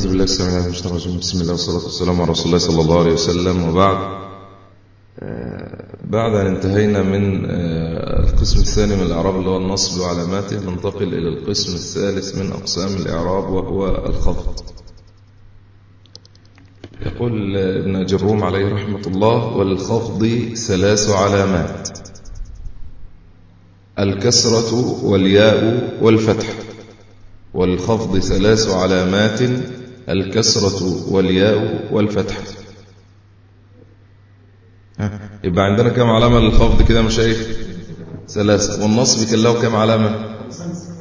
أعوذ بالله السلام عليكم ورحمة الله بسم الله والصلاة والسلام على رسول الله صلى الله عليه وسلم. وبعد بعد أن انتهينا من القسم الثاني من الإعراب اللي هو النصب وعلاماته ننتقل إلى القسم الثالث من أقسام الإعراب وهو الخفض. يقول ابن جروم عليه رحمة الله وللخفض ثلاث علامات الكسرة والياء والفتح. والخفض ثلاث علامات الكسرة والياء والفتح. يبقى عندنا كم علامة للخفض كده مشايخ؟ ثلاثة. والنصب كان له كم علامة؟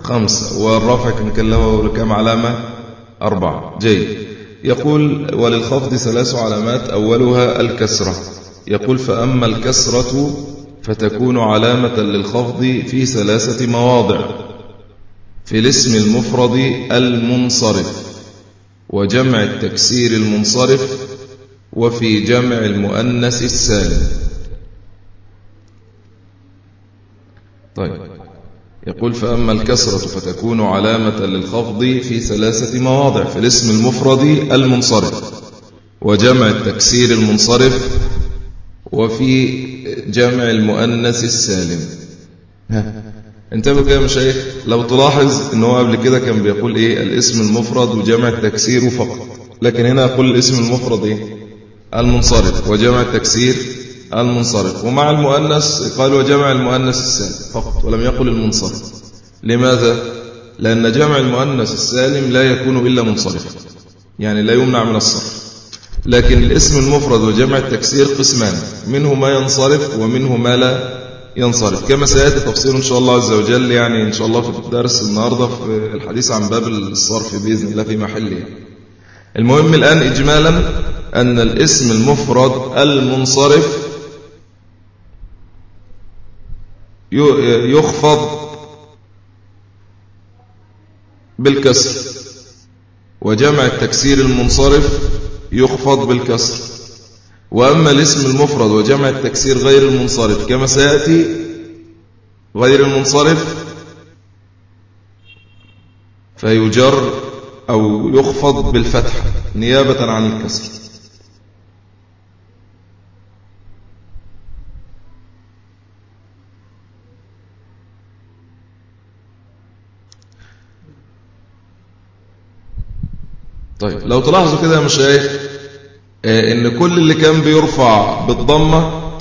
خمسة. والرفع كان له كم علامة؟ أربعة. جيد. يقول وللخفض ثلاث علامات أولها الكسرة. يقول فأما الكسرة فتكون علامة للخفض في ثلاثة مواضع. في الاسم المفرد المنصرف. وجمع التكسير المنصرف وفي جمع المؤنث السالم طيب يقول فأما الكسرة فتكون علامة للخفض في ثلاثة مواضع في الاسم المفرد المنصرف وجمع التكسير المنصرف وفي جمع المؤنث السالم. ها انتبهوا كده يا مشايخ لو تلاحظ إن هو قبل كده كان بيقول إيه؟ الاسم المفرد وجمع التكسير فقط. لكن هنا يقول الاسم المفرد إيه؟ المنصرف وجمع التكسير المنصرف. ومع المؤنث قال وجمع المؤنث السالم فقط ولم يقل المنصرف. لماذا؟ لأن جمع المؤنث السالم لا يكون إلا منصرفا. يعني لا يمنع من الصرف. لكن الاسم المفرد وجمع التكسير قسمان منه ما ينصرف ومنه ما لا ينصرف. كما سيأتي تفصيل إن شاء الله عز وجل يعني إن شاء الله في الدرس النهاردة في الحديث عن باب الصرف بإذن الله في محله. المهم الآن إجمالا أن الاسم المفرد المنصرف يخفض بالكسر وجمع التكسير المنصرف يخفض بالكسر. وأما الاسم المفرد وجمع التكسير غير المنصرف كما سيأتي غير المنصرف فيجر أو يخفض بالفتح نيابة عن الكسر. طيب لو تلاحظوا كده يا مشايخ إن كل اللي كان بيرفع بالضمة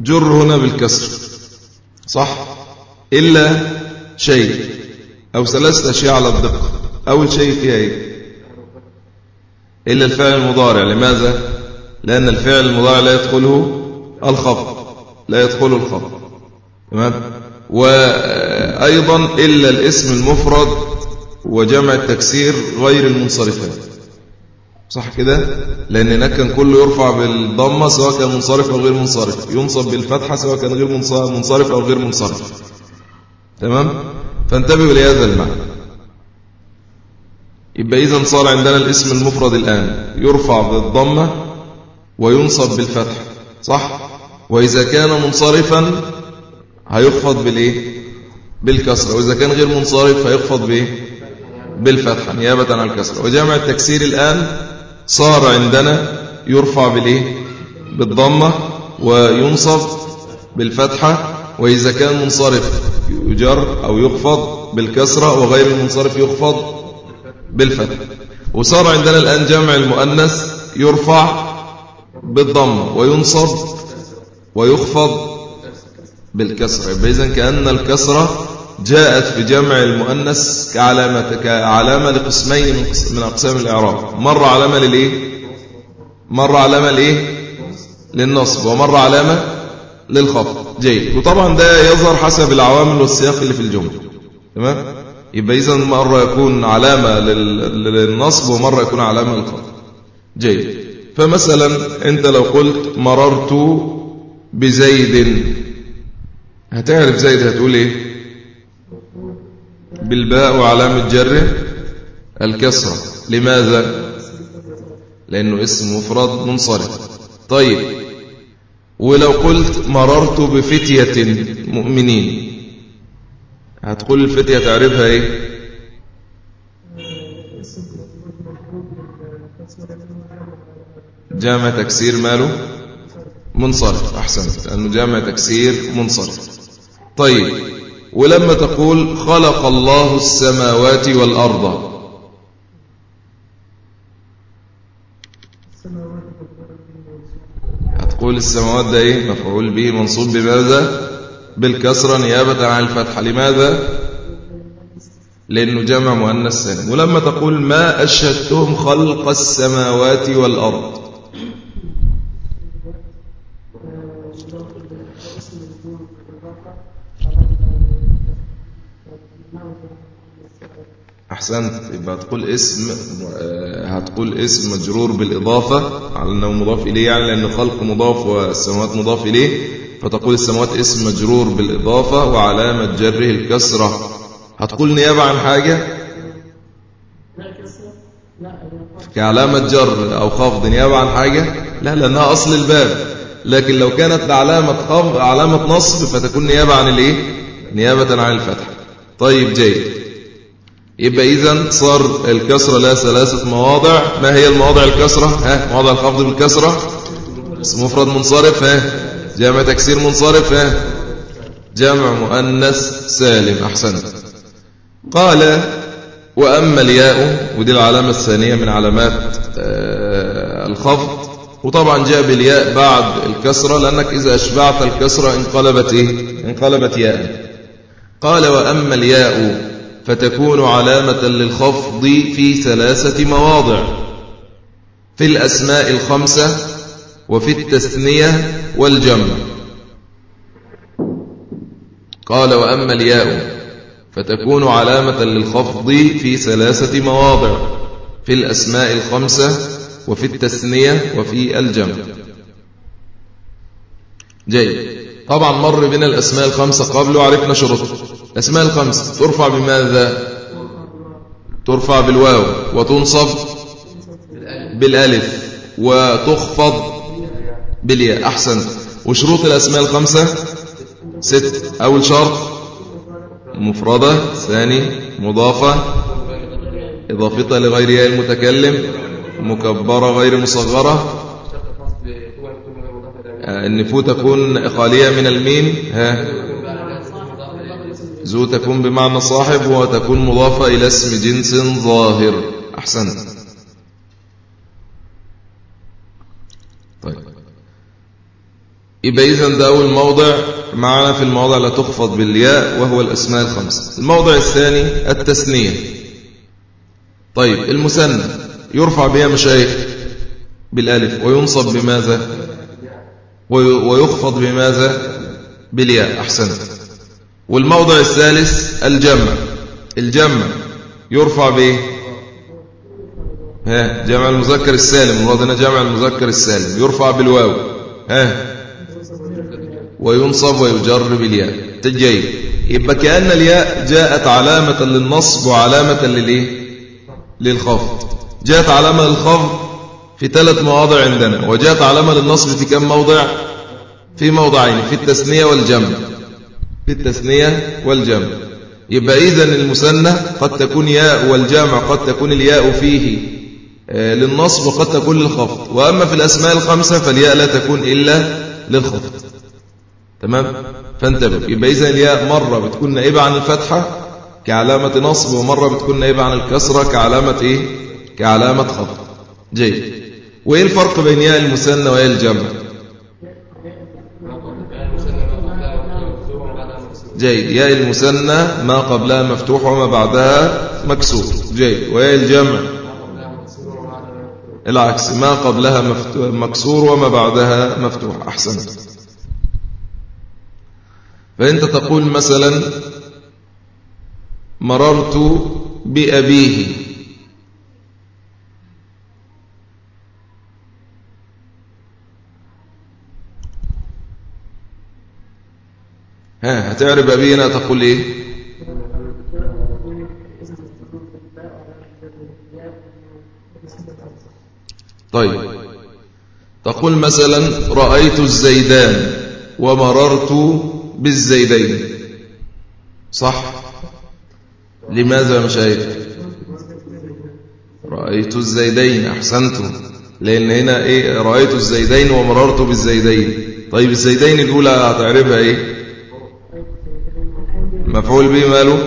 جر هنا بالكسر. صح؟ إلا شيء أو ثلاثة أشياء على الدقة. أول شيء فيها إيه؟ إلا الفعل المضارع. لماذا؟ لأن الفعل المضارع لا يدخله الخفض. لا يدخله الخفض. تمام؟ وأيضا إلا الاسم المفرد وجمع التكسير غير المنصرفات صح كده؟ لأن هناك كان كله يرفع بالضمة سواء كان منصرف أو غير منصرف. ينصب بالفتحة سواء كان غير منصرف أو غير منصرف. تمام؟ فانتبهوا لهذا المعنى. يبقى إذا صار عندنا الاسم المفرد الآن. يرفع بالضمة وينصب بالفتح صح؟ وإذا كان منصرفا هيخفض بالإيه؟ بالكسر وإذا كان غير منصرف هيخفض بإيه؟ بالفتحة نيابة عن الكسر وجمع التكسير الآن صار عندنا يرفع بالإيه؟ بالضمة وينصب بالفتحة وإذا كان منصرف يجر أو يخفض بالكسرة وغير المنصرف يخفض بالفتح. وصار عندنا الآن جمع المؤنث يرفع بالضمة وينصب ويخفض بالكسرة. يبقى إذن كأن الكسرة جاءت في جمع المؤنث كعلامة كعلامة لقسمين من أقسام الإعراب. مرة علامة للإيه؟ مرة علامة لإيه؟ للنصب. ومرة علامة للخفض جيد. وطبعا ده يظهر حسب العوامل والسياق اللي في الجملة. تمام؟ يبقى إذا مرة يكون علامة للنصب ومرة يكون علامة للخفض جيد. فمثلا أنت لو قلت مررت بزيد. هتعرف زيد هتقول إيه؟ بالباء وعلامة جره الكسرة. لماذا؟ لأنه اسم مفرد منصرف. طيب ولو قلت مررت بفتية مؤمنين هتقول الفتية تعرفها إيه؟ جامع تكسير ماله؟ منصرف. أحسنت لأنه جامع تكسير منصرف. طيب ولما تقول خلق الله السماوات والأرض. هتقول السماوات ده إيه؟ مفعول به منصوب بماذا؟ بالكسرة نيابة عن الفتحة لماذا؟ لأنه جمع مؤنث سالم ولما تقول ما أشهدتهم خلق السماوات والأرض. أحسنت. يبقى هتقول اسم آه، هتقول اسم مجرور بالإضافة. على أنه مضاف إليه يعني لأن خلق مضاف والسماوات مضاف إليه. فتقول السماوات اسم مجرور بالإضافة وعلامة جره الكسرة. هتقول نيابة عن حاجة؟ كعلامة جر أو خفض نيابة عن حاجة؟ لا لأنها أصل الباب. لكن لو كانت علامة خفض علامة نصب فتكون نيابة عن الإيه؟ نيابة عن الفتح. طيب جيد. يبقى إذا صار الكسرة لها ثلاثة مواضع. ما هي المواضع الكسرة؟ ها مواضع الخفض بالكسرة. مفرد منصرف ها. جامع تكسير منصرف ها. جمع مؤنث سالم أحسنت قال وأما الياء ودي العلامة الثانية من علامات آه، الخفض. وطبعا جاء بالياء بعد الكسرة لأنك إذا أشبعت الكسرة انقلبت إيه؟ انقلبت ياء. قال وأما الياء فتكون علامة للخفض في ثلاثة مواضع. في الأسماء الخمسة وفي التثنية والجمع. قال وأما الياء فتكون علامة للخفض في ثلاثة مواضع. في الأسماء الخمسة وفي التثنية وفي الجمع. جيد. طبعا مر بنا الأسماء الخمسة قبل وعرفنا شروطها الأسماء الخمسة ترفع بماذا؟ ترفع بالواو. وتنصب بالألف. وتخفض بالياء. أحسن وشروط الأسماء الخمسة ست. أول شرط مفردة. ثاني مضافة. إضافتها لغير المتكلم مكبرة غير مصغرة. النفو تكون خالية من الميم ها؟ ذو تكون بمعنى صاحب وتكون مضافة إلى اسم جنس ظاهر. أحسنت طيب. يبقى إذن ده أول موضع. معنا في المواضع لا تخفض بالياء وهو الأسماء الخمسة. الموضع الثاني التثنية. طيب المثنى. يرفع بها مشايخ بالألف وينصب بماذا؟ ويخفض بماذا؟ بالياء أحسنت والموضع الثالث الجمع. الجمع يرفع بايه ها جمع المذكر السالم. المراد جمع المذكر السالم. يرفع بالواو. ها. وينصب ويجر بالياء. تجيب. يبقى كأن الياء جاءت علامة للنصب وعلامة للإيه؟ للخفض. جاءت علامة للخفض في ثلاث مواضع عندنا. وجاءت علامة للنصب في كم موضع؟ في موضعين في التثنية والجمع. في التثنية والجمع. يبقى إذن المثنى قد تكون ياء والجمع قد تكون الياء فيه. آه، للنصب وقد تكون للخفض. وأما في الأسماء الخمسة فالياء لا تكون إلا للخفض. تمام؟ فانتبه. يبقى إذن الياء مرة بتكون نائبة عن الفتحة كعلامة نصب ومرة بتكون نائبة عن الكسرة كعلامة إيه؟ كعلامة خفض. جيد. وإيه الفرق بين ياء المثنى وياء الجمع؟ جيد. ياء المثنى ما قبلها مفتوح وما بعدها مكسور. جيد. وياء الجمع العكس. ما قبلها مكسور وما بعدها مفتوح. أحسنت. فأنت تقول مثلا مررت بأبيه. ها هتعرف أبينا تقول إيه؟ طيب تقول مثلا رأيت الزيدان ومررت بالزيدين. صح؟ لماذا مشايخ رأيت الزيدين أحسنتم. لأن هنا إيه؟ رأيت الزيدين ومررت بالزيدين. طيب الزيدين الأولى هتعرفها إيه؟ مفعول به ماله؟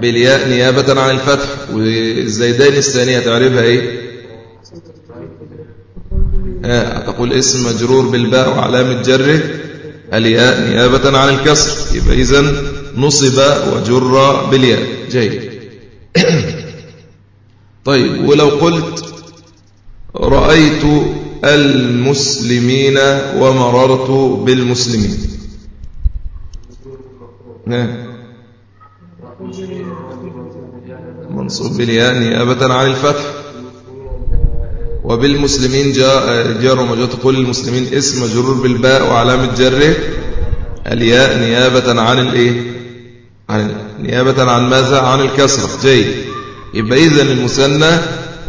بالياء نيابة عن الفتح. والزيدين الثانية تعرفها إيه؟ آه تقول اسم مجرور بالباء وعلامة جره. الياء نيابة عن الكسر. يبقى إذن نصب وجر بالياء. جيد. طيب ولو قلت رأيت المسلمين ومررت بالمسلمين. منصوب بالياء نيابة عن الفتح. وبالمسلمين جاء جار ومجرور تقول المسلمين اسم مجرور بالباء وعلامة جره. الياء نيابة عن الايه عن نيابة عن ماذا؟ عن الكسرة جيد يبقى إذن المثنى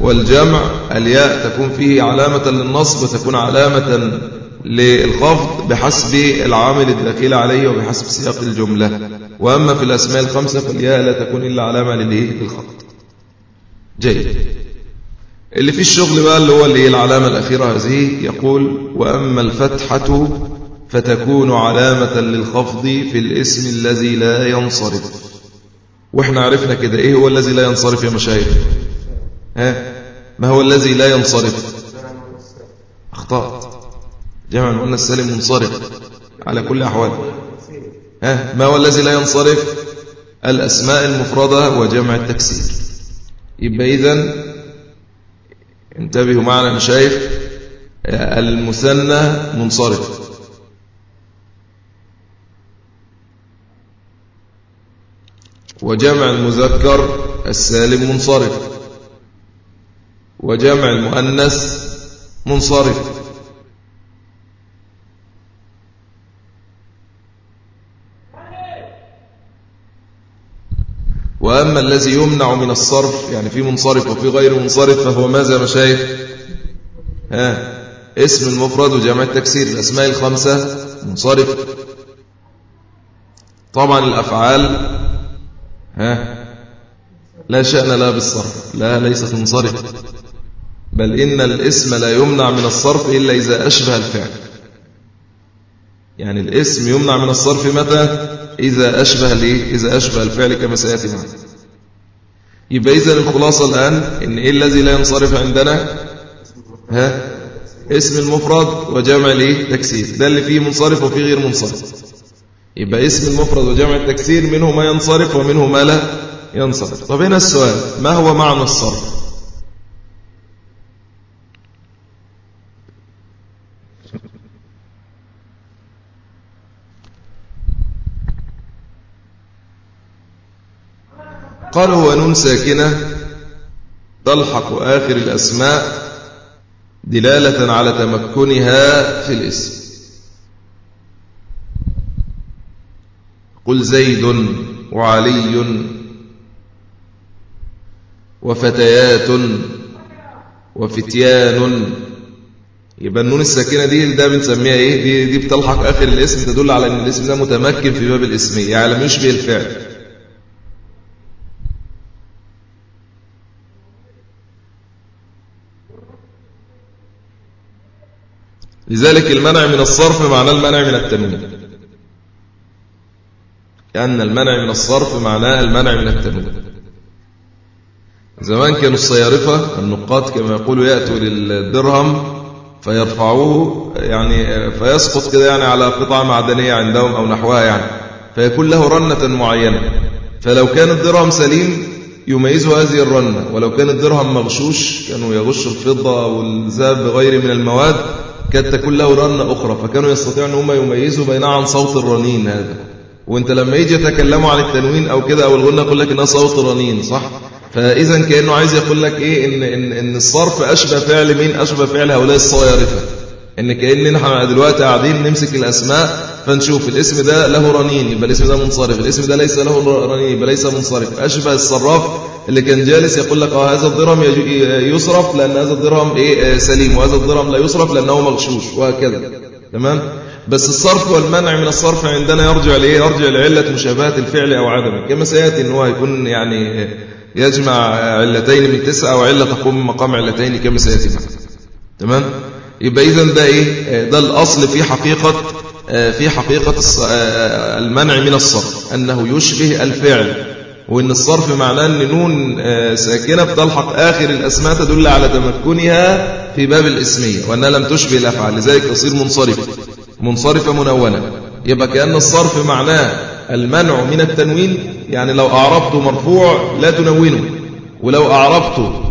والجمع الياء تكون فيه علامة للنصب وتكون علامة للخفض بحسب العامل الداخل عليه وبحسب سياق الجملة. وأما في الأسماء الخمسة فالياء لا تكون إلا علامة للخفض جيد. اللي في الشغل بقى اللي هو اللي العلامة الأخيرة هذه يقول وأما الفتحة فتكون علامة للخفض في الاسم الذي لا ينصرف. وإحنا عرفنا كده إيه هو الذي لا ينصرف يا مشايخ؟ ها؟ ما هو الذي لا ينصرف؟ أخطأت. جمع المؤنث السالم منصرف على كل أحوال. ها؟ ما هو الذي لا ينصرف؟ الأسماء المفردة وجمع التكسير. يبقى إذن انتبهوا معنا مشايخ المثنى منصرف. وجمع المذكر السالم منصرف. وجمع المؤنث منصرف. وأما الذي يمنع من الصرف يعني في منصرف وفي غير منصرف فهو ماذا مشايخ؟ ها؟ اسم المفرد وجمع التكسير الأسماء الخمسة منصرف. طبعا الأفعال ها؟ لا شأن لا بالصرف لا ليست منصرف. بل إن الاسم لا يمنع من الصرف إلا إذا أشبه الفعل. يعني الاسم يمنع من الصرف متى؟ إذا أشبه ليه إذا أشبه الفعل كما سيأتي معنا. يبقى إذا الخلاصة الآن إن إيه الذي لا ينصرف عندنا؟ ها؟ اسم المفرد وجمع ليه تكسير ده اللي فيه منصرف وفيه غير منصرف. يبقى اسم المفرد وجمع التكسير منه ما ينصرف ومنه ما لا ينصرف. طب هنا السؤال ما هو معنى الصرف؟ قال هو نون ساكنة. تلحق آخر الأسماء دلالة على تمكنها في الاسم. قل زيد وعلي وفتيات وفتيان. يبقى النون الساكنة دي ده بنسميها إيه؟ دي, دي بتلحق آخر الاسم تدل على إن الاسم ده متمكن في باب الاسمية يعني لم يشبه الفعل لذلك المنع من الصرف معناه المنع من التنوين لأن المنع من الصرف معناه المنع من التنوين زمان كانوا الصيارفة النقاط كما يقولوا يأتوا للدرهم فيرفعوه يعني فيسقط كده يعني على قطعة معدنية عندهم أو نحوها يعني. فيكون له رنة معينة. فلو كان الدرهم سليم يميزه هذه الرنة. ولو كان الدرهم مغشوش كانوا يغشوا الفضة والذهب بغير من المواد كانت تكون له رنة أخرى فكانوا يستطيعوا أن هم يميزوا بينها عن صوت الرنين هذا. وأنت لما يجي يتكلموا عن التنوين أو كده أو الغنة يقول لك إنها صوت رنين صح؟ فإذا كأنه عايز يقول لك إيه؟ إن, إن, إن الصرف أشبه فعل مين؟ أشبه فعل هؤلاء الصيارفة إن كأن نحن دلوقتي قاعدين نمسك الأسماء فنشوف الاسم ده له رنين يبقى الاسم ده منصرف الاسم ده ليس له رنين يبقى ليس منصرف. أشبه الصراف اللي كان جالس يقول لك آه هذا الدرهم يصرف لأن هذا الدرهم إيه سليم وهذا الدرهم لا يصرف لأنه مغشوش وهكذا. تمام؟ بس الصرف والمنع من الصرف عندنا يرجع لإيه؟ يرجع لعلة مشابهة الفعل أو عدمه. كما سيأتي أنه يكون يعني يجمع علتين من تسعة أو علة تقوم مقام علتين كما معنا تمام؟ يبقى إذا ده إيه؟ ده الأصل في حقيقة في حقيقة المنع من الصرف أنه يشبه الفعل وإن الصرف معناه أن نون ساكنة بتلحق آخر الأسماء تدل على تمكنها في باب الإسمية وأنها لم تشبه الأفعال لذلك تصير منصرفة منصرفة منونة. يبقى كأن الصرف معناه المنع من التنوين يعني لو أعربته مرفوع لا تنونه ولو أعربته آه،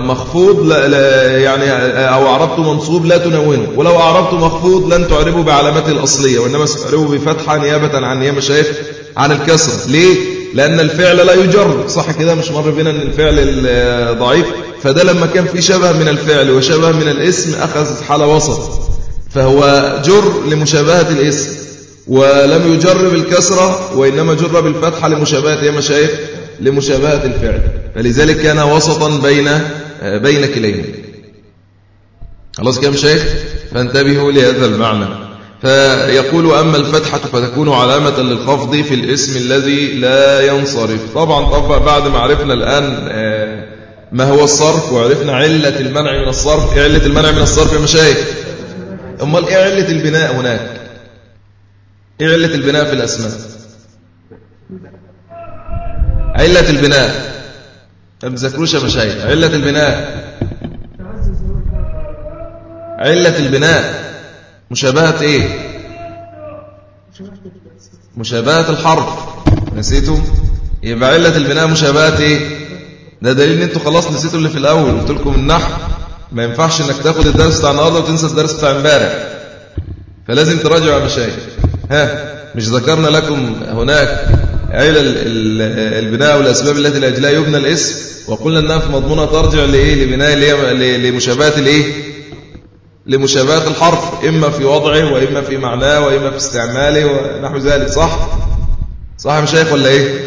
مخفوض لا لا يعني آه، أو أعربته منصوب لا تنونه ولو أعربته مخفوض لن تعربه بعلامته الأصلية وإنما ستعربه بفتحة نيابة عن نيابة شايف عن الكسرة ليه؟ لأن الفعل لا يجر. صح كده؟ مش مر بنا أن الفعل آه، ضعيف. فده لما كان في شبه من الفعل وشبه من الاسم أخذ حالة وسط. فهو جر لمشابهة الاسم ولم يجر بالكسرة وإنما جر بالفتحة لمشابهة يا مشايخ لمشابهة الفعل. فلذلك كان وسطا بين بين كليهما. خلاص كم شيخ؟ فانتبهوا لهذا المعنى. فيقول أما الفتحة فتكون علامة للخفض في الاسم الذي لا ينصرف. طبعا طبعا بعد ما عرفنا الآن آه، ما هو الصرف وعرفنا علة المنع من الصرف. إيه علة المنع من الصرف يا مشايخ؟ أمال إيه علة البناء هناك؟ إيه علة البناء في الأسماء؟ علة البناء. ما بتذكروش يا مشايخ. علة البناء. علة البناء. مشابهة إيه؟ مشابهة الحرف. نسيتم؟ يبقى علة البناء مشابهة إيه؟ ده دليل إن أنتوا خلاص نسيتوا اللي في الأول. قلت لكم النحو. ما ينفعش إنك تاخد الدرس بتاع النهارده وتنسى الدرس بتاع امبارح. فلازم تراجعوا يا مشايخ. ها مش ذكرنا لكم هناك علل البناء والأسباب التي لأجلها يبنى الاسم وقلنا أنها في مضمونها ترجع لإيه؟ لبناء لمشابهة الإيه؟ لمشابهة الحرف إما في وضعه وإما في معناه وإما في استعماله ونحو ذلك صح؟ صح يا مشايخ ولا إيه؟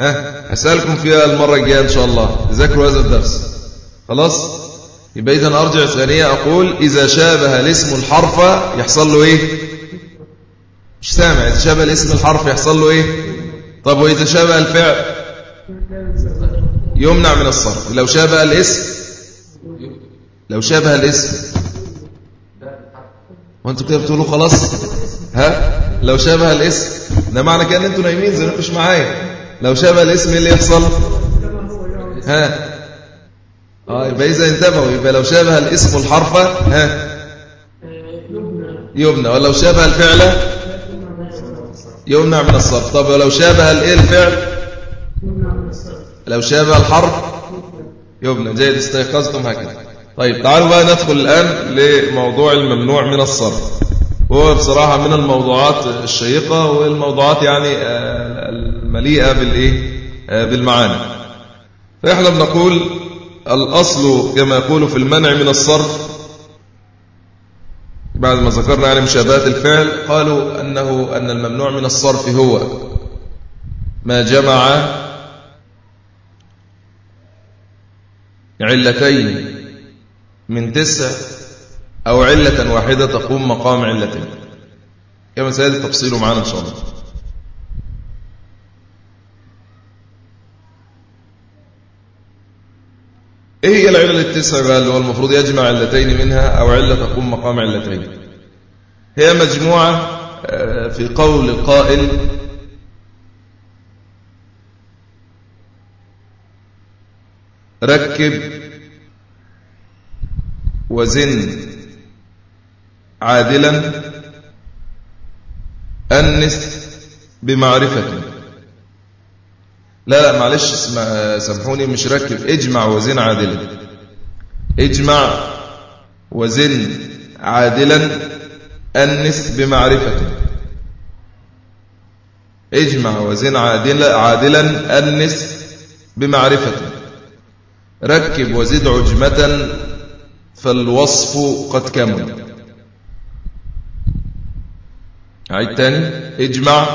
ها؟ هسألكم فيها المرة الجاية إن شاء الله. ذاكروا هذا الدرس. خلاص؟ يبقى إذا أرجع ثانية أقول إذا شابه الاسم الحرف يحصل له إيه؟ مش سامع. إذا شابه الاسم الحرف يحصل له إيه؟ طب وإذا شابه الفعل يمنع من الصرف. لو شابه الاسم لو شابه الاسم. وانتوا كده بتقولوا خلاص؟ ها؟ لو شابه الاسم. ده معنى كده إن أنتوا نايمين زي مش معايا. لو شابه الاسم إيه اللي يحصل؟ ها؟ آه يبقى إذا انتبهوا. يبقى لو شابه الاسم الحرف ها؟ يبنى ولو شابه الفعل يمنع من الصرف طب ولو شابه الايه الفعل لو شابه الحرف؟ يبنى. جيد. استيقظتم هكذا. طيب تعالوا بقى ندخل الآن لموضوع الممنوع من الصرف. هو بصراحة من الموضوعات الشيقة والموضوعات يعني آه، المليئة بالإيه؟ آه، بالمعاني. فإحنا بنقول الأصل كما يقول في المنع من الصرف بعد ما ذكرنا يعني مشابهات الفعل قالوا أنه أن الممنوع من الصرف هو ما جمع علتين من تسع أو علة واحدة تقوم مقام علتين. كما سيأتي التفصيل معنا إن شاء الله. إيه هي العلل التسع بقى اللي هو المفروض يجمع علتين منها أو علة تقوم مقام علتين. هي مجموعة آه، في قول القائل ركب وزن عادلا أنس بمعرفة. لا لا معلش سامحوني مش ركب. اجمع وزن عادلا. اجمع وزن عادلا أنس بمعرفة. اجمع وزن عادلا, عادلا أنس بمعرفة. ركب وزد عجمة فالوصف قد كمل عيد تاني. اجمع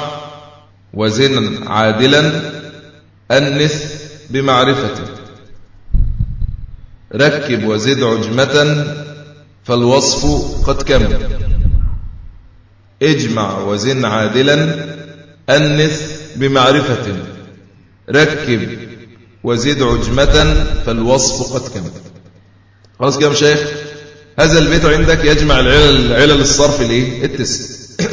وزن عادلا أنث بمعرفة. ركب وزد عجمة فالوصف قد كمل اجمع وزن عادلا أنث بمعرفة. ركب وزد عجمة فالوصف قد كمل خلاص كده يا شيخ هذا البيت عندك يجمع العلل, علل الصرف الايه التسع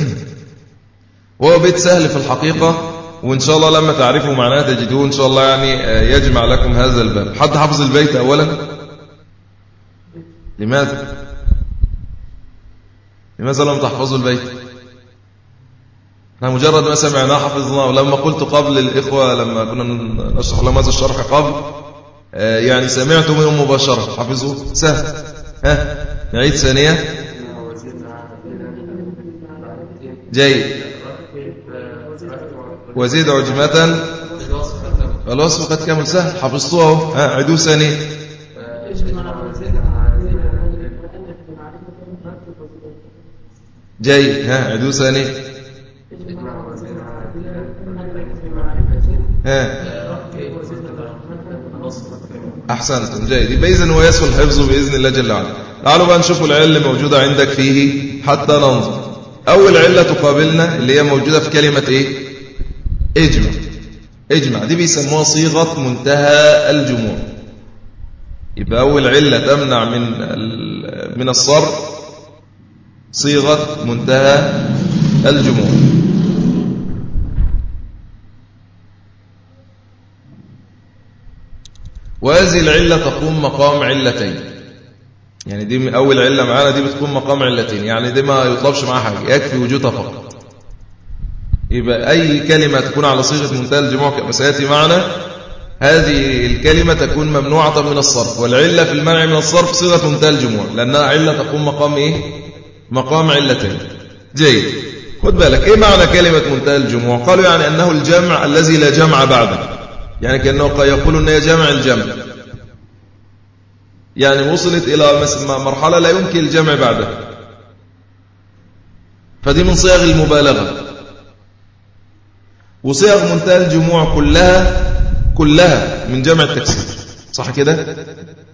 وهو بيت سهل في الحقيقة. وإن شاء الله لما تعرفوا معناه تجدوه إن شاء الله يعني آه، يجمع لكم هذا الباب. حد حفظ البيت أولا؟ لماذا؟ لماذا لم تحفظوا البيت؟ إحنا مجرد ما سمعناه حفظناه. ولما قلت قبل الإخوة لما كنا نشرح لهم هذا الشرح قبل آه، يعني سمعت منهم مباشرة. حفظوا سهل. ها؟ نعيد ثانية. جيد. وزيد عجمة. الوصف قد كمل سهل. حفظتوه ها عدوا ثانية جيد ها عدوا ثانية ها. أحسنتم جيد يبقى إذن هو يسهل حفظه بإذن الله جل وعلا. تعالوا بقى نشوف العلة اللي موجودة عندك فيه حتى ننظر. أول علة تقابلنا اللي هي موجودة في كلمة إيه؟ اجمع. اجمع. دي بيسموها صيغة منتهى الجموع. يبقى أول علة تمنع من من الصرف صيغة منتهى الجموع. وهذه العلة تقوم مقام علتين. يعني دي أول علة معانا دي بتكون مقام علتين. يعني دي ما يطلبش معها حاجة. يكفي وجودها فقط. يبقى أي كلمة تكون على صيغة منتهى الجموع كما سيأتي معنا هذه الكلمة تكون ممنوعة من الصرف والعلة في المنع من الصرف صيغة منتهى الجموع لأنها علة تقوم مقام إيه؟ مقام علتين. جيد. خد بالك إيه معنى كلمة منتهى الجموع؟ قالوا يعني أنه الجمع الذي لا جمع بعده. يعني كأنه يقول أن هي جمع الجمع. يعني وصلت إلى مرحلة لا يمكن الجمع بعدها فدي من صيغ المبالغة. وصيغ منتهى الجموع كلها كلها من جمع التكسير. صح كده؟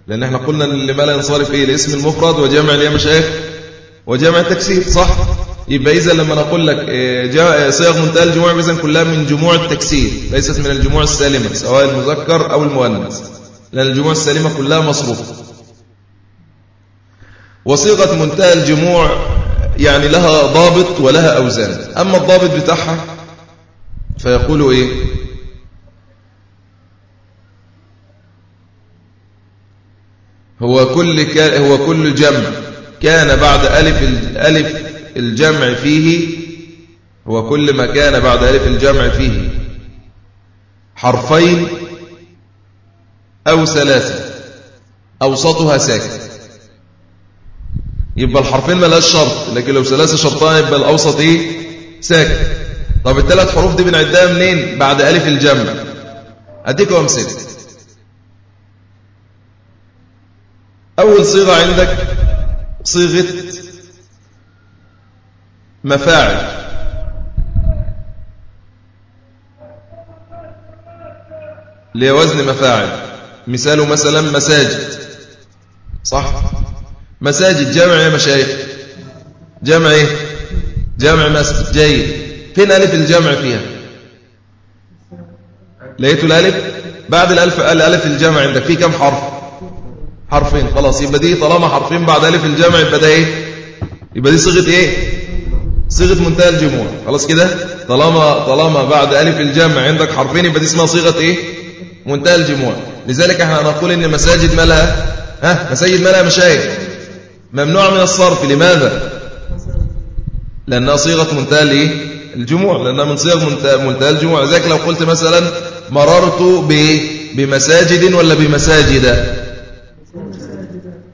لأن إحنا قلنا لما لا ينصرف إيه؟ الاسم المفرد وجمع اليا مشايخ وجمع التكسير. صح؟ يبقى إذا لما نقول لك آه، صيغ منتهى الجموع إذا كلها من جموع التكسير ليست من الجموع السالمة سواء المذكر أو المؤنث. لأن الجموع السالمة كلها مصروفة. وصيغة منتهى الجموع يعني لها ضابط ولها أوزان. أما الضابط بتاعها فيقول إيه؟ هو كل هو كل جمع. كان بعد ألف ألف الجمع فيه هو كل ما كان بعد ألف الجمع فيه. حرفين أو ثلاثة. أوسطها ساكن. يبقى الحرفين ملاش شرط لكن لو ثلاثة شرطان يبقى الأوسط إيه؟ ساكن. طب الثلاث حروف دي بنعدها منين بعد ألف الجمع؟ أديكم أمثلة أول صيغة عندك صيغة مفاعل. لوزن مفاعل. مثاله مثلا مساجد. صح؟ مساجد جمع يا مشايخ. جمع إيه؟ جمع مسجد جيد. فين ألف الجمع فيها؟ لقيتوا الألف؟ بعد الألف الألف الجمع عندك. فيه كم حرف؟ حرفين. خلاص يبقى دي طالما حرفين بعد ألف الجمع يبقى ده إيه؟ يبقى دي صيغة إيه؟ صيغة منتهى الجموع. خلاص كده؟ طالما طالما بعد ألف الجمع عندك حرفين يبقى دي اسمها صيغة إيه؟ منتهى الجموع. لذلك إحنا نقول إن مساجد مالها ها؟ مساجد مالها مشايخ. ممنوع من الصرف. لماذا؟ لأنها صيغة منتهى الإيه؟ الجموع لأنها من صيغ منتهى, الجموع. لذلك لو قلت مثلا مررت بمساجد ولا بمساجد؟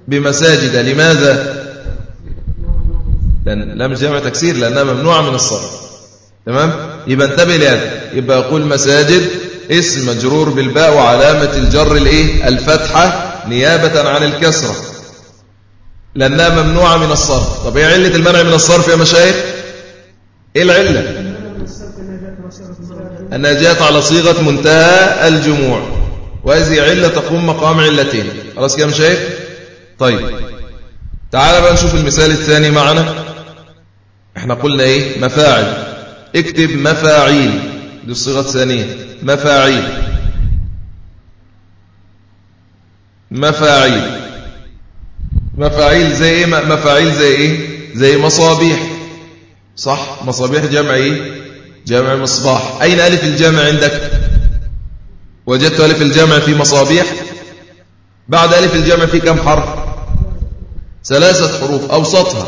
بمساجد. لماذا؟ لأن لام جمع تكسير لأنها ممنوعة من الصرف. تمام؟ يبقى انتبه لهذا. يبقى يقول مساجد اسم مجرور بالباء وعلامة الجر الإيه؟ الفتحة نيابة عن الكسرة. لأنها ممنوعة من الصرف. طب إيه علة المنع من الصرف يا مشايخ؟ إيه العلة؟ أنها جاءت على صيغة منتهى الجموع وهذه علة تقوم مقام علتين. خلاص كده مشايخ؟ طيب تعال بقى نشوف المثال الثاني معنا. إحنا قلنا إيه؟ مفاعل. اكتب مفاعيل. دي الصيغة الثانية. مفاعيل. مفاعيل. مفاعيل زي إيه؟ مفاعيل زي إيه؟ زي مصابيح. صح؟ مصابيح جمع إيه جمع مصباح. أين ألف الجمع عندك؟ وجدت ألف الجمع في مصابيح؟ بعد ألف الجمع في كم حرف؟ ثلاثة حروف. أوسطها.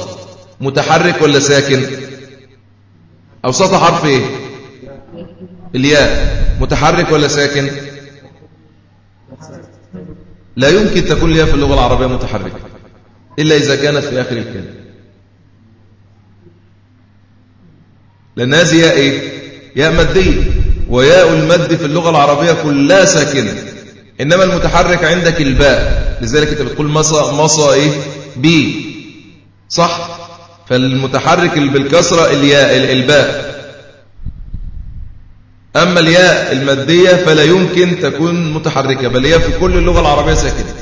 متحرك ولا ساكن؟ اوسطها حرف إيه؟ الياء. متحرك ولا ساكن؟ لا يمكن تكون الياء في اللغة العربية متحركة إلا إذا كانت في آخر الكلمة. لأن هذه ياء إيه؟ ياء مادية وياء المد في اللغة العربية كلها ساكنة. إنما المتحرك عندك الباء. لذلك أنت بتقول مصا مصا إيه؟ بي. صح؟ فالمتحرك بالكسرة الياء الباء. أما الياء المادية فلا يمكن تكون متحركة بل هي في كل اللغة العربية ساكنة.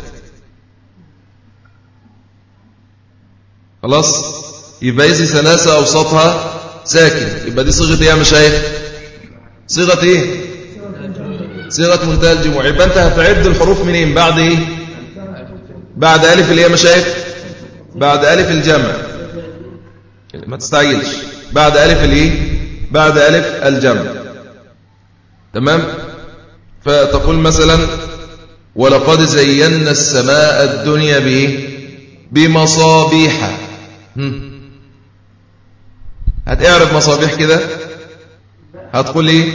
خلاص؟ يبقى إذا ثلاثة أوسطها. ساكن يبقى دي صيغة إيه يا مشايخ صيغة إيه؟ صيغة منتهى الجموع. يبقى أنت هتعد الحروف منين؟ بعد إيه؟ بعد ألف اللي هي مشايخ بعد ألف الجمع. ما تستعجلش. بعد ألف الإيه بعد ألف الجمع. تمام؟ فتقول مثلا ولقد زينا السماء الدنيا بإيه؟ بمصابيح. هتعرف مصابيح كده. هتقول إيه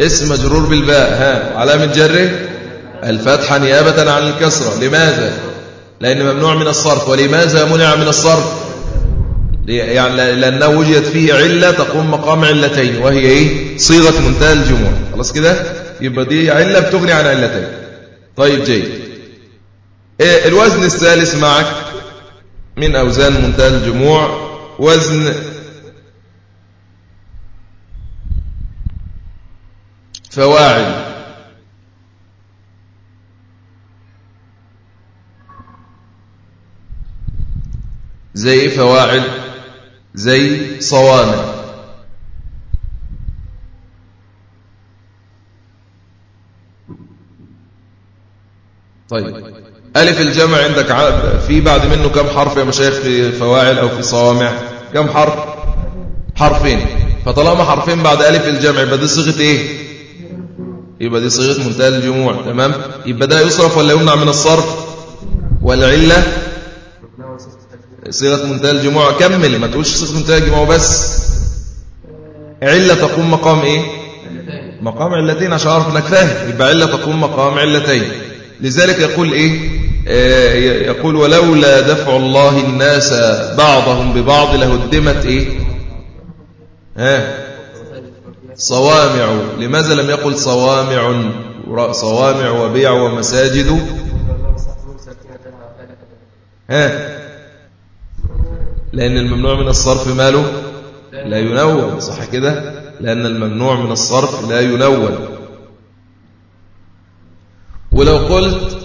اسم مجرور بالباء. ها علامه جره؟ الفتحه نيابة عن الكسرة. لماذا؟ لأن ممنوع من الصرف. ولماذا منع من الصرف؟ يعني لأنه وجدت فيه علة تقوم مقام علتين وهي إيه؟ صيغة منتهى الجموع. خلاص كده؟ يبقى دي علة بتغني عن علتين. طيب جيد. إيه الوزن الثالث معك من أوزان منتهى الجموع. وزن. فواعل. زي فواعل زي صوامع. طيب. ألف الجمع عندك في بعد منه كم حرف يا مشايخ في فواعل أو في صوامع؟ كم حرف؟ حرفين. فطالما حرفين بعد ألف الجمع يبقى دي صيغة إيه؟ يبقى دي صيغة منتهى الجموع تمام؟ يبقى ده يصرف ولا يمنع من الصرف؟ والعلة؟ صيغة منتهى الجموع. كمل ما تقولش صيغة منتهى الجموع بس. علة تقوم مقام إيه؟ مقام علتين عشان أعرف إنك فاهم. يبقى علة تقوم مقام علتين. لذلك يقول آه يقول ولولا دفع الله الناس بعضهم ببعض لهدمت إيه؟ ها؟ صوامع. لماذا لم يقل صوامع؟ صوامع وبيع ومساجد. ها؟ لأن الممنوع من الصرف ماله لا ينون. صح كده؟ لأن الممنوع من الصرف لا ينون. ولو قلت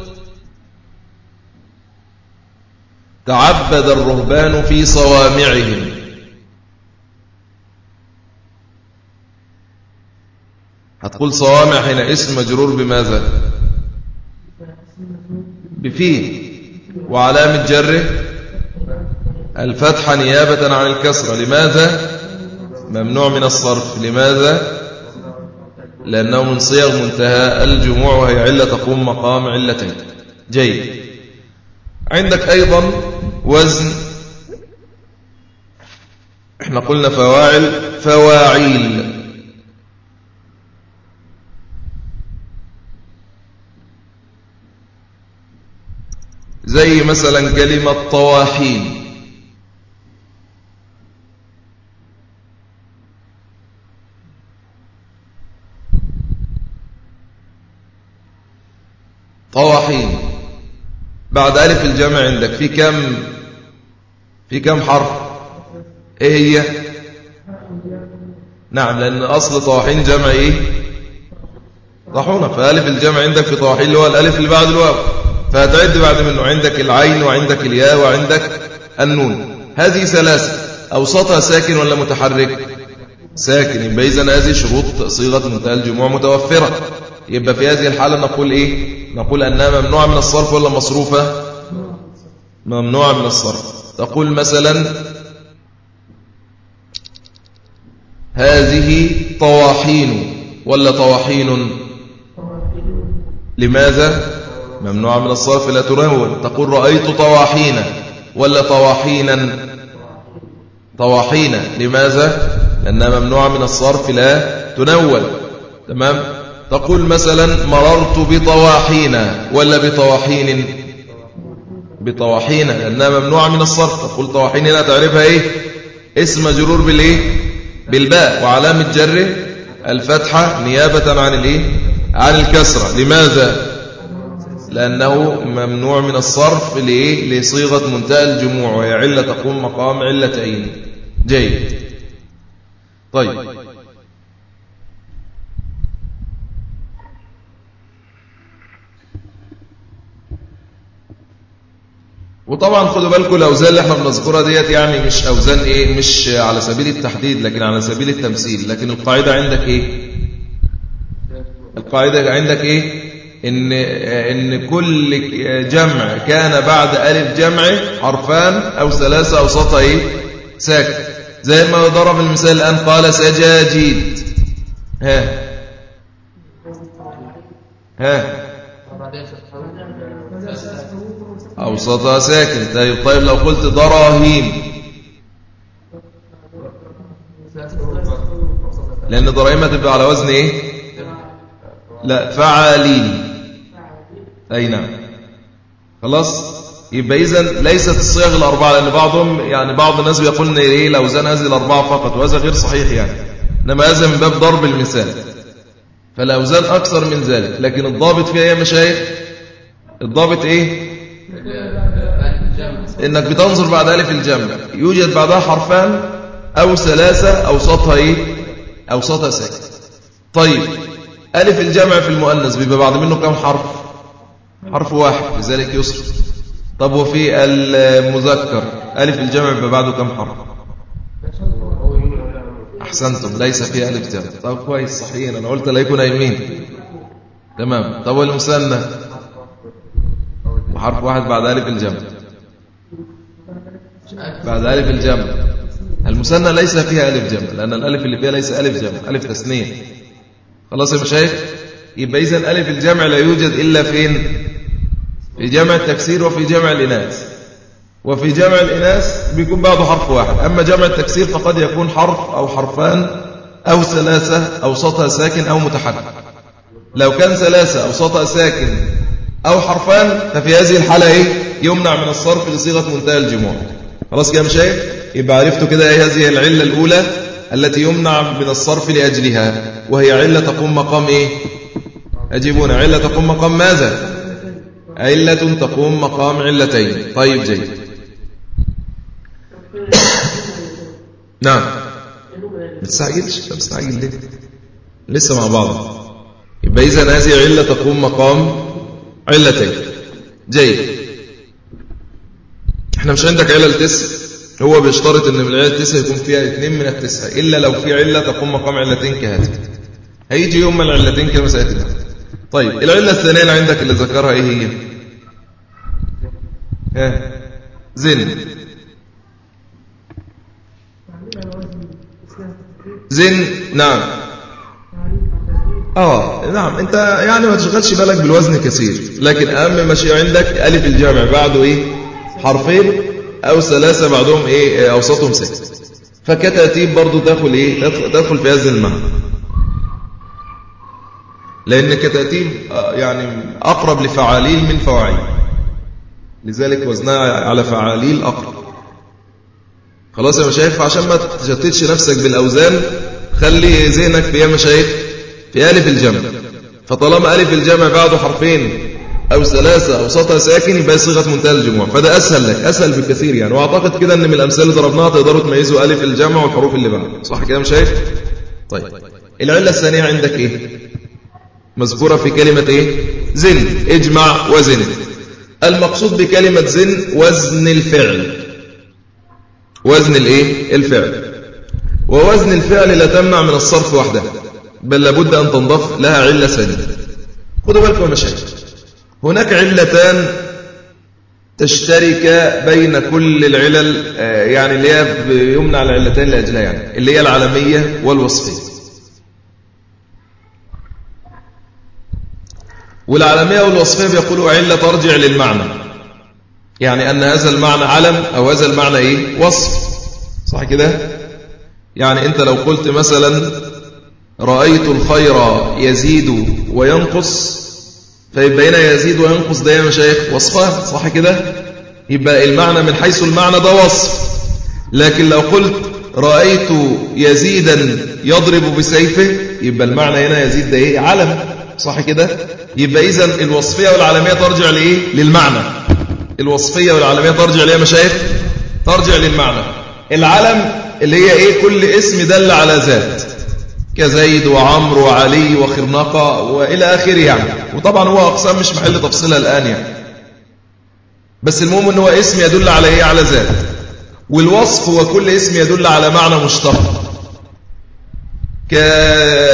تعبد الرهبان في صوامعهم. هتقول صوامع هنا اسم مجرور بماذا؟ بفيه وعلامة جره؟ الفتحة نيابة عن الكسرة. لماذا؟ ممنوع من الصرف. لماذا؟ لأنه من صيغ منتهى الجموع وهي علة تقوم مقام علتين. جيد. عندك أيضا وزن. إحنا قلنا فواعل فواعيل. زي مثلا كلمة طواحين. طواحين. بعد ألف الجمع عندك في كم؟ في كم حرف؟ إيه هي؟ نعم لأن أصل طواحين جمع إيه؟ طاحونة فألف الجمع عندك في طواحين اللي هو الألف اللي بعد الواو. فهتعد بعد منه عندك العين وعندك الياء وعندك النون. هذه ثلاثة أوسطها ساكن ولا متحرك؟ ساكن يبقى إذن هذه شروط صيغة منتهى الجموع متوفرة. يبقى في هذه الحالة نقول إيه؟ نقول أنها ممنوعة من الصرف ولا مصروفة؟ ممنوعة من الصرف. تقول مثلا هذه طواحين ولا طواحين؟ لماذا؟ ممنوعة من الصرف لا تنون تقول رأيت طواحين ولا طواحينا طواحين. لماذا؟ لأنها ممنوعة من الصرف لا تنون. تمام؟ تقول مثلا مررت بطواحين ولا بطواحين؟ بطواحين لأنها ممنوعة من الصرف. تقول طواحين هنا تعرفها إيه؟ اسم مجرور بالإيه؟ بالباء. وعلامة جره الفتحة نيابة عن الإيه؟ عن الكسرة. لماذا؟ لأنه ممنوع من الصرف لإيه؟ لصيغة منتهى الجموع وهي علة تقوم مقام علتين. جيد. طيب. وطبعا خدوا بالكم الأوزان اللي إحنا بنذكرها ديت يعني مش أوزان إيه مش على سبيل التحديد لكن على سبيل التمثيل. لكن القاعدة عندك إيه؟ القاعدة عندك إيه؟ إن إن كل جمع كان بعد ألف جمع حرفان أو ثلاثة أو إيه؟ ساكن. زي ما ضرب المثال الآن قال سجاجيد. ها. ها. أوسطها ساكن طيب طيب لو قلت دراهيم. لأن دراهيم تبقى على وزن إيه؟ لا فعالين أي نعم. خلاص؟ يبقى إذن ليست الصيغ الأربعة لأن بعضهم يعني بعض الناس بيقول إن إيه الأوزان هذه الأربعة فقط وهذا غير صحيح يعني. إنما هذا من باب ضرب المثال. فالأوزان أكثر من ذلك لكن الضابط فيها يا مشايخ؟ الضابط إيه؟ إنك بتنظر بعد ألف الجمع. يوجد بعدها حرفان أو ثلاثة أوسطها إيه؟ أوسطها ساكن. طيب ألف الجمع في المؤنث بيبقى بعد منه كم حرف؟ حرف واحد لذلك يصرف طب وفي المذكر ألف الجمع بيبقى بعده كم حرف؟ أحسنتم ليس فيه ألف جمع. طب كويس صحيح. أنا قلت لا يكون أيمين تمام. طب والمثنى؟ وحرف واحد بعد ألف الجمع. بعد ألف الجمع. المثنى ليس فيها ألف جمع لأن الألف اللي فيها ليس ألف جمع ألف تثنية خلاص يا مشايخ؟ يبقى إذا ألف الجمع لا يوجد إلا فين في جمع التكسير وفي جمع الإناث. وفي جمع الإناث بيكون بعده حرف واحد. أما جمع التكسير فقد يكون حرف أو حرفان أو ثلاثة أو سطى ساكن أو متحرك. لو كان ثلاثة أو سطى ساكن أو حرفان ففي هذه الحالة إيه؟ يمنع من الصرف لصيغة منتهى الجموع خلاص كده مشايخ يبقى عرفتوا كده إيه هذه العلة الأولى التي يمنع من الصرف لأجلها وهي علة تقوم مقام إيه؟ أجيبون علة تقوم مقام ماذا؟ علة تقوم مقام علتين. طيب جيد. نعم. ما تستعجلش ما تستعجل ليه؟ لسه مع بعض. يبقى إذا هذه علة تقوم مقام علتين جيد. إحنا مش عندك علل تسع. هو بيشترط إن من العلل التسع يكون فيها اثنين من التسعة إلا لو في علة تقوم مقام علتين كهذه هيجي يوم العلتين كما سيأتي طيب العلة الثانية اللي عندك اللي ذكرها إيه هي؟ ها؟ زن زن نعم. آه نعم. أنت يعني ما تشغلش بالك بالوزن كثير. لكن أهم شيء عندك ألف الجامع بعده إيه؟ حرفين أو ثلاثة بعدهم إيه؟ أوسطهم ست. فكتاتيب برضو تدخل إيه؟ تدخل في هذا المعنى لأن كتاتيب آه، يعني أقرب لفعاليل من فواعيل لذلك وزنها على فعاليل أقرب. خلاص يا مشايخ فعشان ما تشتتش نفسك بالأوزان خلي ذهنك في يا مشايخ. في ألف الجمع. فطالما ألف الجمع بعده حرفين أو ثلاثة أو سطر ساكن يبقى صيغة منتهى الجموع. فده أسهل لك أسهل بكثير يعني. وأعتقد كده أن من الأمثال اللي ضربناها تقدروا تميزوا ألف الجمع والحروف اللي بعد. صح كده مش شايف؟ طيب. العلة الثانية عندك إيه؟ مذكورة في كلمة إيه؟ زن. اجمع وزن. المقصود بكلمة زن وزن الفعل. وزن الإيه؟ الفعل. ووزن الفعل لا تمنع من الصرف وحده. بل لابد أن تنضف لها علة ثانية خدوا بالكم يا هناك علتان تشترك بين كل العلل آه، يعني اللي هي يمنع العلتين لأجلها يعني اللي هي العالمية والوصفية. والعالمية والوصفية بيقولوا علة ترجع للمعنى. يعني أن هذا المعنى علم أو هذا المعنى إيه؟ وصف. صح كده؟ يعني أنت لو قلت مثلا رأيت الخير يزيد وينقص. فيبقى هنا يزيد وينقص ده يا مشايخ وصفان صح كده؟ يبقى المعنى من حيث المعنى ده وصف. لكن لو قلت رأيت يزيدا يضرب بسيفه يبقى المعنى هنا يزيد ده إيه؟ علم. صح كده؟ يبقى إذا الوصفية والعالمية ترجع لإيه؟ للمعنى. الوصفية والعالمية ترجع لإيه مشايخ؟ ترجع للمعنى. العلم اللي هي إيه؟ كل اسم دل على ذات. كزيد وعمر وعلي وخرنقة وإلى آخره يعني. وطبعا هو أقسام مش محل تفصيلها الآن يعني. بس المهم أنه هو اسم يدل على إيه؟ على ذات والوصف هو كل اسم يدل على معنى مشتق. ك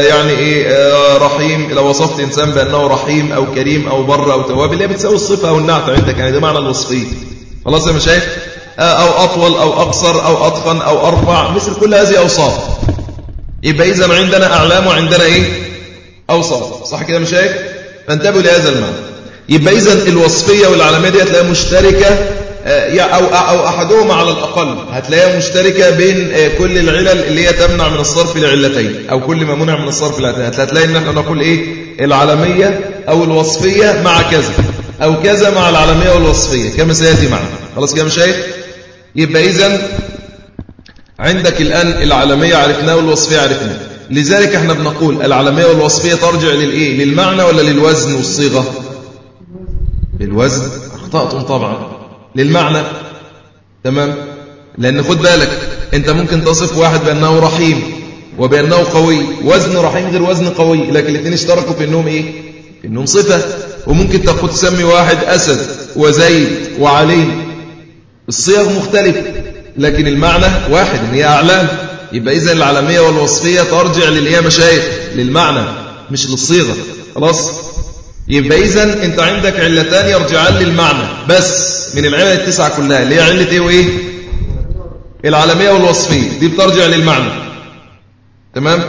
يعني إيه؟ آه، رحيم. لو وصفت إنسان بأنه رحيم أو كريم أو بر أو تواب اللي هي بتساوي الصفة أو النعت عندك يعني ده معنى الوصفيه خلاص يا مشايخ؟ آه، أو أطول أو أقصر أو اضخم أو أرفع مثل كل هذه أوصاف. يبقى إذا عندنا أعلام وعندنا إيه؟ اوصاف صح كده يا مشايخ؟ فانتبهوا لهذا المعنى. يبقى إذا الوصفية والعلاميه دي هتلاقيها مشتركة آه، أو, أو أحدهما على الأقل. هتلاقيها مشتركة بين آه، كل العلل اللي هي تمنع من الصرف لعلتين أو كل ما منع من الصرف لعلتين. هتلاقي إن إحنا نقول إيه؟ العالمية أو الوصفية مع كذا أو كذا مع العالمية والوصفية. كما سيأتي معنا. خلاص كده شايف يبقى إذا عندك الآن العالمية عرفناه والوصفية عرفناه. لذلك إحنا بنقول العالمية والوصفية ترجع للإيه؟ للمعنى ولا للوزن والصيغة؟ للوزن. أخطأتم طبعا. للمعنى. تمام؟ لأن خد بالك أنت ممكن تصف واحد بأنه رحيم وبأنه قوي. وزن رحيم غير وزن قوي. لكن الاثنين اشتركوا في أنهم إيه؟ في أنهم صفة. وممكن تقول تسمي واحد أسد وزيد وعلي الصيغ مختلفة. لكن المعنى واحد إن هي أعلام. يبقى إذا العالمية والوصفية ترجع للإيه مشايخ للمعنى مش للصيغة. خلاص؟ يبقى إذا أنت عندك علتان يرجعان للمعنى. بس من العلل التسعة كلها اللي هي علة إيه وإيه؟ العالمية والوصفية. دي بترجع للمعنى. تمام؟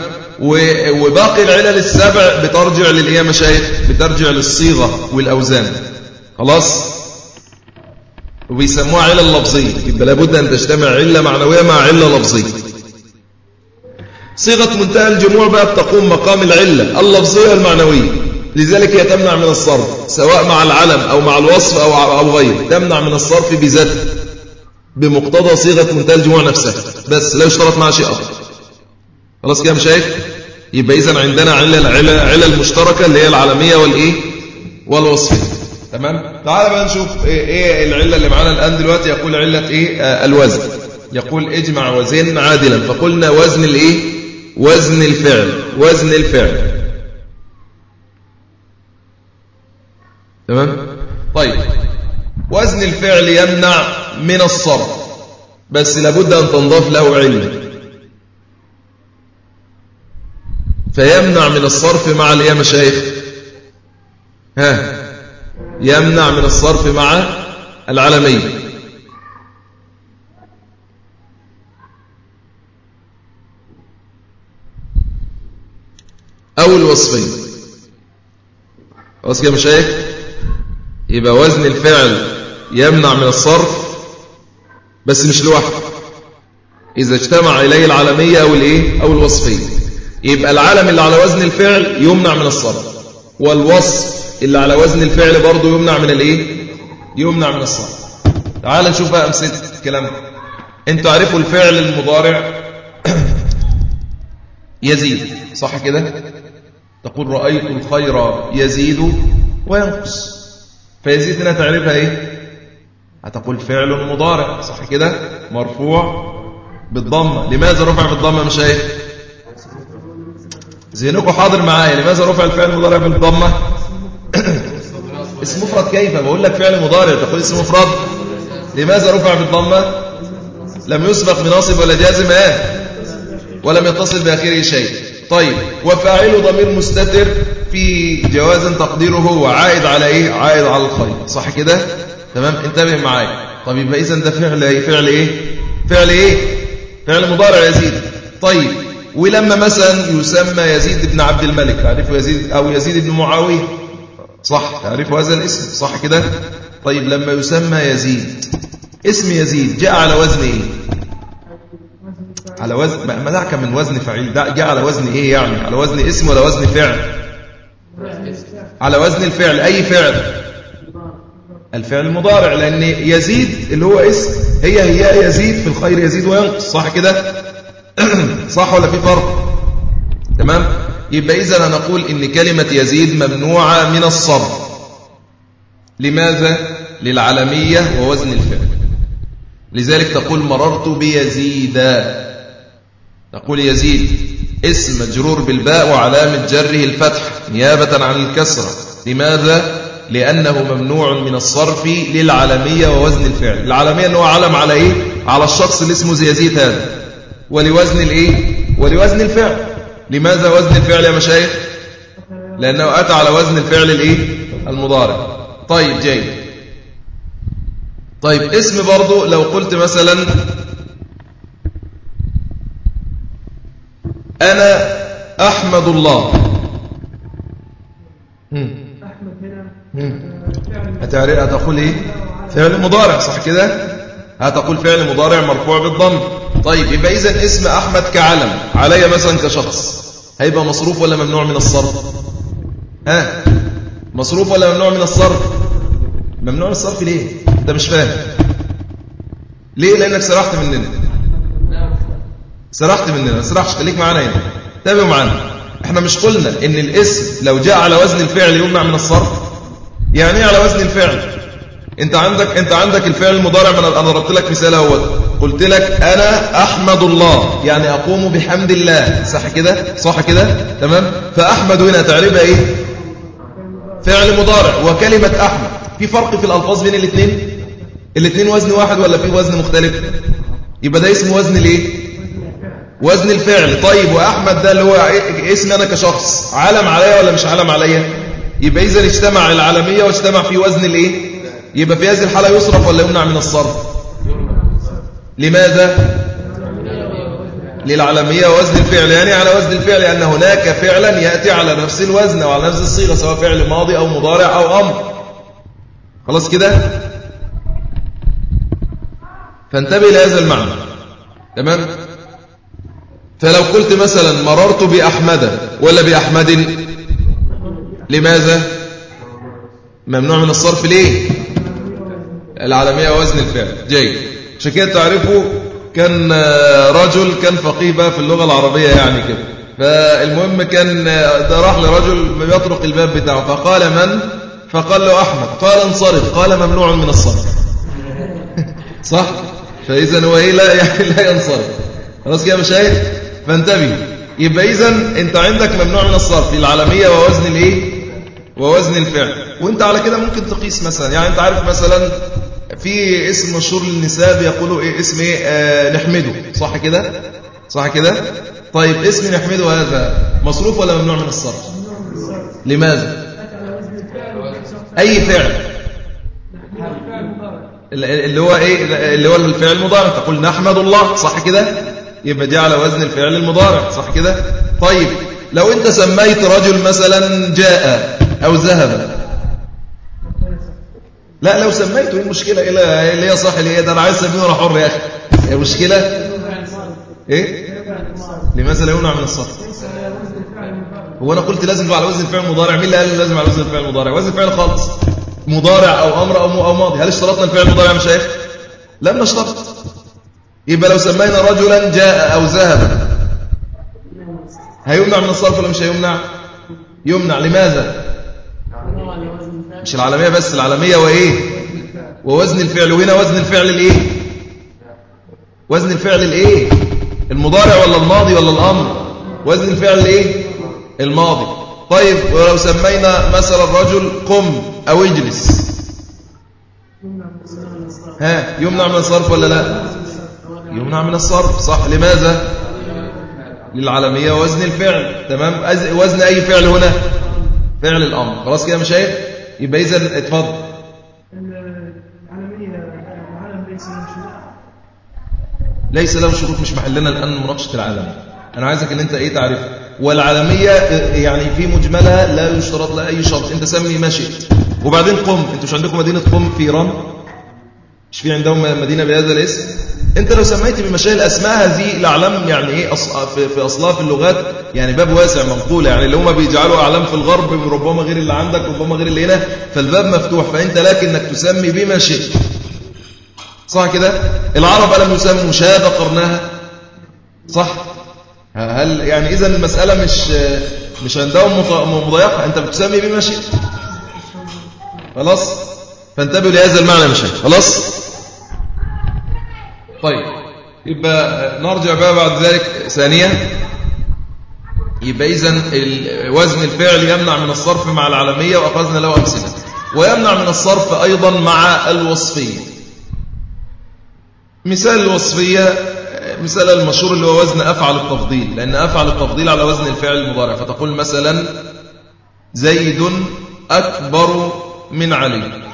وباقي العلل السبع بترجع للإيه مشايخ بترجع للصيغة والأوزان. خلاص؟ وبيسموها علل لفظية يبقى لابد أن تجتمع علة معنوية مع علة لفظية صيغة منتهى الجموع بقى بتقوم مقام العلة اللفظية والمعنوية. لذلك هي تمنع من الصرف سواء مع العلم أو مع الوصف أو, أو غيره. تمنع من الصرف بذاته. بمقتضى صيغة منتهى الجموع نفسها. بس لا يشترط معها شيء آخر. خلاص كده مش هيك يبقى إذا عندنا علل علل علل مشتركة اللي هي العالمية والإيه؟ والوصفية. تمام؟ تعال بقى نشوف إيه, إيه العلة اللي معانا الآن دلوقتي. يقول علة إيه؟ آه الوزن. يقول اجمع وزن عادلا. فقلنا وزن الإيه؟ وزن الفعل. وزن الفعل. تمام؟ طيب. وزن الفعل يمنع من الصرف. بس لابد أن تنضاف له علم فيمنع من الصرف مع الايه مشايخ. ها. يمنع من الصرف مع العلمية أو الوصفية خلاص يا مشايخ يبقى وزن الفعل يمنع من الصرف بس مش لوحده. إذا اجتمع إليه العالمية أو الإيه؟ أو الوصفية يبقى العالم اللي على وزن الفعل يمنع من الصرف. والوصف اللي على وزن الفعل برضه يمنع من الإيه؟ يمنع من الصرف. تعال نشوف بقى أمثلة الكلام أنتوا عارفوا الفعل المضارع؟ يزيد صح كده؟ تقول رأيت الخير يزيد وينقص. فيزيد هنا تعرفها إيه؟ هتقول فعل مضارع صح كده؟ مرفوع بالضمة. لماذا رفع بالضمة؟ مش إيه ذهنكم حاضر معايا لماذا رفع الفعل المضارع بالضمه اسم مفرد كيف؟ بقول لك فعل مضارع تقول اسم مفرد. لماذا رفع بالضمه لم يسبق بناصب ولا جازم إيه ولم يتصل بآخره شيء. طيب وفاعل ضمير مستتر في جواز تقديره هو عائد على إيه؟ عائد على الخير صح كده؟ تمام انتبه معايا. طب يبقى إذن ده فعل إيه؟ فعل إيه؟ فعل إيه؟ فعل مضارع يزيد طيب ولما مثلا يسمى يزيد بن عبد الملك تعرفه يزيد أو يزيد بن معاوية؟ صح تعرف هذا الاسم صح كده؟ طيب لما يسمى يزيد اسم يزيد جاء على وزن إيه؟ على وزن ما دعك من وزن فعيل ده جاء على وزن إيه يعني؟ على وزن اسم ولا وزن فعل؟ على وزن الفعل أي فعل؟ الفعل المضارع لأن يزيد اللي هو اسم هي هي يزيد في الخير يزيد وينقص صح كده؟ صح ولا في فرق؟ تمام؟ يبقى إذا نقول إن كلمة يزيد ممنوعة من الصرف. لماذا؟ للعلمية ووزن الفعل. لذلك تقول مررت بيزيدا تقول يزيد اسم مجرور بالباء وعلامة جره الفتح نيابة عن الكسرة. لماذا؟ لأنه ممنوع من الصرف للعلمية ووزن الفعل. العلمية أنه علم على إيه؟ على الشخص اللي اسمه يزيد هذا. ولوزن الإيه؟ ولوزن الفعل. لماذا وزن الفعل يا مشايخ؟ لأنه أتى على وزن الفعل الإيه؟ المضارع. طيب جيد. طيب اسم برضو لو قلت مثلا أنا أحمد الله. أحمد هنا. هتقول إيه؟ فعل مضارع صح كده؟ هتقول فعل مضارع مرفوع بالضم. طيب يبقى إذا اسم أحمد كعلم علي مثلا كشخص هيبقى مصروف ولا ممنوع من الصرف؟ ها؟ مصروف ولا ممنوع من الصرف؟ ممنوع من الصرف ليه؟ أنت مش فاهم. ليه؟ لأنك سرحت مننا. سرحت مننا ما سرحش خليك معانا هنا. تابعوا معانا. إحنا مش قلنا إن الاسم لو جاء على وزن الفعل يمنع من الصرف. يعني إيه على وزن الفعل؟ انت عندك انت عندك الفعل المضارع من أنا ضربت لك مثال اهو قلت لك أنا أحمد الله. يعني أقوم بحمد الله. صح كده؟ صح كده؟ تمام؟ فأحمد هنا تعريبها إيه؟ فعل مضارع وكلمة أحمد. في فرق في الألفاظ بين الاثنين الاثنين وزن واحد ولا في وزن مختلف؟ يبقى ده اسمه وزن الايه وزن الفعل. طيب وأحمد ده اللي هو اسم أنا كشخص. علم عليا ولا مش علم عليا؟ يبقى اذا اجتمع العالميه واجتمع في وزن الايه يبقى في هذه الحالة يصرف ولا يمنع من الصرف؟ لماذا؟ للعلمية وزن الفعل يعني على وزن الفعل لأن هناك فعلا يأتي على نفس الوزن وعلى نفس الصيغة سواء فعل ماضي أو مضارع أو أمر. خلاص كده؟ فانتبه لهذا المعنى. تمام؟ فلو قلت مثلا مررت بأحمد ولا بأحمد لماذا؟ ممنوع من الصرف ليه؟ العالمية وزن الفعل. جيد. عشان كده تعرفوا كان رجل كان فقيه بقى في اللغة العربية يعني كده. فالمهم كان ده راح لرجل بيطرق الباب بتاعه. فقال من؟ فقال له أحمد. قال انصرف. قال ممنوع من الصرف. صح؟ فإذا هو إيه؟ لا يعني لا ينصرف. خلاص كده مشايخ فانتبه. يبقى إذا أنت عندك ممنوع من الصرف. العالمية ووزن الإيه؟ ووزن الفعل. وانت على كده ممكن تقيس مثلا. يعني انت عارف مثلا في اسم مشهور للنساء بيقولوا إيه اسم إيه؟ آه نحمده. صح كده؟ صح كده؟ طيب اسم نحمده هذا مصروف ولا ممنوع من الصرف؟ لماذا؟ أي فعل. اللي هو إيه؟ اللي هو الفعل المضارع. تقول نحمد الله. صح كده؟ يبقى دي على وزن الفعل المضارع. صح كده؟ طيب لو انت سميت رجل مثلا جاء أو ذهب لا لو سميته إيه المشكلة إيه اللي هي صح اللي هي ده أنا عايز اسميه وأنا حر يا أخي. إيه المشكلة إيه؟ لماذا لا يمنع من الصرف؟ هو أنا قلت لازم على وزن الفعل المضارع. مين اللي قال لازم على وزن الفعل المضارع؟ وزن الفعل خالص. مضارع أو أمر أو أو ماضي. هل اشترطنا الفعل المضارع يا مشايخ؟ لم نشترط. يبقى لو سمينا رجلا جاء أو ذهب هيمنع من الصرف ولا مش هيمنع؟ يمنع. لماذا؟ مش العالمية بس العالمية وإيه ووزن الفعل وهنا وزن الفعل الإيه؟ وزن الفعل الإيه؟ المضارع ولا الماضي ولا الأمر؟ وزن الفعل الإيه؟ الماضي. طيب ولو سمينا مثلا الرجل قم أو اجلس. ها يمنع من الصرف ولا لا؟ يمنع من الصرف صح. لماذا؟ للعالمية وزن الفعل. تمام؟ وزن أي فعل هنا؟ فعل الأمر. خلاص كده مشايخ؟ يبقى إذا اتفضل. ليس له شروط. ليس له شروط مش محلنا الآن مناقشة العالم. أنا عايزك إن أنت إيه تعرف. والعالمية يعني في مجملها لا يشترط لها أي شرط. أنت سمي ما شئت وبعدين قم. أنتوا مش عندكم مدينة قم في إيران؟ مش في عندهم مدينة بهذا الاسم. انت لو سميت بمشاهد الأسماء هذه الأعلام يعني إيه في اصلها في اللغات يعني باب واسع منقوله يعني اللي هم بيجعلوا أعلام في الغرب ربما غير اللي عندك ربما غير اللي هنا فالباب مفتوح. فأنت لكن إنك تسمي بما شئت. صح كده؟ العرب لم يسموا شاب قرنها؟ صح؟ هل يعني اذا المسألة مش مش عندهم مضايقه أنت بتسمي بما شئت. خلاص؟ فانتبهوا لهذا المعنى يا مشايخ. خلاص؟ طيب. يبقى نرجع بقى بعد ذلك ثانية. يبقى إذا وزن الفعل يمنع من الصرف مع العالمية وأخذنا له أمثلة. ويمنع من الصرف أيضا مع الوصفية. مثال الوصفية مثال المشهور اللي هو وزن أفعل التفضيل. لأن أفعل التفضيل على وزن الفعل المضارع. فتقول مثلا زيد أكبر من علي.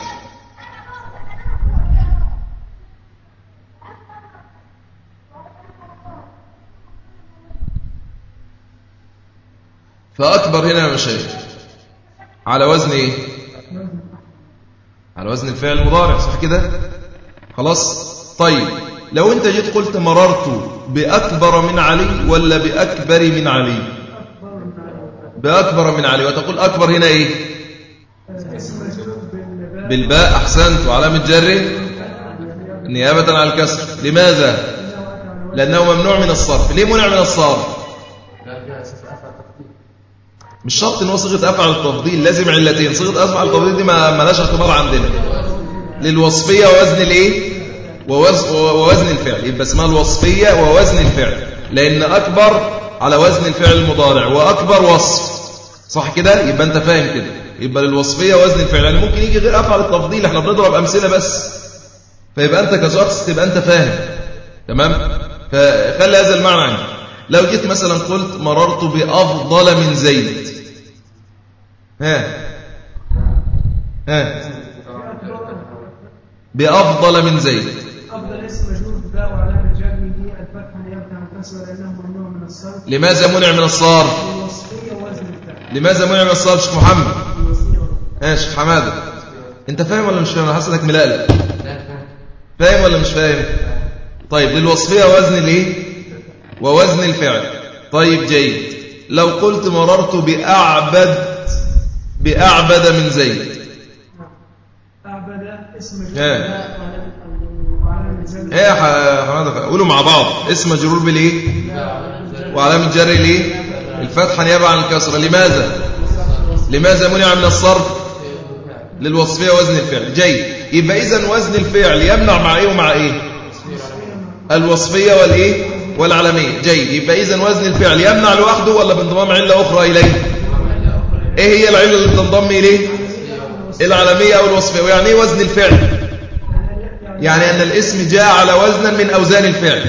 فأكبر هنا مشايخ على وزن إيه؟ على وزن الفعل المضارع صح كده؟ خلاص؟ طيب لو أنت جيت قلت مررت بأكبر من علي ولا بأكبر من علي؟ بأكبر من علي وتقول أكبر هنا إيه؟ بالباء أحسنت. وعلامة جره نيابة عن الكسر. لماذا؟ لأنه ممنوع من الصرف. ليه منع من الصرف؟ مش شرط إن هو صيغة أفعل التفضيل لازم علتين. صيغة أفعل التفضيل دي ما لهاش اعتبار عندنا. للوصفية ووزن الإيه؟ ووزن الفعل. يبقى اسمها الوصفية ووزن الفعل. لأن أكبر على وزن الفعل المضارع وأكبر وصف. صح كده؟ يبقى أنت فاهم كده. يبقى للوصفية وزن الفعل. يعني ممكن يجي غير أفعل التفضيل إحنا بنضرب أمثلة بس. فيبقى أنت كشخص تبقى أنت فاهم. تمام؟ فخلي هذا المعنى عندك لو جيت مثلا قلت مررت بأفضل من زيد. ها. ها. بأفضل من زيد. أفضل اسم مجرور بباء وعلامة جره الفتحة عن الكسر لأنه ممنوع من الصرف. لماذا منع من الصرف؟ لماذا منع من الصرف شيخ محمد؟ ها شيخ حمادة. أنت فاهم ولا مش فاهم؟ أنا حاسس انك ملقلق. فاهم ولا مش فاهم؟ طيب للوصفية وزن الايه ووزن الفعل. طيب جيد. لو قلت مررت بأعبد بأعبد من زيد. أعبد اسم إيه. إيه يا حمادة قولوا مع بعض. اسم مجرور بالايه وعلامه جر الايه الفتحه نيابة عن الكسره لماذا؟ لماذا منع من الصرف؟ للوصفية وزن الفعل. جيد. يبقى إذا وزن الفعل يمنع مع إيه ومع إيه؟ الوصفية والإيه؟ والعلمية. جيد. يبقى إذا وزن الفعل يمنع لوحده ولا بانضمام علة أخرى إليه؟ إيه هي العلة اللي بتنضم إليه؟ العالمية أو الوصفيه ويعني إيه وزن الفعل؟ يعني أن الاسم جاء على وزنا من أوزان الفعل.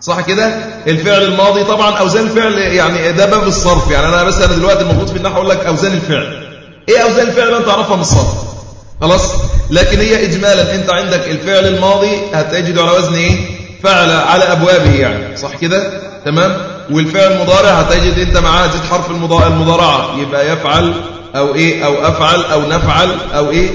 صح كده؟ الفعل الماضي طبعا أوزان الفعل يعني ده باب الصرف. يعني أنا أنا دلوقتي المفروض في النحو أقول لك أوزان الفعل. إيه أوزان الفعل أنت تعرفها من الصرف؟ خلاص؟ لكن هي اجمالا أنت عندك الفعل الماضي هتجده على وزن إيه؟ فعل على أبوابه يعني. صح كده؟ تمام؟ والفعل المضارع هتجد انت معاه زيد حرف المضارعة. يبقى يفعل أو إيه أو افعل أو نفعل أو إيه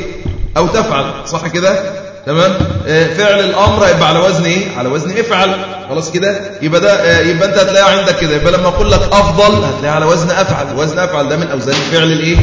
أو تفعل. صح كده؟ تمام؟ آه، فعل الامر يبقى على وزن إيه؟ على وزن افعل. خلاص كده؟ يبقى ده آه، يبقى انت هتلاقي عندك كده. يبقى لما أقول لك افضل هتلاقي على وزن افعل. وزن افعل ده من اوزان الفعل الايه؟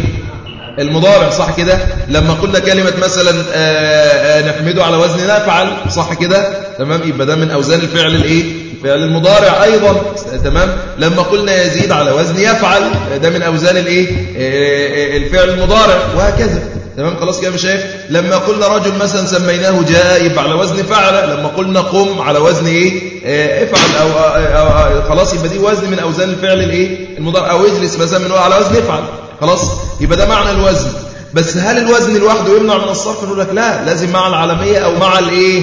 المضارع صح كده؟ لما قلنا كلمة مثلا آه، نحمده على وزن نفعل صح كده؟ تمام؟ يبقى ده من أوزان الفعل الإيه؟ فعل المضارع أيضا. تمام؟ لما قلنا يزيد على وزن يفعل ده من أوزان الإيه؟ آه، آه، الفعل المضارع وهكذا. تمام؟ خلاص كده شايف لما قلنا رجل مثلا سميناه جاء يبقى على وزن فعل لما قلنا قم على وزن إيه؟ آه، افعل أو, أو خلاص يبقى دي وزن من أوزان الفعل الإيه؟ المضارع أو اجلس مثلا من على وزن افعل خلاص؟ يبقى ده معنى الوزن. بس هل الوزن لوحده يمنع من الصرف؟ نقول لك لا لازم مع العالمية أو مع الإيه؟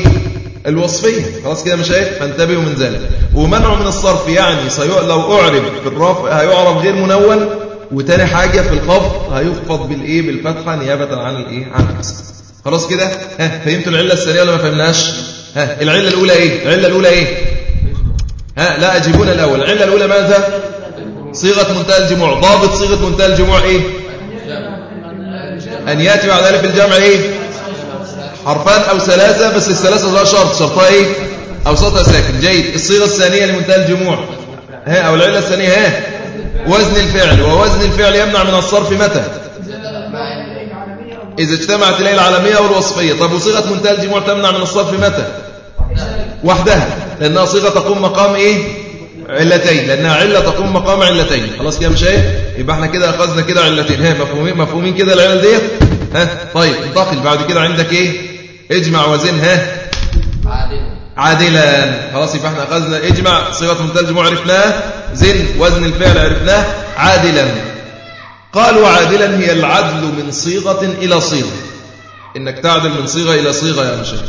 الوصفية. خلاص كده مشايخ فانتبهوا من ذلك. ومنع من الصرف يعني لو أعرب في الرفع هيعرب غير منون. وتاني حاجة في الخفض هيخفض بالإيه؟ بالفتحة نيابة عن الإيه؟ عن الكسر خلاص كده؟ ها فهمتوا العلة الثانية ولا ما فهمناش؟ ها العلة الأولى إيه؟ العلة الأولى إيه؟ ها لا أجيبون الأول. العلة الأولى ماذا؟ صيغة منتهى الجموع. ضابط صيغة منتهى الجموع إيه؟ أن يأتي بعد ذلك الجمع إيه؟ حرفان أو ثلاثة بس الثلاثة لا شرط. شرطها إيه؟ أوسطها ساكن. جيد. الصيغة الثانية لمنتهى الجموع. ها أو العلة الثانية ها؟ وزن الفعل. ووزن الفعل يمنع من الصرف متى؟ إذا اجتمعت إليه العالمية والوصفية. طب وصيغة منتهى الجموع تمنع من الصرف متى؟ وحدها. لأنها صيغة تقوم مقام إيه؟ علتين لأنها علة تقوم مقام علتين. خلاص كده مش إيه يبقى إحنا كده أخذنا كده علتين. ها مفهومين مفهومين كده العلل ديت؟ ها طيب انتقل. بعد كده عندك إيه؟ اجمع وزن ها؟ عادلا. خلاص يبقى إحنا أخذنا اجمع صيغة منتهى الجموع عرفناه. زن وزن الفعل عرفناه. عادلا. قالوا عادلا هي العدل من صيغة إلى صيغة. إنك تعدل من صيغة إلى صيغة يا مشايخ.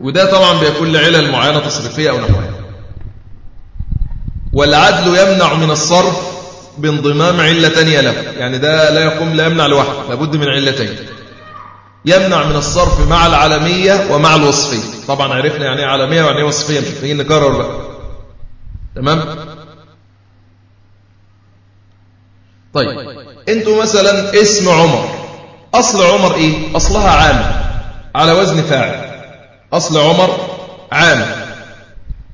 وده طبعا بيكون لعلل معينة تصريفية أو نحوها. والعدل يمنع من الصرف بانضمام علة تانية له. يعني ده لا يقوم لا يمنع لوحده لابد من علتين. يمنع من الصرف مع العالمية ومع الوصفية طبعا عرفنا يعني إيه عالمية ويعني إيه وصفية. مش محتاجين نكرر بقى. تمام؟ طيب أنتوا مثلا اسم عمر. أصل عمر إيه؟ أصلها عام. على وزن فاعل. أصل عمر عام.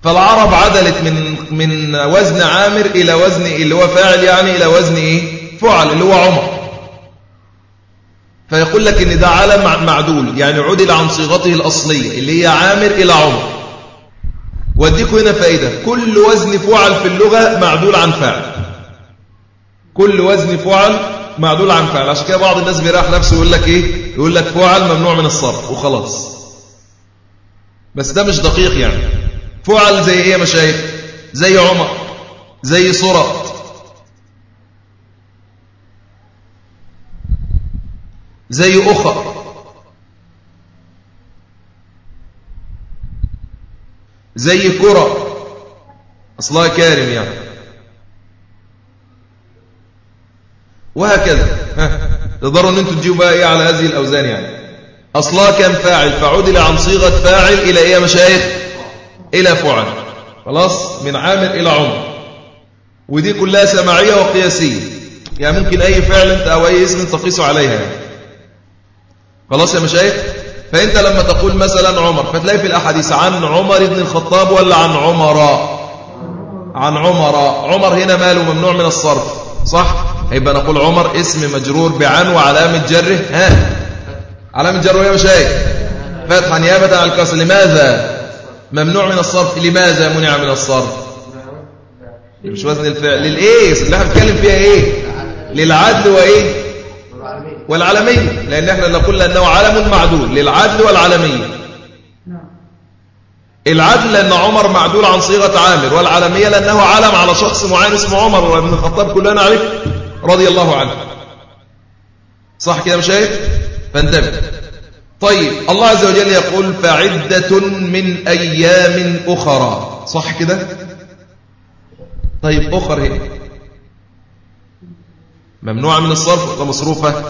فالعرب عدلت من من وزن عامر إلى وزن اللي هو فاعل يعني إلى وزن إيه؟ فعل اللي هو عمر. فيقول لك إن ده علم معدول يعني عدل عن صيغته الأصلية اللي هي عامر إلى عمر. واديكم هنا فائدة كل وزن فعل في اللغة معدول عن فاعل. كل وزن فعل معدول عن فعل عشان كده بعض الناس بيريح نفسه يقول لك إيه؟ يقول لك فعل ممنوع من الصرف وخلاص. بس ده مش دقيق يعني. فعل زي إيه يا مشايخ؟ زي عمر زي صرط زي أخر زي كرة. أصلها كارم يعني. وهكذا. تقدروا إن أنتم تجيبوا بقى إيه على هذه الأوزان يعني. أصلها كان فاعل. فعدل عن صيغة فاعل إلى إيه يا مشايخ؟ إلى فعل خلاص؟ من عامر إلى عمر. ودي كلها سماعية وقياسية. يعني ممكن أي فعل أنت أو أي اسم تقيسه عليها. يعني. خلاص يا مشايخ؟ فأنت لما تقول مثلا عمر فتلاقي في الأحاديث عن عمر بن الخطاب ولا عن عمر؟ عن عمر. عمر هنا ماله ممنوع من الصرف صح؟ هيبقى نقول عمر اسم مجرور بعن وعلامة جره ها؟ علامة جره يا مشايخ. فتحا نيابة عن الكسر. لماذا؟ ممنوع من الصرف. لماذا منع من الصرف؟ مش وزن الفعل. للايه اللي إحنا بنتكلم فيها إيه؟ للعدل وإيه؟ والعالمية. لأن إحنا نقول إنه علم معدول. للعدل والعالمية. العدل لأن عمر معدول عن صيغة عامر. والعالمية لأنه علم على شخص معين اسمه عمر. وابن الخطاب كلنا نعرف رضي الله عنه. صح كده مش شايف؟ فانتبه. طيب الله عز وجل يقول فعدة من أيام أخرى. صح كده؟ طيب أخر هنا ممنوعة من الصرف ولا مصروفة؟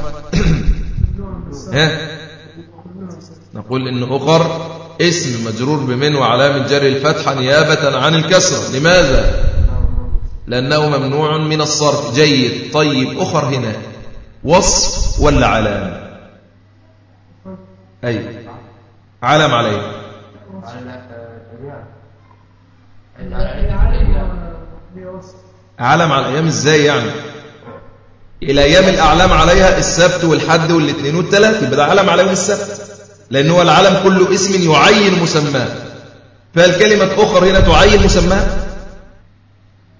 ها؟ نقول إن أخر اسم مجرور بمن وعلامة جر الفتحة نيابة عن الكسرة لماذا؟ لأنه ممنوع من الصرف. جيد. طيب أخر هنا. وصف ولا علامة؟ أي علم عليه. علم على الأيام إزاي يعني؟ الأيام الأعلام عليها السبت والحد والاثنين والثلاث يبقى ده علم عليهم السبت. لأن هو العلم كله اسم يعين مسماه. فالكلمة أخر هنا تعين مسماه؟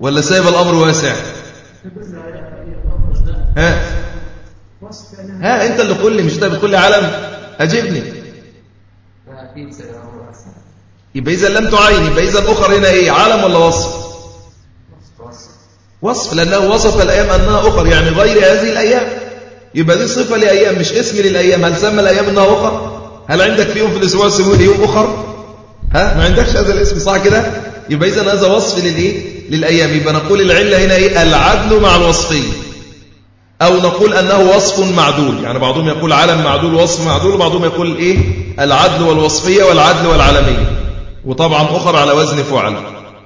ولا سايب الأمر واسع؟ ها؟ ها أنت اللي قل لي مش أنت بتقول لي علم؟ أجبني. يبقى إذا لم تعين يبقى إذا الأخر هنا إيه؟ علم ولا وصف؟ وصف لأنه وصف الأيام أنها أخر يعني غير هذه الأيام. يبقى دي صفة لأيام مش اسم للأيام. هل سمى الأيام أنها أخر هل عندك فيهم في الأسبوع السبوع يوم أخر؟ ها؟ ما عندكش هذا الاسم صح كده؟ يبقى إذا هذا وصف للإيه؟ للأيام. يبقى نقول العلة هنا إيه؟ العدل مع الوصفية أو نقول أنه وصف معدول. يعني بعضهم يقول علم معدول وصف معدول وبعضهم يقول إيه؟ العدل والوصفية والعدل والعلمية. وطبعا أخر على وزن فعل.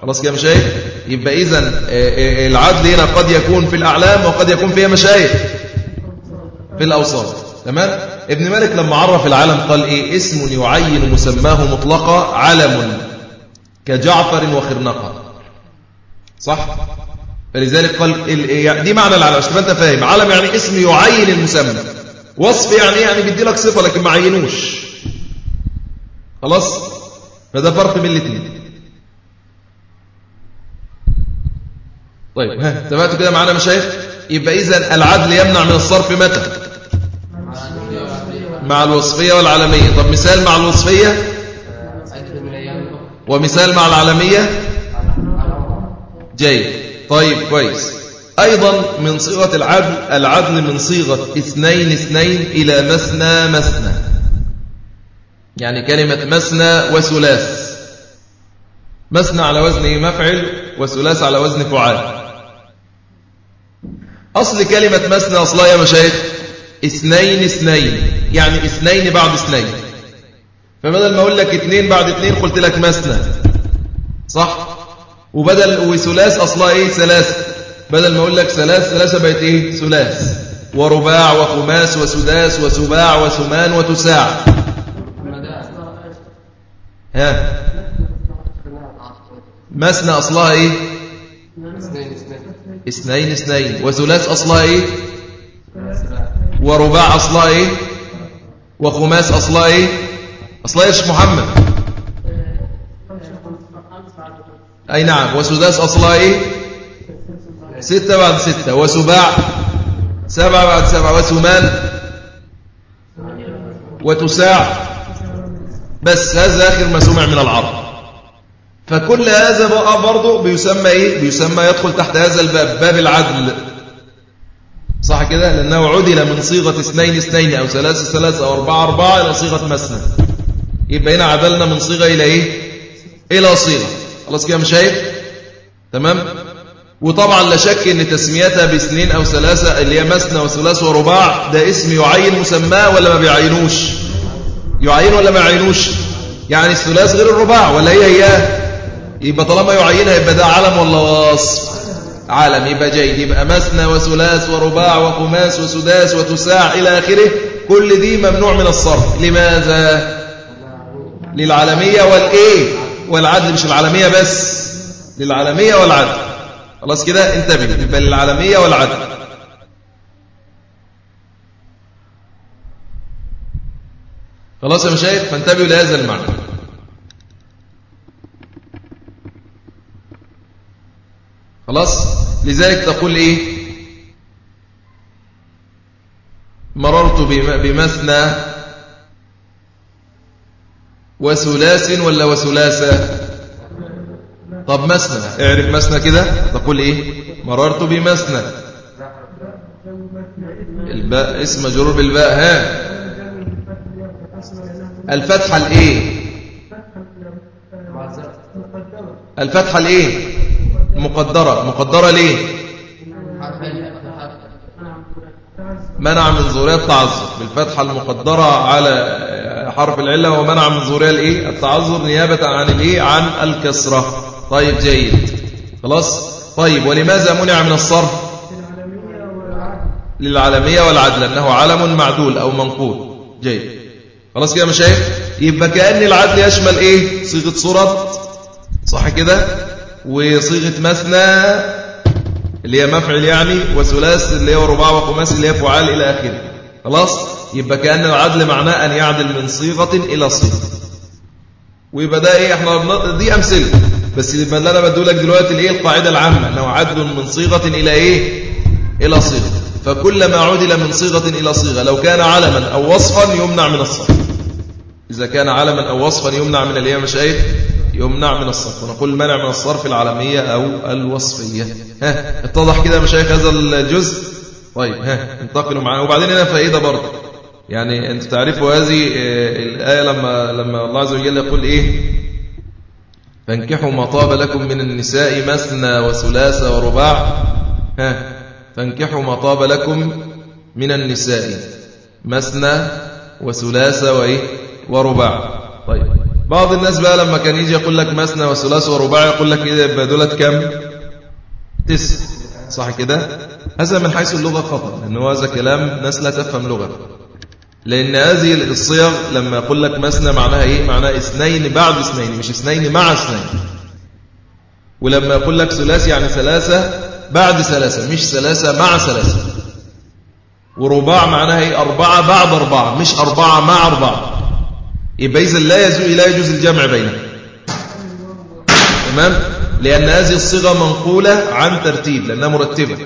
خلاص كده مشايخ؟ يبقى إذا آه، آه، العدل هنا قد يكون في الأعلام وقد يكون فيها مشايخ. في الأوصاف تمام؟ ابن مالك لما عرف العلم قال إيه؟ اسم يعين مسماه مطلقا علم كجعفر وخرنقة صح؟ فلذلك قال يعني دي معنى العلم عشان أنت فاهم. علم يعني اسم يعين المسمى. وصف يعني يعني بيدي لك صفة لكن ما عينوش. خلاص؟ فده فرق بين الاثنين طيب ها تبعتوا كده معانا مشايخ؟ يبقى إذا العدل يمنع من الصرف متى؟ مع الوصفية والعالميه طب مثال مع الوصفية؟ ومثال مع العالميه جيد. طيب كويس. أيضا من صيغة العدل العدل من صيغة اثنين اثنين إلى مثنى مثنى. يعني كلمة مثنى وثلاث. مثنى على وزن مفعل وثلاث على وزن فعال. أصل كلمة مثنى أصلها يا مشايخ اثنين اثنين يعني اثنين بعد اثنين. فبدل ما أقول لك اثنين بعد اثنين قلت لك مثنى. صح؟ وبدل وثلاث أصلها إيه؟ ثلاثة. بدل ما أقول لك ثلاث ثلاثة بقت إيه؟ ثلاث ورباع وخماس وسداس وسباع وثمان وتساع. ها؟ مثنى أصلها إيه؟ اثنين اثنين. وثلاث أصلها إيه؟ ورباع أصلها إيه؟ وخماس أصلها إيه؟ أصلها إيش؟ محمد. أي نعم وسداس أصلها إيه ستة بعد ستة وسباع سبعة بعد سبعة وثمان وتساع. بس هذا آخر ما سمع من العرب. فكل هذا بقى برضه بيسمى إيه؟ بيسمى يدخل تحت هذا الباب باب العدل. صح كده؟ لأنه عدل من صيغة اثنين اثنين أو ثلاثة ثلاثة أو أربعة أربعة إلى صيغة مثنى يبقى هنا عدلنا من صيغة إلى إيه؟ إلى صيغة. خلاص كده مشايخ تمام؟ وطبعا لا شك إن تسميتها باثنين أو ثلاثة اللي هي مثنى وثلاث ورباع ده اسم يعين مسماه ولا ما بيعينوش؟ يعين ولا ما يعينوش؟ يعني الثلاث غير الرباع ولا هي هي؟ يبقى طالما يعينها يبقى ده علم ولا وصف علم يبقى جيد يبقى مثنى وثلاث ورباع وخماس وسداس وتساع إلى آخره. كل دي ممنوع من الصرف. لماذا؟ للعالمية والإيه؟ والعدل مش العالمية بس للعالمية والعدل. خلاص كده انتبه. يبقى للعالمية والعدل. خلاص يا مشايخ فانتبهوا لهذا المعنى. خلاص؟ لذلك تقول إيه؟ مررت بمثنى وثلاث ولا وثلاثة؟ طب مسنى اعرف مسنى كده. تقول إيه؟ مررت بمسنى الباء اسم مجرور بالباء ها. الفتحة الإيه؟ الفتحة الإيه؟ مقدرة. مقدرة ليه؟ منع من ظهورها التعذر. بالفتحة المقدرة على حرف العلة ومنع من ظهورها الايه التعذر نيابة عن الإيه؟ عن الكسرة. طيب جيد. خلاص؟ طيب ولماذا منع من الصرف؟ للعالمية والعدل أنه علم معدول أو منقول. جيد. خلاص كده مشايخ؟ يبقى كأن العدل يشمل إيه؟ صيغة صورة. صح كده؟ وصيغة مثنى اللي هي مفعل يعني وثلاث اللي هي رباع وخماس اللي هي فعال إلى آخره. خلاص؟ يبقى كأن العدل معناه أن يعدل من صيغة إلى صيغة. ويبقى ده إيه؟ إحنا دي أمثلة. بس اللي أنا بدو لك دلوقتي الإيه القاعدة العامة. أنه عدل من صيغة إلى إيه؟ إلى صيغة. فكلما عدل من صيغة إلى صيغة لو كان علما أو وصفا يمنع من الصرف. إذا كان علما أو وصفا يمنع من الإيه مشايخ يمنع من الصرف. ونقول منع من الصرف العالمية أو الوصفية. ها؟ اتضح كده مشايخ هذا الجزء؟ طيب ها انتقلوا معنا وبعدين هنا فائدة برضه. يعني أنت تعرفوا هذه آه، الآية لما لما الله عز وجل يقول إيه؟ فانكحوا ما طاب لكم من النساء مثنى وثلاث ورباع. ها فانكحوا ما طاب لكم من النساء مثنى وثلاث وإيه؟ ورباع. طيب بعض الناس بقى لما كان يجي يقول لك مثنى وثلاث ورباع يقول لك إيه؟ يبقى دولت كم تسع صح كده؟ هذا من حيث اللغة خطأ لأنه هذا كلام ناس لا تفهم لغة. لأن هذه الصيغ لما يقول لك مثنى معناها إيه؟ معناها اثنين بعد اثنين مش اثنين مع اثنين. ولما يقول لك ثلاث يعني ثلاثة بعد ثلاثة مش ثلاثة مع ثلاثة. ورباع معناها إيه؟ أربعة بعد أربعة مش أربعة مع أربعة. يبقى إذا لا يجوز لا يجوز الجمع بينهم. تمام؟ لأن هذه الصيغة منقولة عن ترتيب لأنها مرتبة.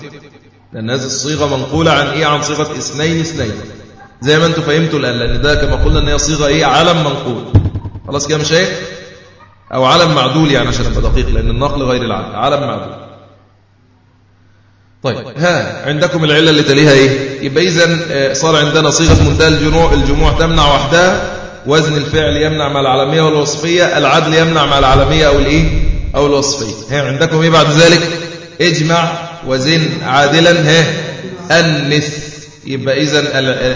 لأن هذه الصيغة منقولة عن إيه؟ عن صيغة اثنين اثنين. زي ما أنتم فهمتوا الآن لأن ده كما قلنا أن هي صيغة إيه؟ علم منقول. خلاص كده مش هيك؟ أو علم معدول يعني عشان أبقى دقيق لأن النقل غير العلم علم معدول. طيب ها عندكم العلة اللي تليها إيه؟ يبقى إذن آه، صار عندنا صيغة منتهى الجموع الجموع تمنع وحدها. وزن الفعل يمنع مع العالمية والوصفية. العدل يمنع مع العالمية أو الإيه؟ أو الوصفية. ها عندكم إيه بعد ذلك؟ اجمع وزن عادلا ها أنث يبقى إذن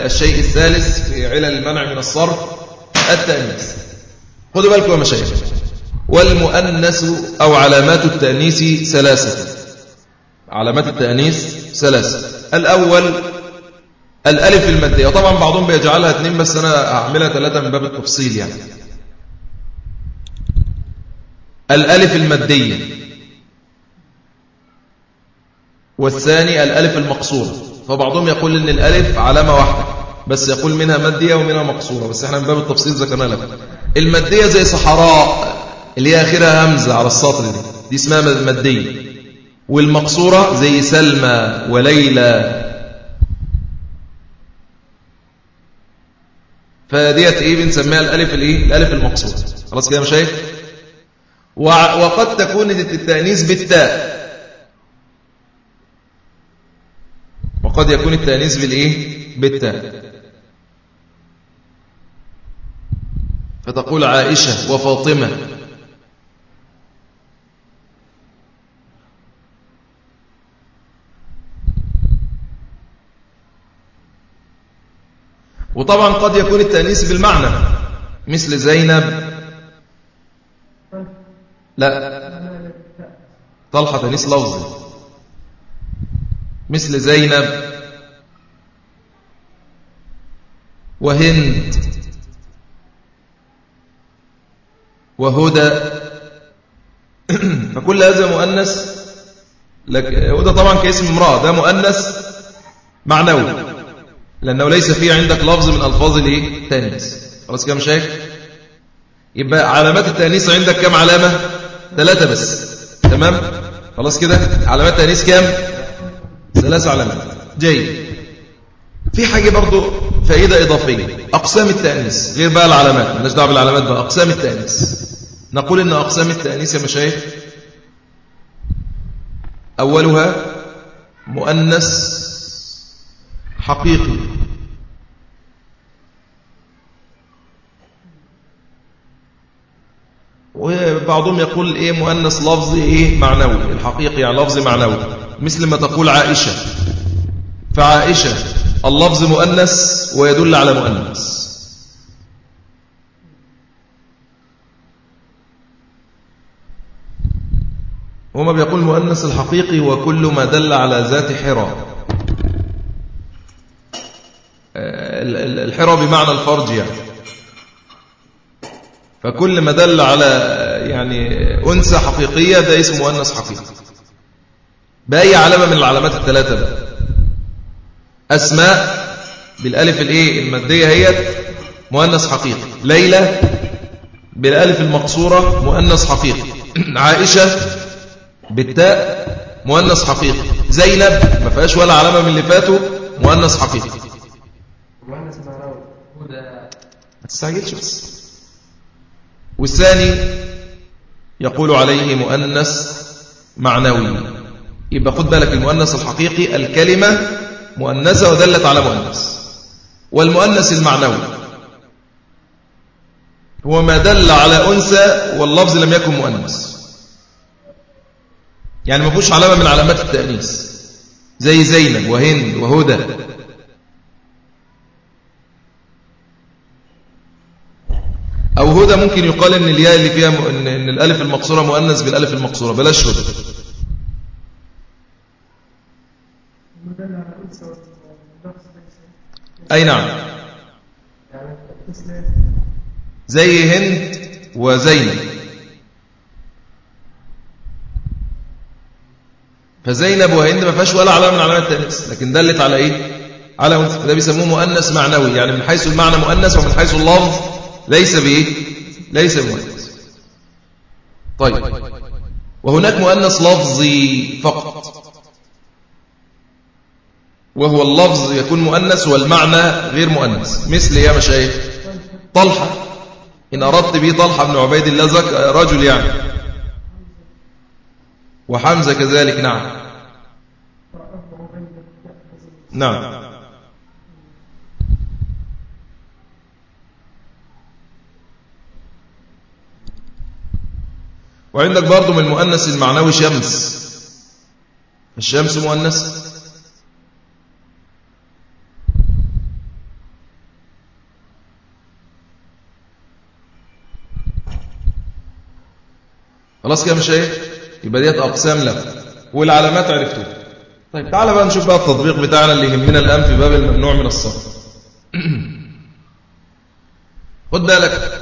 الشيء الثالث في علل المنع من الصرف التأنيث. خذوا بالكم يا مشايخ. والمؤنث أو علامات التأنيث ثلاثة. علامات التأنيث ثلاثة. الأول الألف المادية طبعا بعضهم بيجعلها اثنين بس أنا أعملها ثلاثة من باب التفصيل يعني. الألف المادية. والثاني الألف المقصورة. فبعضهم يقول إن الألف علامة واحدة بس يقول منها مادية ومنها مقصورة بس إحنا من باب التفصيل ذكرنا لكم. المادية زي صحراء اللي هي آخرها همزة على السطر دي دي اسمها مادية. والمقصورة زي سلمى وليلى. فديت إيه بنسميها الألف الإيه؟ الألف المقصور خلاص كده يا مشايخ؟ وقد تكون التأنيث بالتاء. وقد يكون التانيث بالايه بالتاء. فتقول عائشة وفاطمة. وطبعا قد يكون التأنيث بالمعنى. مثل زينب. لا. طلحة تأنيث لفظي مثل زينب. وهند وهدى. فكل هذا مؤنث لك هدى طبعا كاسم امرأة ده مؤنث معنوي لأنه ليس فيه عندك لفظ من ألفاظ التانيث خلاص كده مش هيك يبقى علامات التانيث عندك كم علامة؟ ثلاثة بس. تمام؟ خلاص كده؟ علامات التانيث كم ثلاث علامات. جيد. في حاجة برضو فائدة إضافية. أقسام التأنيث. غير بقى العلامات. مالناش دعوة بالعلامات بقى. أقسام التأنيث. نقول إن أقسام التأنيث يا مشايخ أولها مؤنث حقيقي. وبعضهم يقول إيه مؤنث لفظي إيه معنوي. الحقيقي يعني لفظ معنوي. مثل ما تقول عائشة. فعائشة اللفظ مؤنث ويدل على مؤنث. وما بيقول المؤنث الحقيقي هو كل ما دل على ذات حرى. الحرى بمعنى الفرج يعني. فكل ما دل على يعني أنثى حقيقية ده اسمه مؤنث حقيقي. بأي علامة من العلامات الثلاثة بقى أسماء بالألف الإيه؟ المادية هي مؤنث حقيقي. ليلى بالألف المقصورة مؤنث حقيقي. عائشة بالتاء مؤنث حقيقي. زينب ما فيهاش ولا علامة من اللي فاتوا مؤنث حقيقي. ما تستعجلش بس. والثاني يقول عليه مؤنث معنوي. يبقى خد بالك المؤنث الحقيقي الكلمة مؤنثة ودلت على مؤنث. والمؤنث المعنوي. هو ما دل على أنثى واللفظ لم يكن مؤنث. يعني ما فيهوش علامة من علامات التأنيث. زي زينب وهند وهدى. أو هدى ممكن يقال إن الياء اللي فيها م... إن... الألف المقصورة مؤنث بالألف المقصورة. بلاش هدى. أي نعم. زي هند وزينب فزينب وهند ما فيهاش ولا علامة من علامات التأنيث. لكن دلت على إيه؟ على أنثى. ده بيسموه مؤنث معنوي. يعني من حيث المعنى مؤنث ومن حيث اللفظ ليس بإيه؟ ليس بمؤنث طيب. وهناك مؤنث لفظي فقط. وهو اللفظ يكون مؤنث والمعنى غير مؤنث. مثل يا مشايخ طلحة. إن أردت به طلحة بن عبيد الله رجل يعني. وحمزة كذلك نعم. نعم. وعندك برضو من المؤنث المعنوي شمس. الشمس مؤنث خلاص كده مش إيه يبقى ديت أقسام له والعلامات عرفتوها طيب. تعالى بقى نشوف بقى التطبيق بتاعنا اللي يهمنا الآن في باب الممنوع من الصرف. خد بالك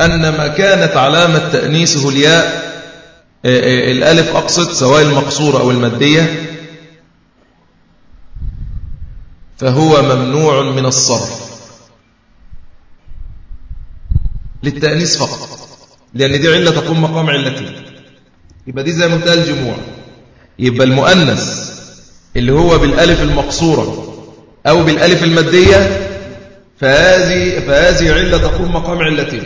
أن ما كانت علامة تانيثه الياء آه، آه، الألف أقصد سواء المقصوره أو المادية فهو ممنوع من الصرف. للتأنيث فقط. لأن دي علة تقوم مقام علتين يبقى دي زي منتهى الجموع. يبقى المؤنث اللي هو بالألف المقصورة أو بالألف المادية فهذه, فهذه علة تقوم مقام علتين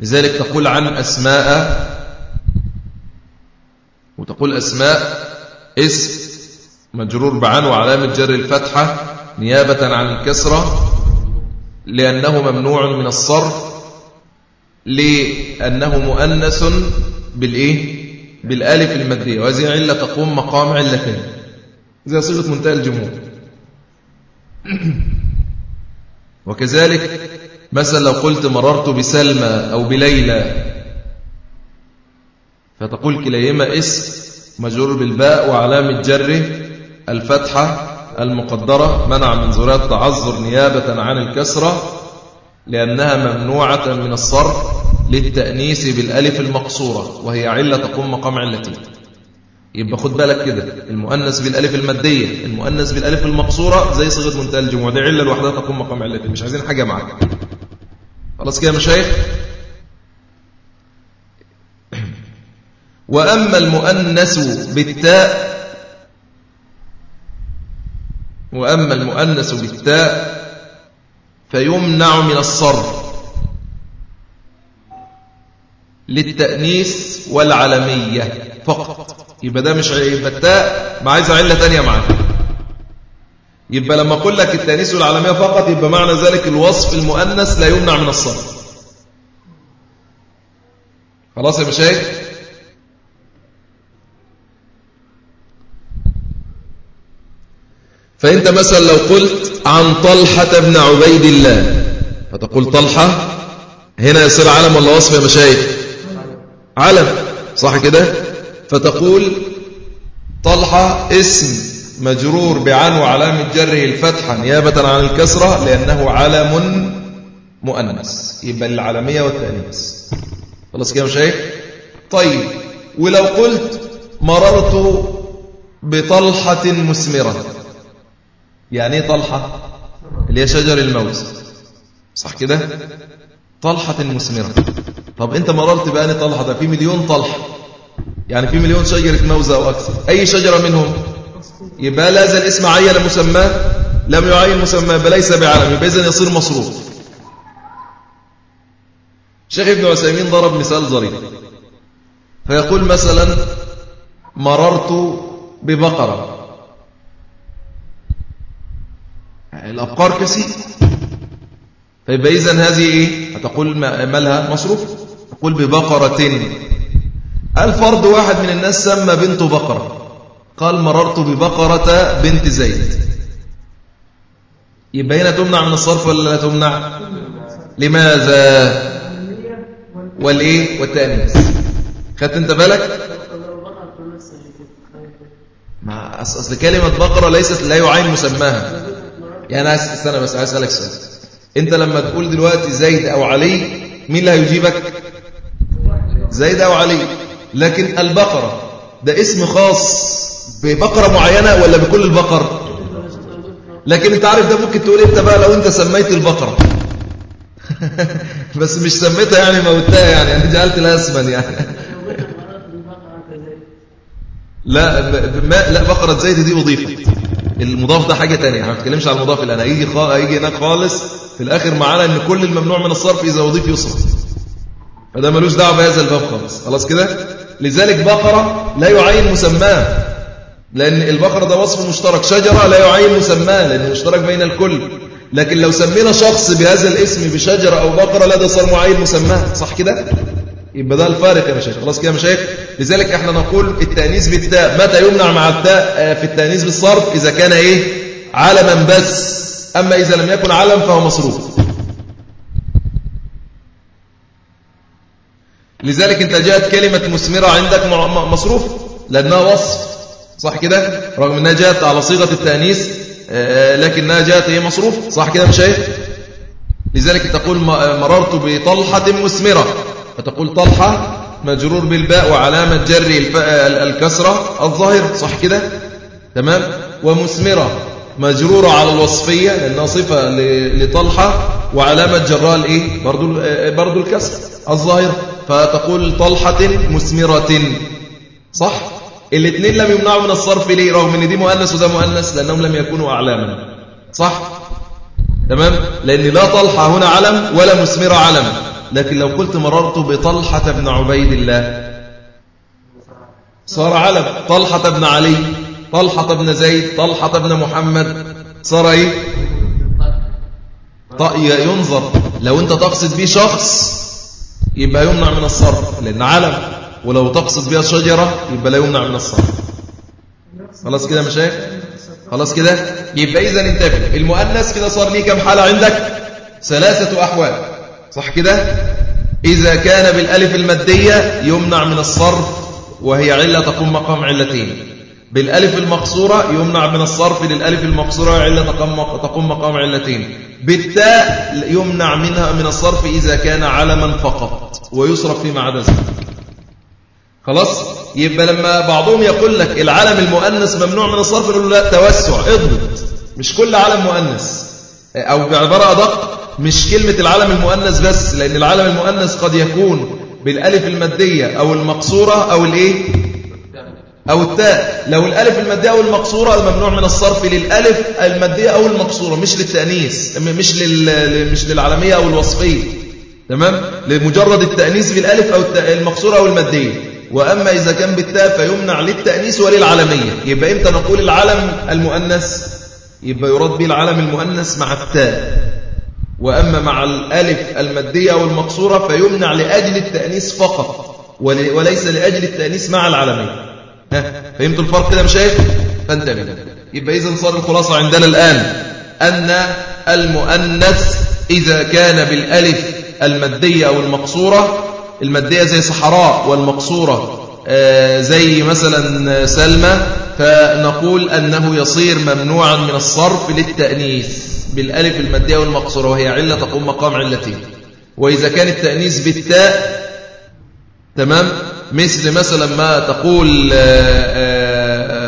لذلك تقول عن أسماء وتقول أسماء اسم مجرور بعن وعلامة جر الفتحة نيابة عن الكسرة لأنه ممنوع من الصرف لأنه مؤنس بالإيه؟ بالآلف المادية وهذه علة تقوم مقام علتين. زي صيغة منتهى الجمهور. وكذلك مثلا لو قلت مررت بسلمى أو بليلى فتقول كليهما اسم مجرور بالباء وعلامة جره الفتحة المقدرة منع من زرار التعذر نيابة عن الكسرة لأنها ممنوعة من الصرف للتأنيس بالألف المقصورة وهي علة تقوم مقام علتين يبقى خد بالك كده المؤنث بالألف المادية المؤنث بالألف المقصورة زي صيغة منتهى الجموع دي علة لوحدها تقوم مقام علتين مش عايزين حاجة معاك. خلاص كده يا مشايخ؟ وأما المؤنث بالتاء وأما المؤنث بالتاء فيمنع من الصرف للتأنيث والعلمية فقط. يبقى ده مش يبقى التاء ما عايز علة تانية معاه يبقى لما أقول لك التأنيث والعلمية فقط يبقى معنى ذلك الوصف المؤنث لا يمنع من الصرف. خلاص يا مشايخ؟ فأنت مثلا لو قلت عن طلحة بن عبيد الله. فتقول طلحة؟ هنا يصير علم ولا وصف يا مشايخ؟ علم. صح كده؟ فتقول طلحة اسم مجرور بعن وعلامة جره الفتحة نيابة عن الكسرة لأنه علم مؤنث. يبقى العالمية والتأنيث خلاص كده مشايخ؟ طيب. ولو قلت مررت بطلحة مسمرة. يعني إيه طلحة؟ اللي هي شجر الموز. صح كده؟ طلحة مثمرة طب أنت مررت بأني طلحة ده؟ في مليون طلحة. يعني في مليون شجرة موز أو أكثر أي شجرة منهم؟ يبقى لا زال اسم عين مسماه لم يعين مسماه بليس بعالم. يبقى إذن يصير مصروف. شيخ ابن عثيمين ضرب مثال ظريف. فيقول مثلا مررت ببقرة. الأبقار كثير فيبقى إذن هذه إيه؟ هتقول مالها مصروف؟ تقول ببقرة. الفرد واحد من الناس سمى بنته بقرة. قال مررت ببقرة بنت زيد. يبقى هنا تمنع من الصرف ولا لا تمنع؟ لماذا؟ والإيه؟ والتأنيث. خدت أنت بالك؟ مع أصل كلمة بقرة ليست لا يعين مسماها. يعني أنا استنى بس عايز أسألك سؤال. أنت لما تقول دلوقتي زيد أو علي مين اللي هيجيبك؟ زيد أو علي. لكن البقرة ده اسم خاص ببقرة معينة ولا بكل البقر؟ لكن أنت عارف ده ممكن تقول أنت بقى لو أنت سميت البقرة. بس مش سميتها يعني موتها يعني يعني جعلت لها اسما يعني. لا ما لا بقرة زيت دي أضيفت المضاف ده حاجة تانية. إحنا ما بنتكلمش على المضاف الآن هيجي خا... هيجي هناك خالص في الآخر معانا إن كل الممنوع من الصرف إذا أضيف يصرف فده ملوش دعوة بهذا الباب خالص. خلاص كده؟ لذلك بقرة لا يعين مسماه. لأن البقرة ده وصف مشترك. شجرة لا يعين مسماه لأنه مشترك بين الكل. لكن لو سمينا شخص بهذا الاسم بشجرة أو بقرة لا ده صار معين مسماه. صح كده؟ يبقى ده الفارق يا مشايخ. خلاص كده يا مشايخ. لذلك إحنا نقول التأنيث بالتاء. متى يمنع مع التاء؟ آه، في التأنيث بالصرف. إذا كان إيه؟ علما بس. أما إذا لم يكن علم فهو مصروف. لذلك انت جاءت كلمة مثمرة عندك مصروف لأنها وصف. صح كده؟ رغم أنها جاءت على صيغة التأنيث آه، لكنها جاءت هي مصروف. صح كده مش لذلك تقول مررت بطلحة مثمرة فتقول طلحة مجرور بالباء وعلامة جر الكسرة. الظاهر صح كده؟ تمام؟ ومثمرة مجرورة على الوصفية لأنها صفة لطلحة وعلامة جراء الإيه؟ برضو, برضو الكسر. الظاهر. فتقول طلحة مثمرة صح؟ الاثنين لم يمنعوا من الصرف ليه رغم إن دي مؤنث وده مؤنث لأنهم لم يكونوا أعلاما. صح؟ تمام؟ لأن لا طلحة هنا علم ولا مثمرة علم. لكن لو قلت مررت بطلحة بن عبيد الله. صار علم. طلحة بن علي طلحة بن زيد طلحة بن محمد. صار إيه؟ ينظر. لو أنت تقصد به شخص يبقى يمنع من الصرف لأن علم. ولو تقصد بها شجرة يبقى لا يمنع من الصرف. خلاص كده مشايخ؟ خلاص كده؟ يبقى إذا انتبه. المؤنث كده صار ليه كم حالة عندك؟ ثلاثة أحوال. صح كده؟ إذا كان بالألف المادية يمنع من الصرف وهي علة تقوم مقام علتين. بالألف المقصورة يمنع من الصرف للألف المقصورة علة تقوم مقام علتين. بالتاء يمنع منها من الصرف إذا كان علما فقط ويصرف فيما عدا ذلك. خلاص؟ يبقى لما بعضهم يقول لك العلم المؤنث ممنوع من الصرف نقول له لا توسع اضبط. مش كل علم مؤنث. أو بعبارة أدق مش كلمة العلم المؤنث بس لأن العلم المؤنث قد يكون بالألف المادية أو المقصورة أو الإيه؟ أو التاء. لو الألف المادية أو المقصورة ممنوع من الصرف للألف المادية أو المقصورة مش للتأنيث مش لل... مش للعلمية أو الوصفية. تمام؟ لمجرد التأنيث بالألف أو المقصورة أو المادية. وأما إذا كان بالتاء فيمنع للتأنيث وللعلمية. يبقى إمتى نقول العلم المؤنث؟ يبقى يراد به العلم المؤنث مع التاء. وأما مع الألف المادية أو المقصورة فيمنع لأجل التأنيث فقط وليس لأجل التأنيث مع العلمية فهمتوا الفرق كده مشايخ؟ فانتبه. يبقى إذا صار الخلاصة عندنا الآن أن المؤنث إذا كان بالألف المادية أو المقصورة المادية زي صحراء والمقصورة آه، زي مثلا سلمى فنقول أنه يصير ممنوعا من الصرف للتأنيث. بالألف المادية والمقصورة وهي علة تقوم مقام علتين. وإذا كان التأنيث بالتاء تمام؟ مثل مثلا ما تقول آه،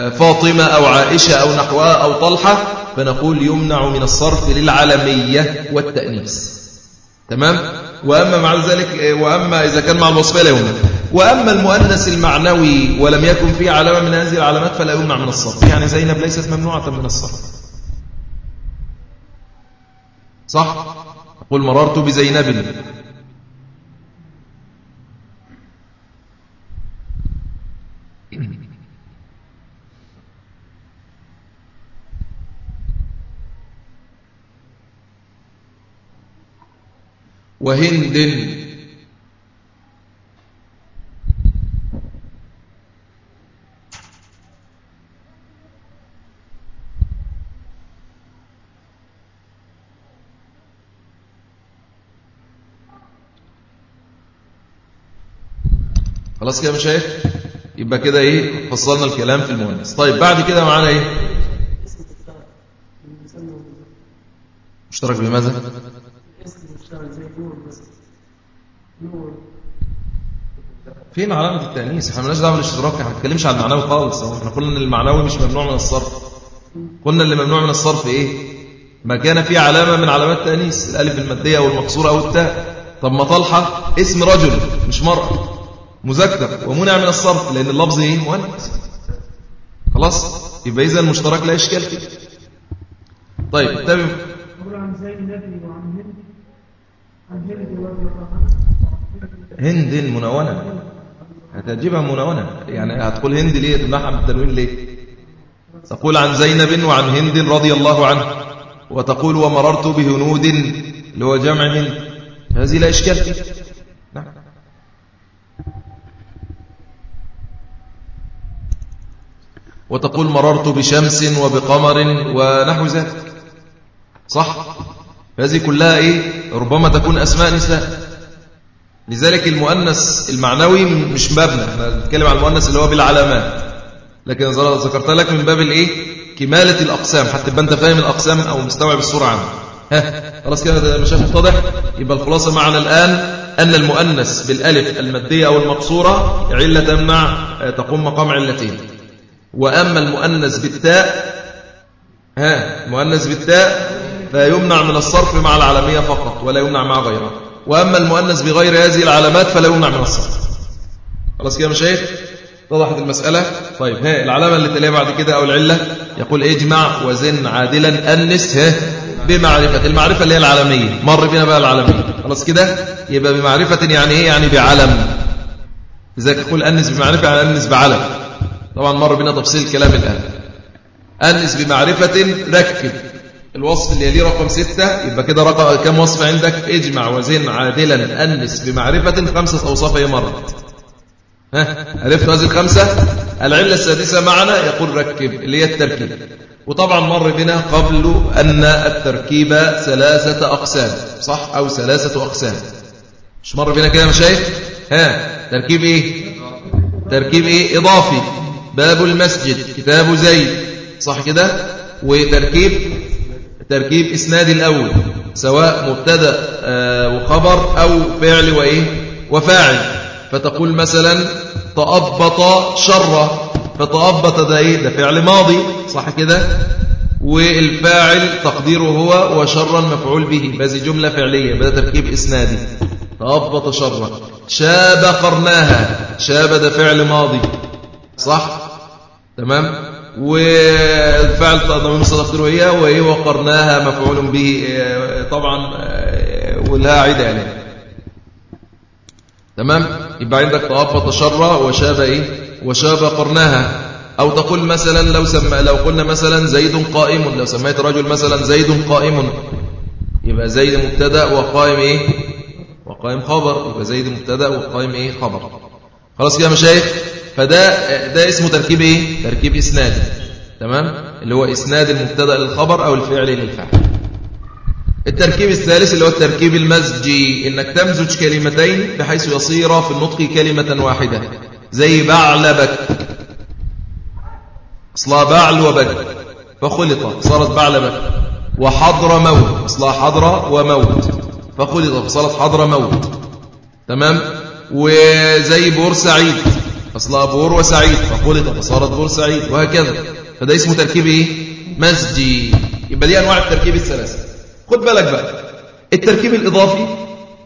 آه، فاطمة أو عائشة أو نحوها أو طلحة فنقول يمنع من الصرف للعلمية والتأنيث. تمام؟ وأما مع ذلك آه، وأما إذا كان مع الوصفة لا يمنع. وأما المؤنث المعنوي ولم يكن فيه علامة من هذه العلامات فلا يمنع من الصرف. يعني زينب ليست ممنوعة من الصرف. صح؟ قل مررت بزينب. وهند. خلاص كده مشايخ يبقى كده إيه؟ فصلنا الكلام في المؤنث طيب بعد كده معانا إيه؟ مشترك بماذا فين علامة التأنيث؟ إحنا مالناش دعوة بالاشتراك إحنا ما بنتكلمش عن المعنوي خالص. إحنا قلنا ان المعنوي مش ممنوع من الصرف. قلنا اللي ممنوع من الصرف إيه؟ ما كان فيه علامة من علامات التأنيث الألف المادية أو المقصورة أو التاء طب ما طلحة اسم رجل مش مرأة. مذكر ومنع من الصرف لأن اللفظ إيه؟ مؤنث. خلاص؟ يبقى إذا المشترك لا إشكال فيه. طيب هند. هند منونة هتجيبها منونة. يعني هتقول هند ليه؟ تمنعها بالتنوين ليه؟ تقول عن زينب وعن هند رضي الله عنه. وتقول ومررت بهنود اللي هو جمع هند هذه لا إشكال فيه نعم وتقول مررت بشمس وبقمر ونحو ذلك. صح؟ هذه كلها إيه؟ ربما تكون أسماء نساء. لذلك المؤنث المعنوي مش مبنى إحنا نتكلم عن المؤنث اللي هو بالعلامات. لكن ذكرت لك من باب الإيه؟ كمالة الأقسام حتى أنت فاهم الأقسام أو مستوعب الصورة عنها. ها خلاص كده مشاهد متضح يبقى الخلاصة معنا الآن أن المؤنث بالألف المادية أو المقصورة علة تمنع تقوم مقام علتين وأما المؤنث بالتاء ها المؤنث بالتاء فيمنع من الصرف مع العالمية فقط ولا يمنع مع غيرها. وأما المؤنث بغير هذه العلامات فلا يمنع من الصرف. خلاص كده مشايخ؟ وضحت المسألة. طيب ها العلامة اللي تليها بعد كده أو العلة يقول اجمع وزن عادلا أنس ها بمعرفة المعرفة اللي هي العالمية. مر بنا بقى العالمية. خلاص كده؟ يبقى بمعرفة يعني إيه؟ يعني بعلم. إذا يقول أنس بمعرفة يعني أنس بعلم. طبعا مر بنا تفصيل الكلام الآن أنس بمعرفة ركب. الوصف اللي يليه رقم ستة يبقى كده رقم كم وصف عندك؟ اجمع وزن عادلا. أنس بمعرفة خمسة أوصاف هي مرت ها؟ عرفت هذه الخمسة؟ العلة السادسة معنا يقول ركب اللي هي التركيب. وطبعا مر بنا قبل أن التركيب ثلاثة أقسام. صح أو ثلاثة أقسام. مش مر بنا كده مشايخ ها؟ تركيب إيه؟ تركيب إيه؟ إضافي. باب المسجد كتاب زيد. صح كده؟ وتركيب تركيب إسناد الأول سواء مبتدأ آه، وخبر أو فعل وإيه؟ وفاعل. فتقول مثلا تأبط شر. فتأبط ده إيه؟ ده فعل ماضي. صح كده؟ والفاعل تقديره هو وشرا مفعول به. هذه جملة فعلية بدأ تركيب إسنادي. تأبط شرا شاب قرناها. شاب ده فعل ماضي. صح؟ تمام؟ والفعل ضمير مصدر هي وهي وقرناها مفعول به طبعا ولها عيد عليه تمام؟ يبقى عندك تأبط شر وشاب إيه؟ وشاب قرناها. أو تقول مثلا لو سمى لو قلنا مثلا زيد قائم لو سميت رجل مثلا زيد قائم يبقى زيد مبتدأ وقائم إيه؟ وقائم خبر. يبقى زيد مبتدأ وقائم إيه؟ خبر. خلاص كده مشايخ؟ فده ده اسمه تركيب إيه؟ تركيب اسنادي تمام؟ اللي هو إسناد المبتدأ للخبر أو الفعل للفعل. التركيب الثالث اللي هو التركيب المزجي. إنك تمزج كلمتين بحيث يصير في النطق كلمة واحدة. زي بعلبك. أصلها بعل وبك. فخلط. صارت بعلبك. وحضر موت. أصلها حضر وموت. فخلط. فصارت حضر موت. تمام؟ وزي بورسعيد. أصلها بور وسعيد فخلط فصارت بورسعيد وهكذا. فده اسمه تركيب إيه؟ مسجي يبقى دي أنواع التركيب الثلاثة. خد بالك بقى التركيب الإضافي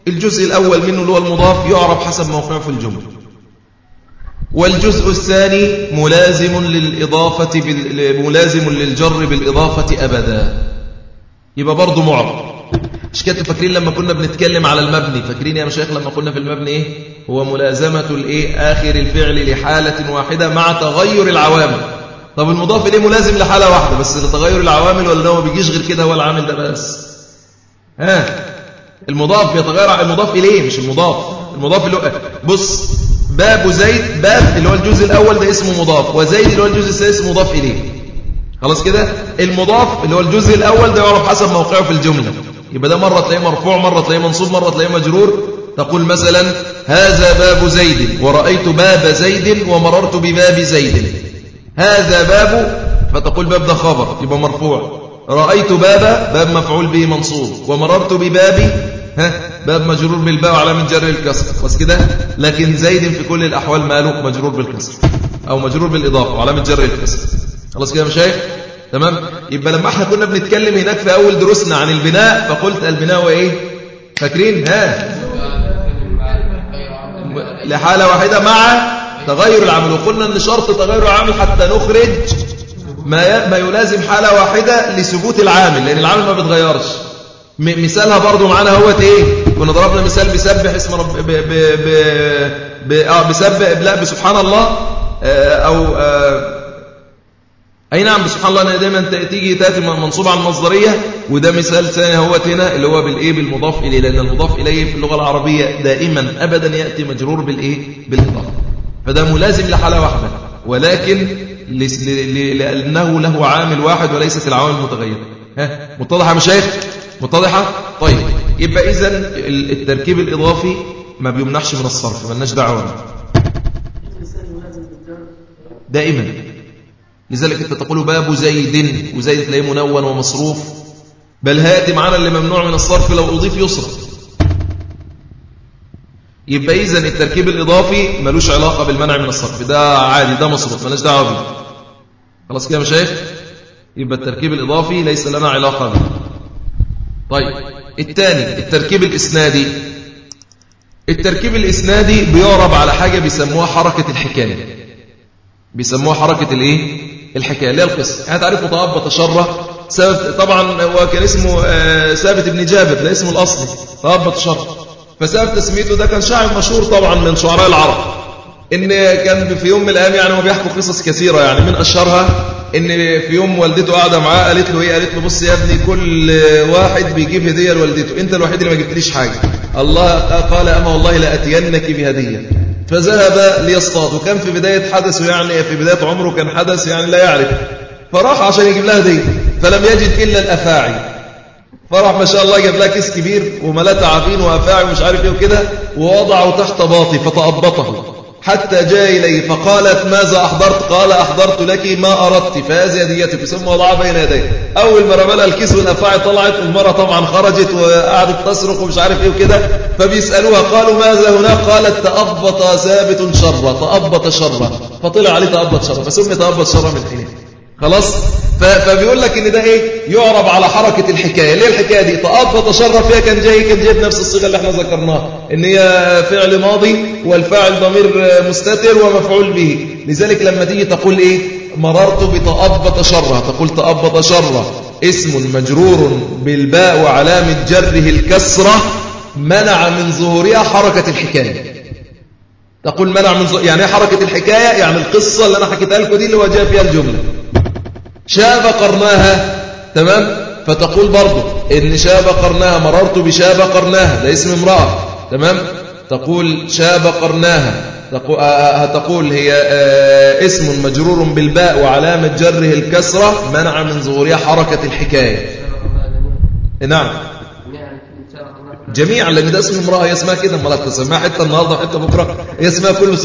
الجزء الأول منه اللي هو المضاف يعرف حسب موقعه في الجملة. والجزء الثاني ملازم للإضافة ملازم للجر بالإضافة أبدا. يبقى برضه معرب مش كده فاكرين لما كنا بنتكلم على المبني؟ فاكرين يا مشايخ لما كنا في المبني إيه؟ هو ملازمة الإيه؟ آخر الفعل لحالة واحدة مع تغير العوامل. طب المضاف إليه ملازم لحالة واحدة بس لتغير العوامل ولا هو بيجيش غير كده هو العامل ده بس؟ ها؟ المضاف يتغير المضاف إليه مش المضاف. المضاف اللي بص باب زيد باب اللي هو الجزء الأول ده اسمه مضاف وزيد اللي هو الجزء اسمه مضاف إليه. خلاص كده؟ المضاف اللي هو الجزء الأول ده يعرف حسب موقعه في الجملة. يبقى ده مرة تلاقيه مرفوع مرة تلاقيه منصوب مرة تلاقيه مجرور. تقول مثلا هذا باب زيد ورأيت باب زيد ومررت بباب زيد. هذا باب فتقول باب ده خبر يبقى مرفوع. رأيت باب باب مفعول به منصوب ومررت ببابي ها باب مجرور بالباء وعلامة جر الكسر. بس كده؟ لكن زيد في كل الأحوال ماله مجرور بالكسر أو مجرور بالإضافة وعلامة جر الكسر. خلاص كده مش شايف تمام؟ يبقى لما إحنا كنا بنتكلم هناك في أول دروسنا عن البناء فقلت البناء وإيه فاكرين؟ ها؟ لحالة واحدة مع تغير العمل. وقلنا إن شرط تغير العمل حتى نخرج ما ما يلازم حالة واحدة لثبوت العامل لأن العامل ما بيتغيرش. مثالها برضو معانا هو إيه؟ كنا ضربنا مثال بسبح اسم رب ب ب ب ب آه بسبح لا بسبحان الله آه أو آه أي نعم بسبحان الله أنا دايما تيجي تأتي منصوبة على المصدرية وده مثال ثاني هو هنا اللي هو بالإيه؟ بالمضاف إليه لأن المضاف إليه في اللغة العربية دائما ابدا يأتي مجرور بالإيه؟ بالإضافة. فده ملازم لحالة واحدة ولكن لأنه له عامل واحد وليست العوامل متغيره ها متضحة يا مشايخ؟ متضحة؟ طيب يبقى اذا التركيب الإضافي ما بيمنحش من الصرف مالناش دعوة. دائما. لذلك انت تقول باب زيد وزيد تلاقيه منون ومصروف. بل هاتي معنا اللي ممنوع من الصرف لو أضيف يصرف يبقى إذا التركيب الإضافي ملوش علاقة بالمنع من الصرف. ده عادي ده مصروف مالناش دعوة به خلاص كده يا مشايخ؟ يبقى التركيب الإضافي ليس لنا علاقة به. طيب الثاني التركيب الإسنادي. التركيب الإسنادي بيعرب على حاجة بيسموها حركة الحكاية. بيسموها حركة الإيه؟ الحكاية اللي هي القصة. يعني تعرف طاب تشرة سبب طبعا هو كان اسمه آه، ثابت بن جابر ده اسمه الأصلي. طاب تشرة فسبب تسميته ده كان شاعر مشهور طبعا من شعراء العرب. إن كان في يوم من الأيام يعني هو بيحكوا قصص كثيرة يعني من أشهرها إن في يوم والدته قاعدة معاه قالت له إيه؟ قالت له بص يا ابني كل واحد بيجيب هدية لوالدته. أنت الوحيد اللي ما جبتليش حاجة. الله قال أما والله لأتينك بهدية. فذهب ليصطاد. وكان في بداية حدثه يعني في بداية عمره كان حدث يعني لا يعرف. فراح عشان يجيب لها هديه فلم يجد إلا الأفاعي. فراح ما شاء الله جاب لها كيس كبير وملاه تعابين وأفاعي ومش عارف إيه وكده ووضعه تحت باطي فتأبطه. حتى جاء إليه فقالت ماذا أحضرت قال أحضرت لك ما أردت فهذه هديتك. ثم وضعها بين يديه. أول ما رمى الكيس والأفاعي طلعت المرأة طبعا خرجت وقعدت تصرخ ومش عارف إيه وكده. فبيسألوها قالوا ماذا هناك؟ قالت تأبط ثابت شرا تأبط شرا فطلع عليه تأبط شرا فسمي تأبط شرا من حين. خلاص؟ فبيقول لك إن ده إيه؟ يعرب على حركة الحكاية. ليه الحكاية دي؟ طاب تشرف فيها كان جاي كان جايب نفس الصيغة اللي إحنا ذكرناها. إن هي فعل ماضي والفاعل ضمير مستتر ومفعول به. لذلك لما تيجي تقول إيه؟ مررت بتأب تشرة تقول تأب تشرة اسم مجرور بالباء وعلامة جره الكسرة منع من ظهورها حركة الحكاية. تقول منع من ظهور يعني حركة الحكاية؟ يعني القصة اللي أنا حكيتها لكم دي اللي هو جاء فيها الجملة. شاب قرناها تمام؟ فتقول برضه إن شاب قرناها مررت بشاب قرناها ده اسم امرأة تمام؟ تقول شاب قرناها تقول هي اسم مجرور بالباء وعلامة جره الكسرة منع من ظهورها حركة الحكاية. نعم. جميعا لأن ده اسم امرأة هي اسمها كده امال تسميها حتة النهاردة حتة بكرة هي اسمها كله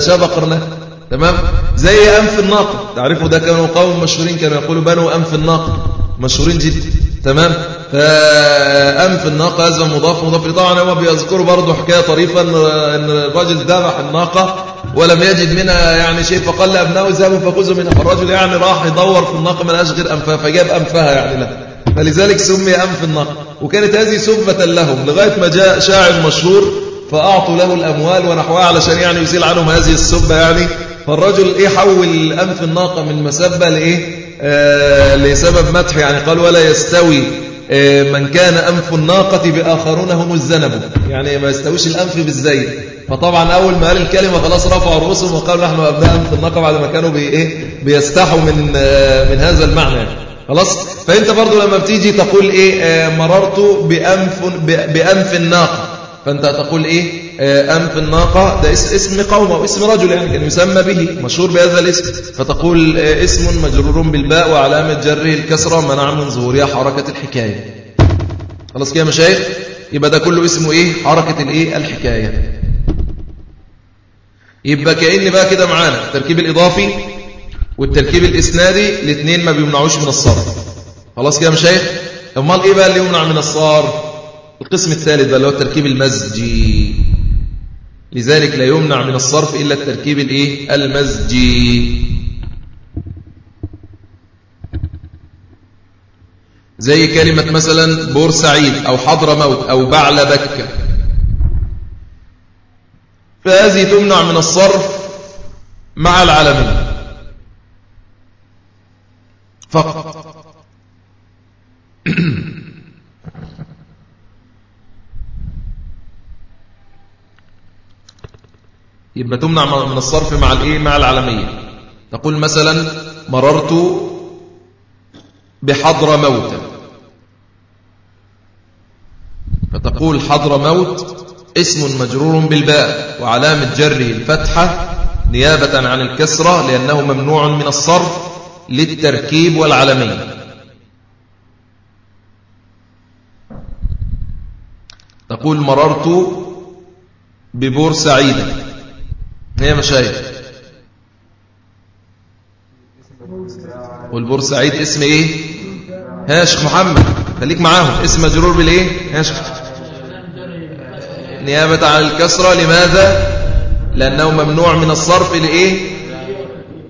شاب قرناها. تمام؟ زي أنف الناقة تعرفوا ده كانوا قوم مشهورين كانوا يقولوا بنوا أنف الناقة مشهورين جدا. تمام؟ فأنف الناقة هذا مضاف مضاف طبعا. هو بيذكروا برضه حكاية طريفة أن الرجل ذبح الناقة ولم يجد منها يعني شيء فقال لأبنائه ذهبوا فخذوا منها. فالرجل يعني راح يدور في الناقة ما لقاش غير أنفها فجاب أنفها يعني لا فلذلك سمي أنف الناقة. وكانت هذه سبة لهم. لغاية ما جاء شاعر مشهور فأعطوا له الأموال ونحوها علشان يعني يزيل عنهم هذه السبة يعني. فالرجل إيه حول أنف الناقة من مسبة لإيه؟ آه لسبب مدح يعني قال ولا يستوي آه من كان أنف الناقة بآخرون هم الزنب يعني ما يستويش الأنف بالزيت. فطبعا أول ما قال الكلمة خلاص رفعوا رؤوسهم وقالوا نحن أبناء أنف الناقة بعد ما كانوا بي إيه بيستحوا من آه من هذا المعنى. يعني. خلاص؟ فأنت برضو لما بتيجي تقول آه مررت بأنف, بأنف الناقة. فأنت تقول إيه؟ آه أنف الناقة. ده اسم قوم أو اسم رجل يعني كان يسمى به مشهور بهذا الاسم. فتقول آه اسم مجرور بالباء وعلامة جره الكسرة منع من ظهورها حركة الحكاية. خلاص كده مشايخ؟ يبقى ده كله اسمه إيه؟ حركة الإيه؟ الحكاية. يبقى كأن بقى كده معانا التركيب الإضافي والتركيب الإسنادي الاثنين ما بيمنعوش من الصرف. خلاص كده مشايخ؟ أمال إيه بقى اللي يمنع من الصرف؟ القسم الثالث بقى اللي هو التركيب المزجي لذلك لا يمنع من الصرف إلا التركيب الإيه؟ المزجي زي كلمة مثلا بورسعيد أو حضر موت أو بعل بكة فهذه تمنع من الصرف مع العالمين فقط. يبقى تمنع من الصرف مع الإيه؟ مع العالمية. تقول مثلا مررت بحضر موت. فتقول حضر موت اسم مجرور بالباء وعلامة جره الفتحة نيابة عن الكسرة لأنه ممنوع من الصرف للتركيب والعلمية تقول مررت ببورسعيد هي مشايخ والبورسعيد اسم إيه؟ ها شيخ محمد خليك معاهم. اسم مجرور بالإيه؟ ها شيخ. نيابة عن الكسرة لماذا؟ لأنه ممنوع من الصرف لإيه؟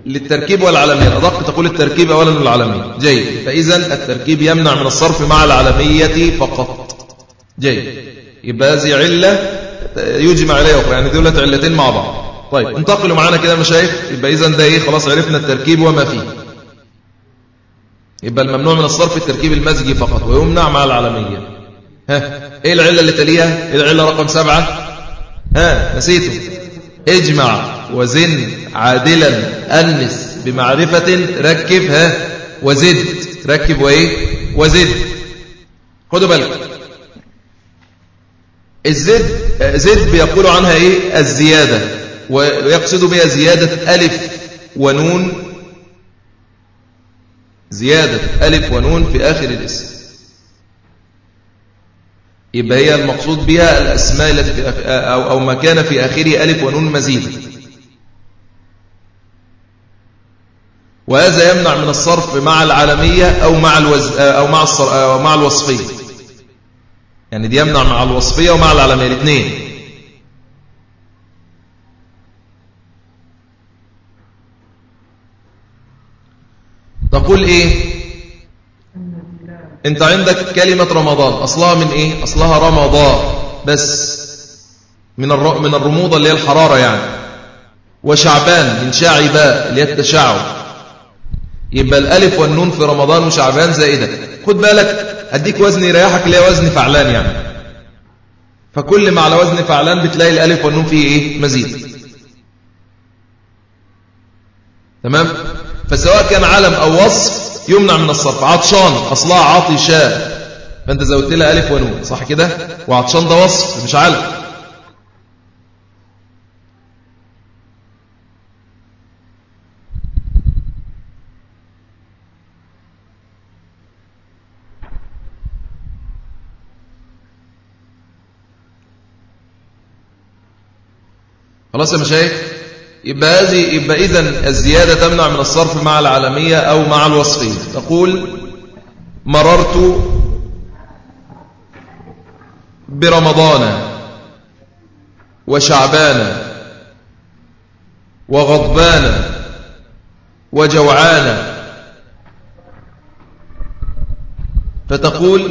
للتركيب والعلمية. الأدق تقول التركيب أولا للعلمية جيد. فإذا التركيب يمنع من الصرف مع العلمية فقط. جيد. يبقى هذه علة يجمع عليها أخرى. يعني دولة علتين مع بعض. طيب انتقلوا معنا كده مشايخ. يبقى إذا ده إيه؟ خلاص عرفنا التركيب وما فيه. يبقى الممنوع من الصرف التركيب المزجي فقط ويمنع مع العلمية ها إيه العلة اللي تليها؟ العلة رقم سبعة. ها نسيته. اجمع وزن عادلا أنس بمعرفة ركب ها وزد. ركب وإيه؟ وزد. خدوا بالك الزد زد بيقولوا عنها إيه؟ الزيادة. ويقصد بها زيادة ألف ونون زيادة ألف ونون في آخر الاسم. يبقى هي المقصود بها الأسماء التي في أو, أو ما كان في آخره ألف ونون مزيد. وهذا يمنع من الصرف مع العالمية أو مع الوز أو مع أو مع الوصفية. يعني دي يمنع مع الوصفية ومع العالمية الاثنين تقول إيه؟ أنت عندك كلمة رمضان. أصلها من إيه؟ أصلها رمضان. بس من. من الرموضة اللي هي الحرارة يعني. وشعبان من شاعباء اللي هي التشعب. يبقى الألف والنون في رمضان وشعبان زائدة. خد بالك أديك وزن يريحك اللي هي وزن فعلان يعني. فكل ما على وزن فعلان بتلاقي الألف والنون فيه إيه؟ مزيد. تمام؟ فسواء كان علم أو وصف يمنع من الصرف. عطشان أصلها عطشان. فأنت زودت لها ألف ونون صح كده؟ وعطشان ده وصف مش علم. خلاص يا مشايخ؟ يبقى هذه يبقى إذن الزيادة تمنع من الصرف مع العالمية أو مع الوصفية. تقول مررت برمضان وشعبان وغضبان وجوعان. فتقول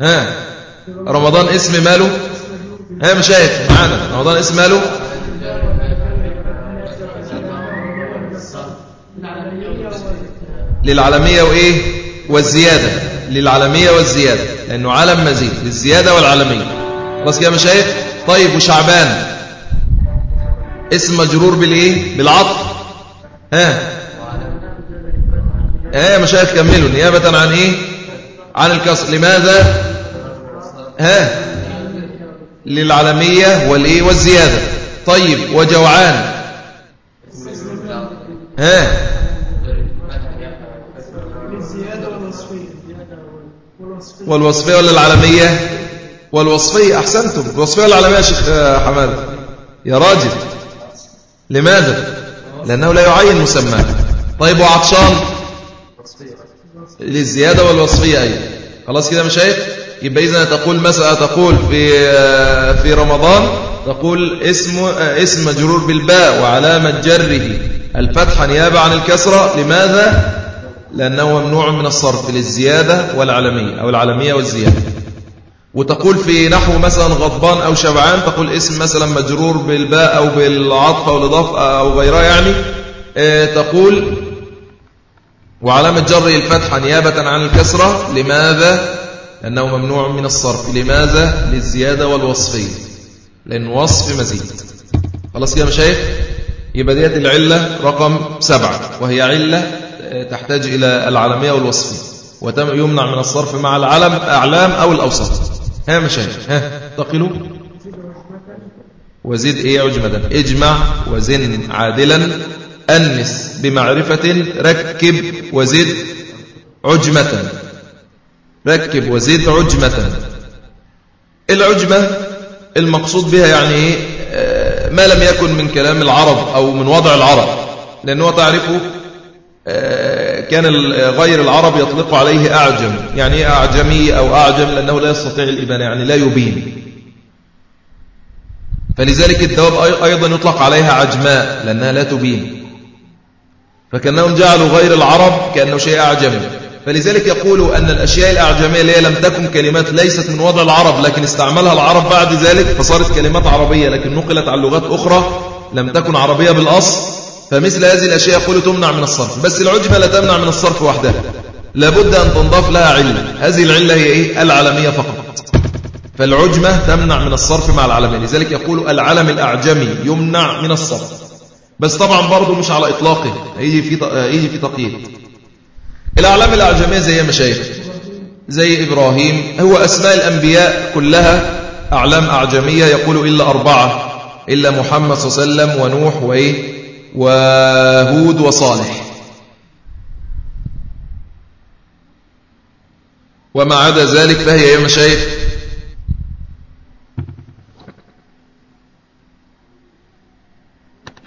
ها رمضان اسم ماله؟ ها مشايخ معانا. رمضان اسم ماله؟ للعالمية وإيه؟ والزيادة. للعالمية والزيادة. لأنه عالم مزيد. للزيادة والعالمية. خلاص كده مشايخ طيب وشعبان؟ اسم مجرور بالإيه؟ بالعطف. ها يا مشايخ كملوا. نيابة عن إيه؟ عن الكسر. لماذا؟ ها؟ للعالمية والإيه؟ والزيادة. طيب وجوعان. ها؟ والوصفية ولا العالمية والوصفية أحسنتم. الوصفية ولا العالمية يا شيخ حماد. يا راجل. لماذا؟ لأنه لا يعين مسمى طيب وعطشان؟ للزيادة والوصفية أيضا. خلاص كده مش يبقى إذا تقول مثلا تقول في في رمضان تقول اسم اسم مجرور بالباء وعلامة جره. الفتحة نيابة عن الكسرة. لماذا؟ لأنه ممنوع من الصرف للزيادة والعلمية أو العلمية والزيادة. وتقول في نحو مثلا غضبان أو شبعان تقول اسم مثلا مجرور بالباء أو بالعطف أو الإضافة أو غيرها يعني آه، تقول وعلامة جره الفتحة نيابة عن الكسرة لماذا؟ لأنه ممنوع من الصرف. لماذا؟ للزيادة والوصفية لأن وصف مزيد. خلاص كده مشايخ؟ يبقى ديت العلة رقم سبعة وهي علة تحتاج إلى العلمية والوصفية ويمنع من الصرف مع العلم أعلام أو الأوسط ها مشايخ ها تقلوا وزد إيه عجمة؟ اجمع وزن عادلا أنس بمعرفة ركب وزد عجمة. ركب وزد عجمة. العجمة المقصود بها يعني إيه؟ ما لم يكن من كلام العرب أو من وضع العرب لأنه تعرفه كان غير العرب يطلق عليه أعجم. يعني إيه أعجمي أو أعجم؟ لأنه لا يستطيع الإبانة يعني لا يبين. فلذلك الدواب أيضا يطلق عليها عجماء لأنها لا تبين. فكأنهم جعلوا غير العرب كأنه شيء أعجمي فلذلك يقول أن الأشياء الأعجمية اللي هي لم تكن كلمات ليست من وضع العرب لكن استعملها العرب بعد ذلك فصارت كلمات عربية لكن نقلت عن لغات أخرى لم تكن عربية بالأصل. فمثل هذه الأشياء يقول تمنع من الصرف بس العجمة لا تمنع من الصرف وحدها لابد أن تنضاف لها علة هذه العلة هي إيه؟ العلمية فقط. فالعجمة تمنع من الصرف مع العلمية لذلك يقول العلم الأعجمي يمنع من الصرف. بس طبعا برضه مش على إطلاقه. يجي في يجي في تقييد. الأعلام الأعجمية زي مشايخ زي إبراهيم. هو أسماء الأنبياء كلها أعلام أعجمية يقول إلا أربعة إلا محمد صلى الله عليه وسلم ونوح وإيه؟ وهود وصالح. وما عدا ذلك فهي يا مشايخ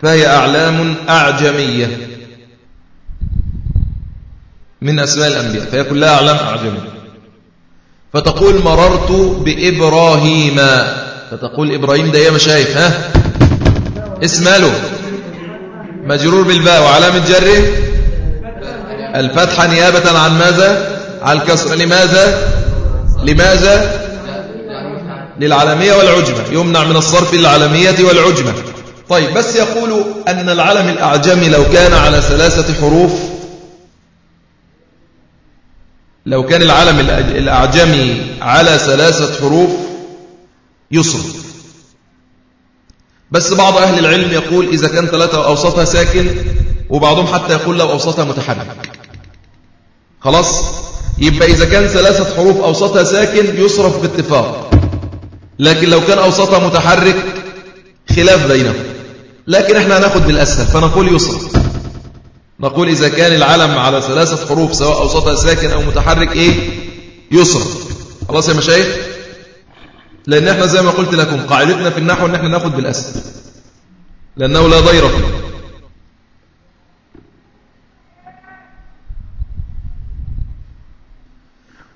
فهي أعلام أعجمية من أسماء الأنبياء فهي كلها أعلام أعجمية. فتقول مررت بإبراهيم فتقول إبراهيم ده يا مشايخ ها؟ اسماله مجرور بالباء وعلامة جره؟ الفتحة نيابة عن ماذا؟ عن الكسر. لماذا؟ لماذا؟ للعلمية والعجمة. يمنع من الصرف للعلمية والعجمة. طيب بس يقول أن العلم الأعجمي لو كان على ثلاثة حروف لو كان العلم الأعجمي على ثلاثة حروف يصرف. بس بعض أهل العلم يقول إذا كان ثلاثة أوسطها ساكن وبعضهم حتى يقول لو أوسطها متحرك. خلاص؟ يبقى إذا كان ثلاثة حروف أوسطها ساكن يصرف باتفاق. لكن لو كان أوسطها متحرك خلاف بينهم. لكن إحنا هناخد بالأسهل فنقول يصرف. نقول إذا كان العلم على ثلاثة حروف سواء أوسطها ساكن أو متحرك إيه؟ يصرف. خلاص يا مشايخ؟ لأن إحنا زي ما قلت لكم قاعدتنا في النحو إن إحنا ناخد بالأسد لأنه لا ضير فيه.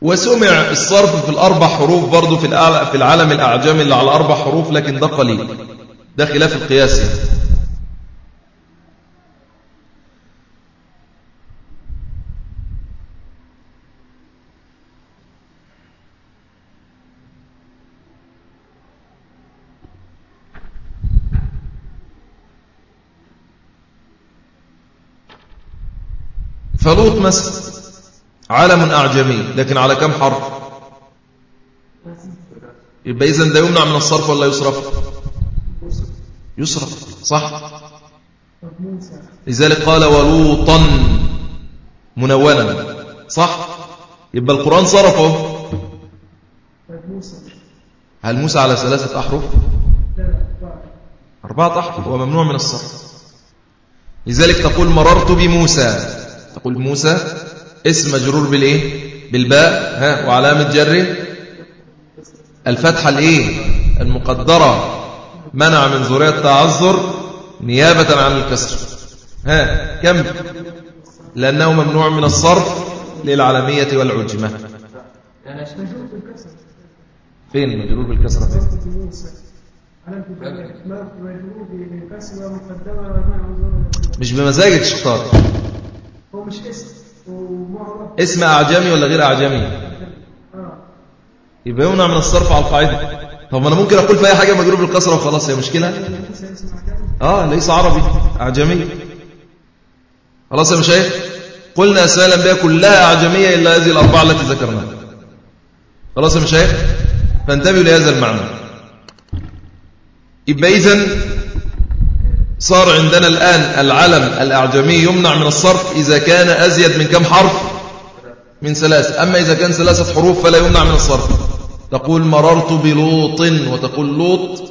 وسمع الصرف في الأربع حروف برضو في في العالم الأعجمي اللي على أربع حروف لكن ده قليل. ده خلاف القياس يعني. فلوط مثلا علم أعجمي لكن على كم حرف؟ يبقى إذن ده يمنع من الصرف ولا يصرف؟ يصرف صح؟ لذلك قال ولوطا منونا صح؟ يبقى القرآن صرفه هل موسى على ثلاثة أحرف؟ أربعة أحرف وممنوع من الصرف. لذلك تقول مررت بموسى. تقول موسى اسم مجرور بالإيه؟ بالباء ها وعلامة جره الفتحة الإيه؟ المقدرة. منع من ذرية التعذر نيابة عن الكسر. ها كم؟ لأنه ممنوع من الصرف مجرور بالكسر فين مجرور فين بالكسر؟ ظهور مش بمزاجك شطار هو مش اسم اسم أعجمي ولا غير أعجمي؟ آه. يبقى يمنع من الصرف على القاعدة. طب ما أنا ممكن أقول في أي حاجة مجرور بالكسرة وخلاص هي مشكلة. آه ليس عربي أعجمي. خلاص يا مشايخ قلنا أسماء الأنبياء كلها أعجمية إلا هذه الأربعة التي ذكرناها. خلاص يا مشايخ فانتبهوا لهذا المعنى. يبقى إذن صار عندنا الآن العلم الأعجمي يمنع من الصرف إذا كان أزيد من كم حرف؟ من ثلاث أما إذا كان ثلاثة حروف فلا يمنع من الصرف. تقول مررت بلوط وتقول لوط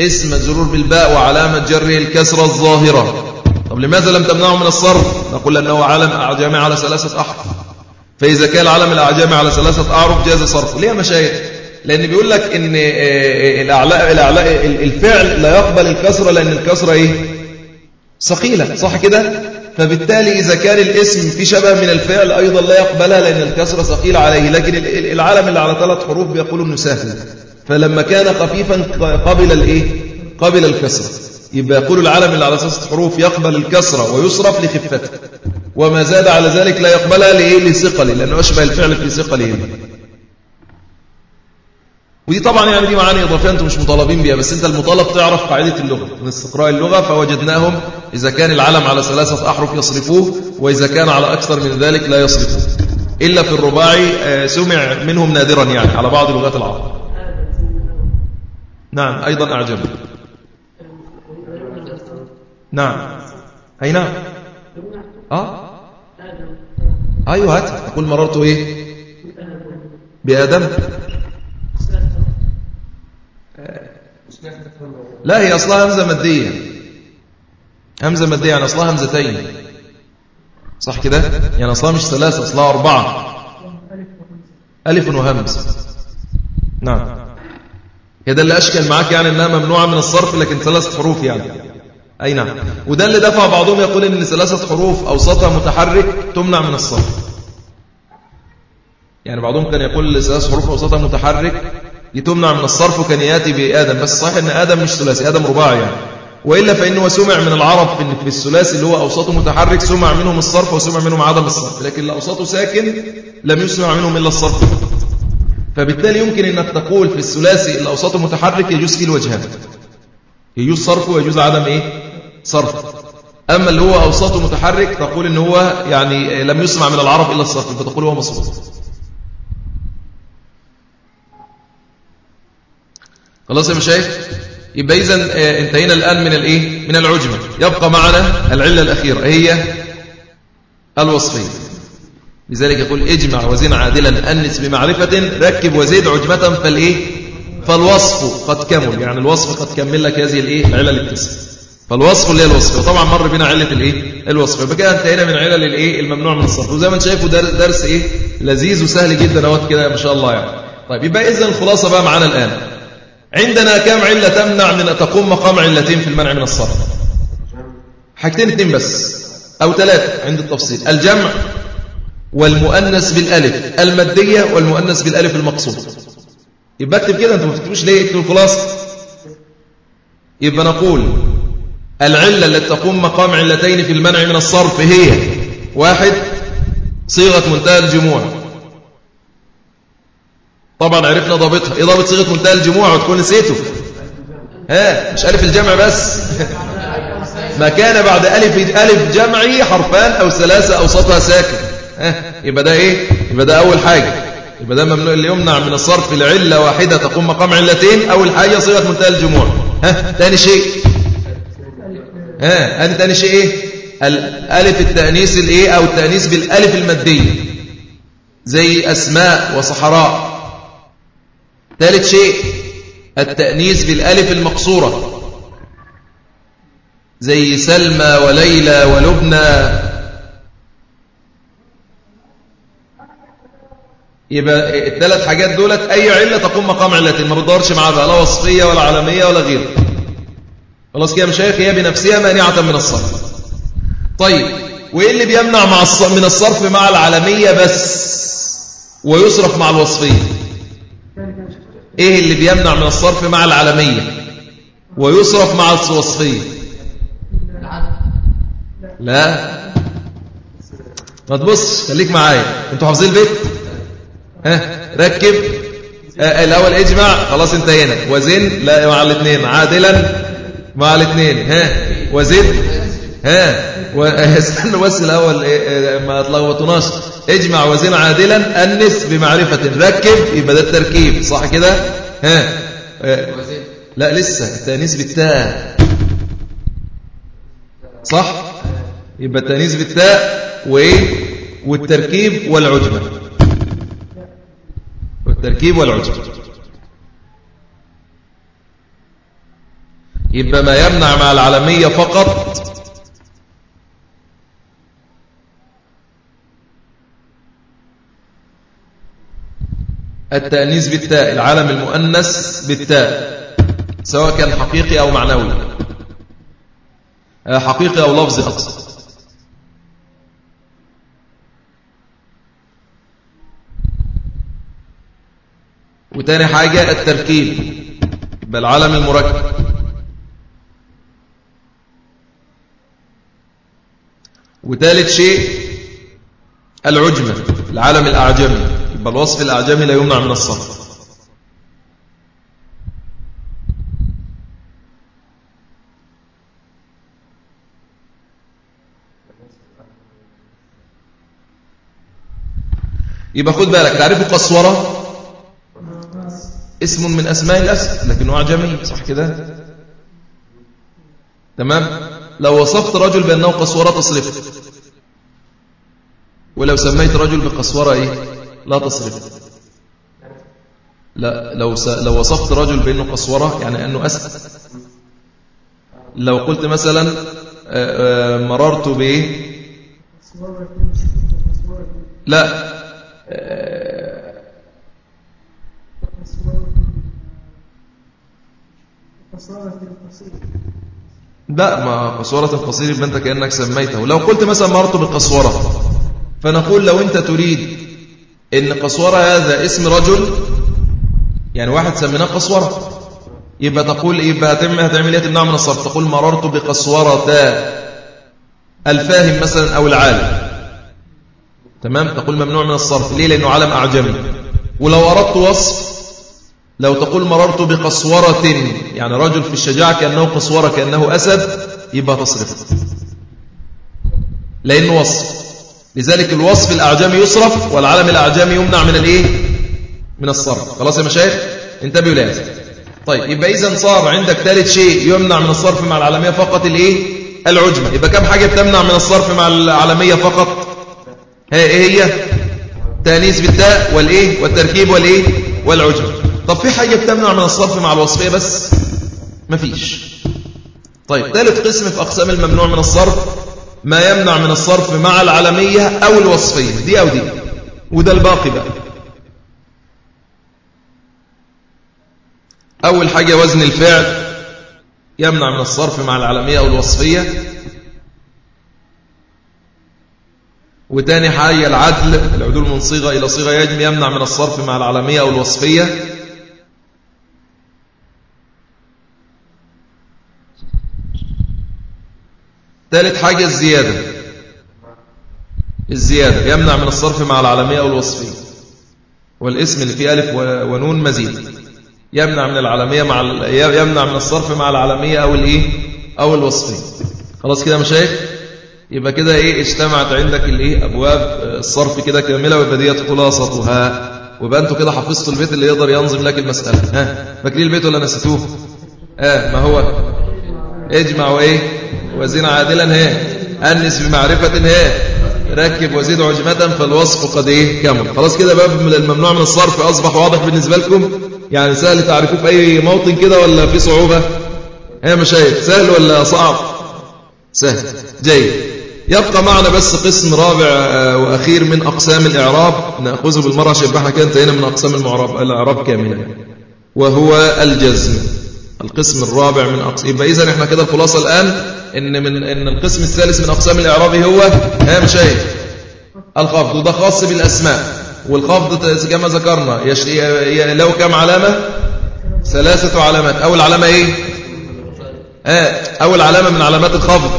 اسم مجرور بالباء وعلامة جره الكسرة الظاهرة. طب لماذا لم تمنعه من الصرف؟ نقول لأنه علم أعجمي على ثلاثة أحرف. فإذا كان العلم الأعجمي على ثلاثة أعرف جاز صرفه ليه مشايخ؟ لأن بيقول لك إن الأعلاء الأعلاء الفعل لا يقبل الكسرة لأن الكسرة إيه؟ ثقيلة صح كده؟ فبالتالي إذا كان الاسم في شبه من الفعل أيضا لا يقبلها لأن الكسرة ثقيلة عليه. لكن العالم اللي على ثلاث حروف بيقول إنه سهل. فلما كان خفيفا قبل الإيه؟ قبل الكسرة يبقى يقول العالم اللي على ثلاث حروف يقبل الكسرة ويصرف لخفته. وما زاد على ذلك لا يقبلها لإيه؟ لثقله لأنه أشبه الفعل في ثقله ودي طبعا يعني دي معاني إضافية أنتم مش مطالبين بها بس أنت المطالب تعرف قاعدة اللغة. من استقراء اللغة فوجدناهم إذا كان العلم على ثلاثة أحرف يصرفوه وإذا كان على أكثر من ذلك لا يصرفوه. إلا في الرباعي سمع منهم نادرا يعني على بعض لغات العرب. نعم أيضا أعجب نعم. أي نعم. آه. أيوة هات. تقول مررت إيه؟ بآدم. لا هي أصلها همزة مادية. همزة مادية يعني أصلها همزتين. صح كده؟ يعني أصلها مش ثلاثة أصلها أربعة. ألف وهمز. نعم. كده اللي أشكل معاك يعني أنها ممنوعة من الصرف لكن ثلاثة حروف يعني. أي نعم. وده اللي دفع بعضهم يقول أن ثلاثة حروف أوسطها متحرك تمنع من الصرف. يعني بعضهم كان يقول ثلاثة حروف أوسطها متحرك لتمنع من الصرف وكان ياتي بآدم بس صحيح أن آدم مش ثلاثي آدم رباعي يعني. وإلا فإنه سمع من العرب في الثلاثي اللي هو أوسطه متحرك سمع منهم الصرف وسمع منهم عدم الصرف. لكن اللي أوسطه ساكن لم يسمع منهم إلا الصرف. فبالتالي يمكن أنك تقول في الثلاثي اللي أوسطه متحرك يجوز فيه الوجهان يجوز صرف ويجوز عدم إيه؟ صرف. أما اللي هو أوسطه متحرك تقول إن هو يعني لم يسمع من العرب إلا الصرف. فتقول هو مصروف. خلاص يا مشايخ؟ يبقى إذا انتهينا الآن من الإيه؟ من العجمة. يبقى معنا العلة الأخيرة هي الوصفية لذلك يقول اجمع وزن عادلا أنس بمعرفة ركب وزيد عجمة فالإيه؟ فالوصف قد كمل. يعني الوصف قد كمل لك هذه الإيه؟ العلة التسع فالوصف اللي هي الوصف. وطبعا مر بنا علة الإيه؟ الوصف. يبقى كده انتهينا من علل الإيه الممنوع من الصرف. وزي ما أنت شايفه درس, درس إيه؟ لذيذ وسهل جدا أهوت كده ما شاء الله يعني. طيب يبقى إذا الخلاصة بقى معانا الآن. عندنا كم علة تمنع من تقوم مقام علتين في المنع من الصرف؟ حاجتين اتنين بس أو ثلاثة عند التفصيل. الجمع والمؤنث بالألف المادية والمؤنث بالألف المقصود. يبقى اكتب كده أنت ما تكتبوش ليه؟ اكتب الخلاص يبقى نقول العلة التي تقوم مقام علتين في المنع من الصرف هي واحد صيغة منتهى الجموع. طبعا عرفنا ضابطها. إيه ضابط صيغة منتهى الجموع وتكون نسيته؟ ها مش ألف الجمع بس. ما كان بعد ألف ألف جمعي حرفان أو ثلاثة أوسطها ساكن. ها يبقى ده إيه؟ يبقى ده أول حاجة. يبقى ده ممنوع اللي يمنع من الصرف لعله واحدة تقوم مقام علتين أول حاجة صيغة منتهى الجموع. ها ثاني شيء. ها ادي ثاني شيء إيه؟ الألف التأنيس الإيه؟ أو التأنيس بالألف المادية. زي أسماء وصحراء. ثالث شيء التأنيس بالألف المقصورة. زي سلمى وليلى ولبنى. يبقى الثلاث حاجات دولت أي علة تقوم مقام علتين ما بدورش معاها لا وصفية ولا عالمية ولا غيره خلاص كده مشايخ هي بنفسها مانعة من الصرف. طيب وإيه اللي بيمنع مع من الصرف مع العالمية بس ويصرف مع الوصفية؟ إيه اللي بيمنع من الصرف مع العالمية؟ ويصرف مع الوصفية لا. ما تبص خليك معايا. أنتوا حافظين البيت؟ ها؟ ركب. آه الأول اجمع. خلاص انتهينا. وزن. لا مع الاثنين. عادلا. مع الاثنين. ها؟ وزد ها؟ استنى بس الأول ما تلخبطوناش. اجمع وزن عادلا انس بمعرفة. ركب يبقى ده التركيب صح كده؟ ها. لا لسه التانيث بالتاء صح؟ يبقى التانيث بالتاء وإيه؟ والتركيب والعجمة. والتركيب والعجمة. يبقى ما يمنع مع العالمية فقط التأنيث بالتاء العالم المؤنث بالتاء سواء كان حقيقي أو معنوي. حقيقي أو لفظي أقصد. وتاني حاجة التركيب بالعالم المركب. وثالث شيء العجمة العالم الأعجمي. يبقى الوصف الأعجمي لا يمنع من الصرف. يبقى خد بالك تعرفوا قصورة اسم من أسماء الأسد لكنه أعجمي صح كده؟ تمام؟ لو وصفت رجل بأنه قصورة تصرف. ولو سميت رجل بقصورة إيه؟ لا تصرف لا لو س... لو وصفت رجل بأنه قصورة يعني أنه أسد. لو قلت مثلا مررت بإيه لا لا ما قصورة القصير يبقى أنت كأنك سميته. لو قلت مثلا مررت بقصورة فنقول لو أنت تريد إن قصورة هذا اسم رجل يعني واحد سميناه قصورة. يبقى تقول يبقى هتعمل هتعمل إيه؟ تمنع من الصرف. تقول مررت بقصورة الفاهم مثلا أو العالم. تمام؟ تقول ممنوع من الصرف. ليه؟ لأنه علم أعجمي. ولو أردت وصف لو تقول مررت بقصورة يعني رجل في الشجاعة كأنه قصورة كأنه أسد يبقى تصرف. لأنه وصف. لذلك الوصف الأعجمي يصرف والعلم الأعجمي يمنع من الإيه؟ من الصرف. خلاص يا مشايخ؟ انتبهوا لهذا طيب يبقى إذا صار عندك ثالث شيء يمنع من الصرف مع العالمية فقط الإيه؟ العجمة. يبقى كم حاجة بتمنع من الصرف مع العالمية فقط؟ هي إيه هي؟ تانيث بالتاء والإيه؟ والتركيب والإيه؟ والعجمة. طب في حاجة بتمنع من الصرف مع الوصفية بس؟ مفيش. طيب ثالث قسم في أقسام الممنوع من الصرف ما يمنع من الصرف مع العالمية أو الوصفية. دي أو دي. وده الباقي بقى. أول حاجة وزن الفعل. يمنع من الصرف مع العالمية أو الوصفية. وتاني حاجة العدل. العدول من صيغة إلى صيغة يجم يمنع من الصرف مع العالمية أو الوصفية. ثالث حاجة الزيادة. الزيادة يمنع من الصرف مع العالمية أو الوصفية والاسم اللي فيه ألف ونون مزيد. يمنع من العالمية مع يمنع من الصرف مع العالمية أو الإيه؟ أو الوصفية خلاص كده مشايخ؟ يبقى كده إيه؟ اجتمعت عندك الإيه؟ أبواب الصرف كده كاملة ويبقى ديت خلاصتها. ويبقى أنتوا كده حفظتوا البيت اللي يقدر ينظم لك المسألة. ها؟ فاكرين البيت ولا نسيتوه؟ آه ما هو. اجمع وإيه؟ وزن عادلا ها أنس بمعرفة ها ركب وزيد عجمة فالوصف قد إيه؟ كمل خلاص كده باب من الممنوع من الصرف أصبح واضح بالنسبة لكم. يعني سهل تعرفوه في أي موطن كده ولا في صعوبة؟ يا مشايخ. سهل ولا صعب؟ سهل. جيد. يبقى معنا بس قسم رابع آه، وأخير من أقسام الإعراب. نأخذه بالمرة إحنا كده انتهينا من أقسام المعرب الإعراب كاملا وهو الجزم. القسم الرابع من أقسام يبقى إذا إحنا كده الخلاصة الآن. إن من إن القسم الثالث من أقسام الإعراب هو ها مشايخ الخفض. وده خاص بالأسماء. والخفض كما ذكرنا يش... له كم علامة؟ ثلاثة علامات. أول علامة إيه؟ آه أول علامة من علامات الخفض.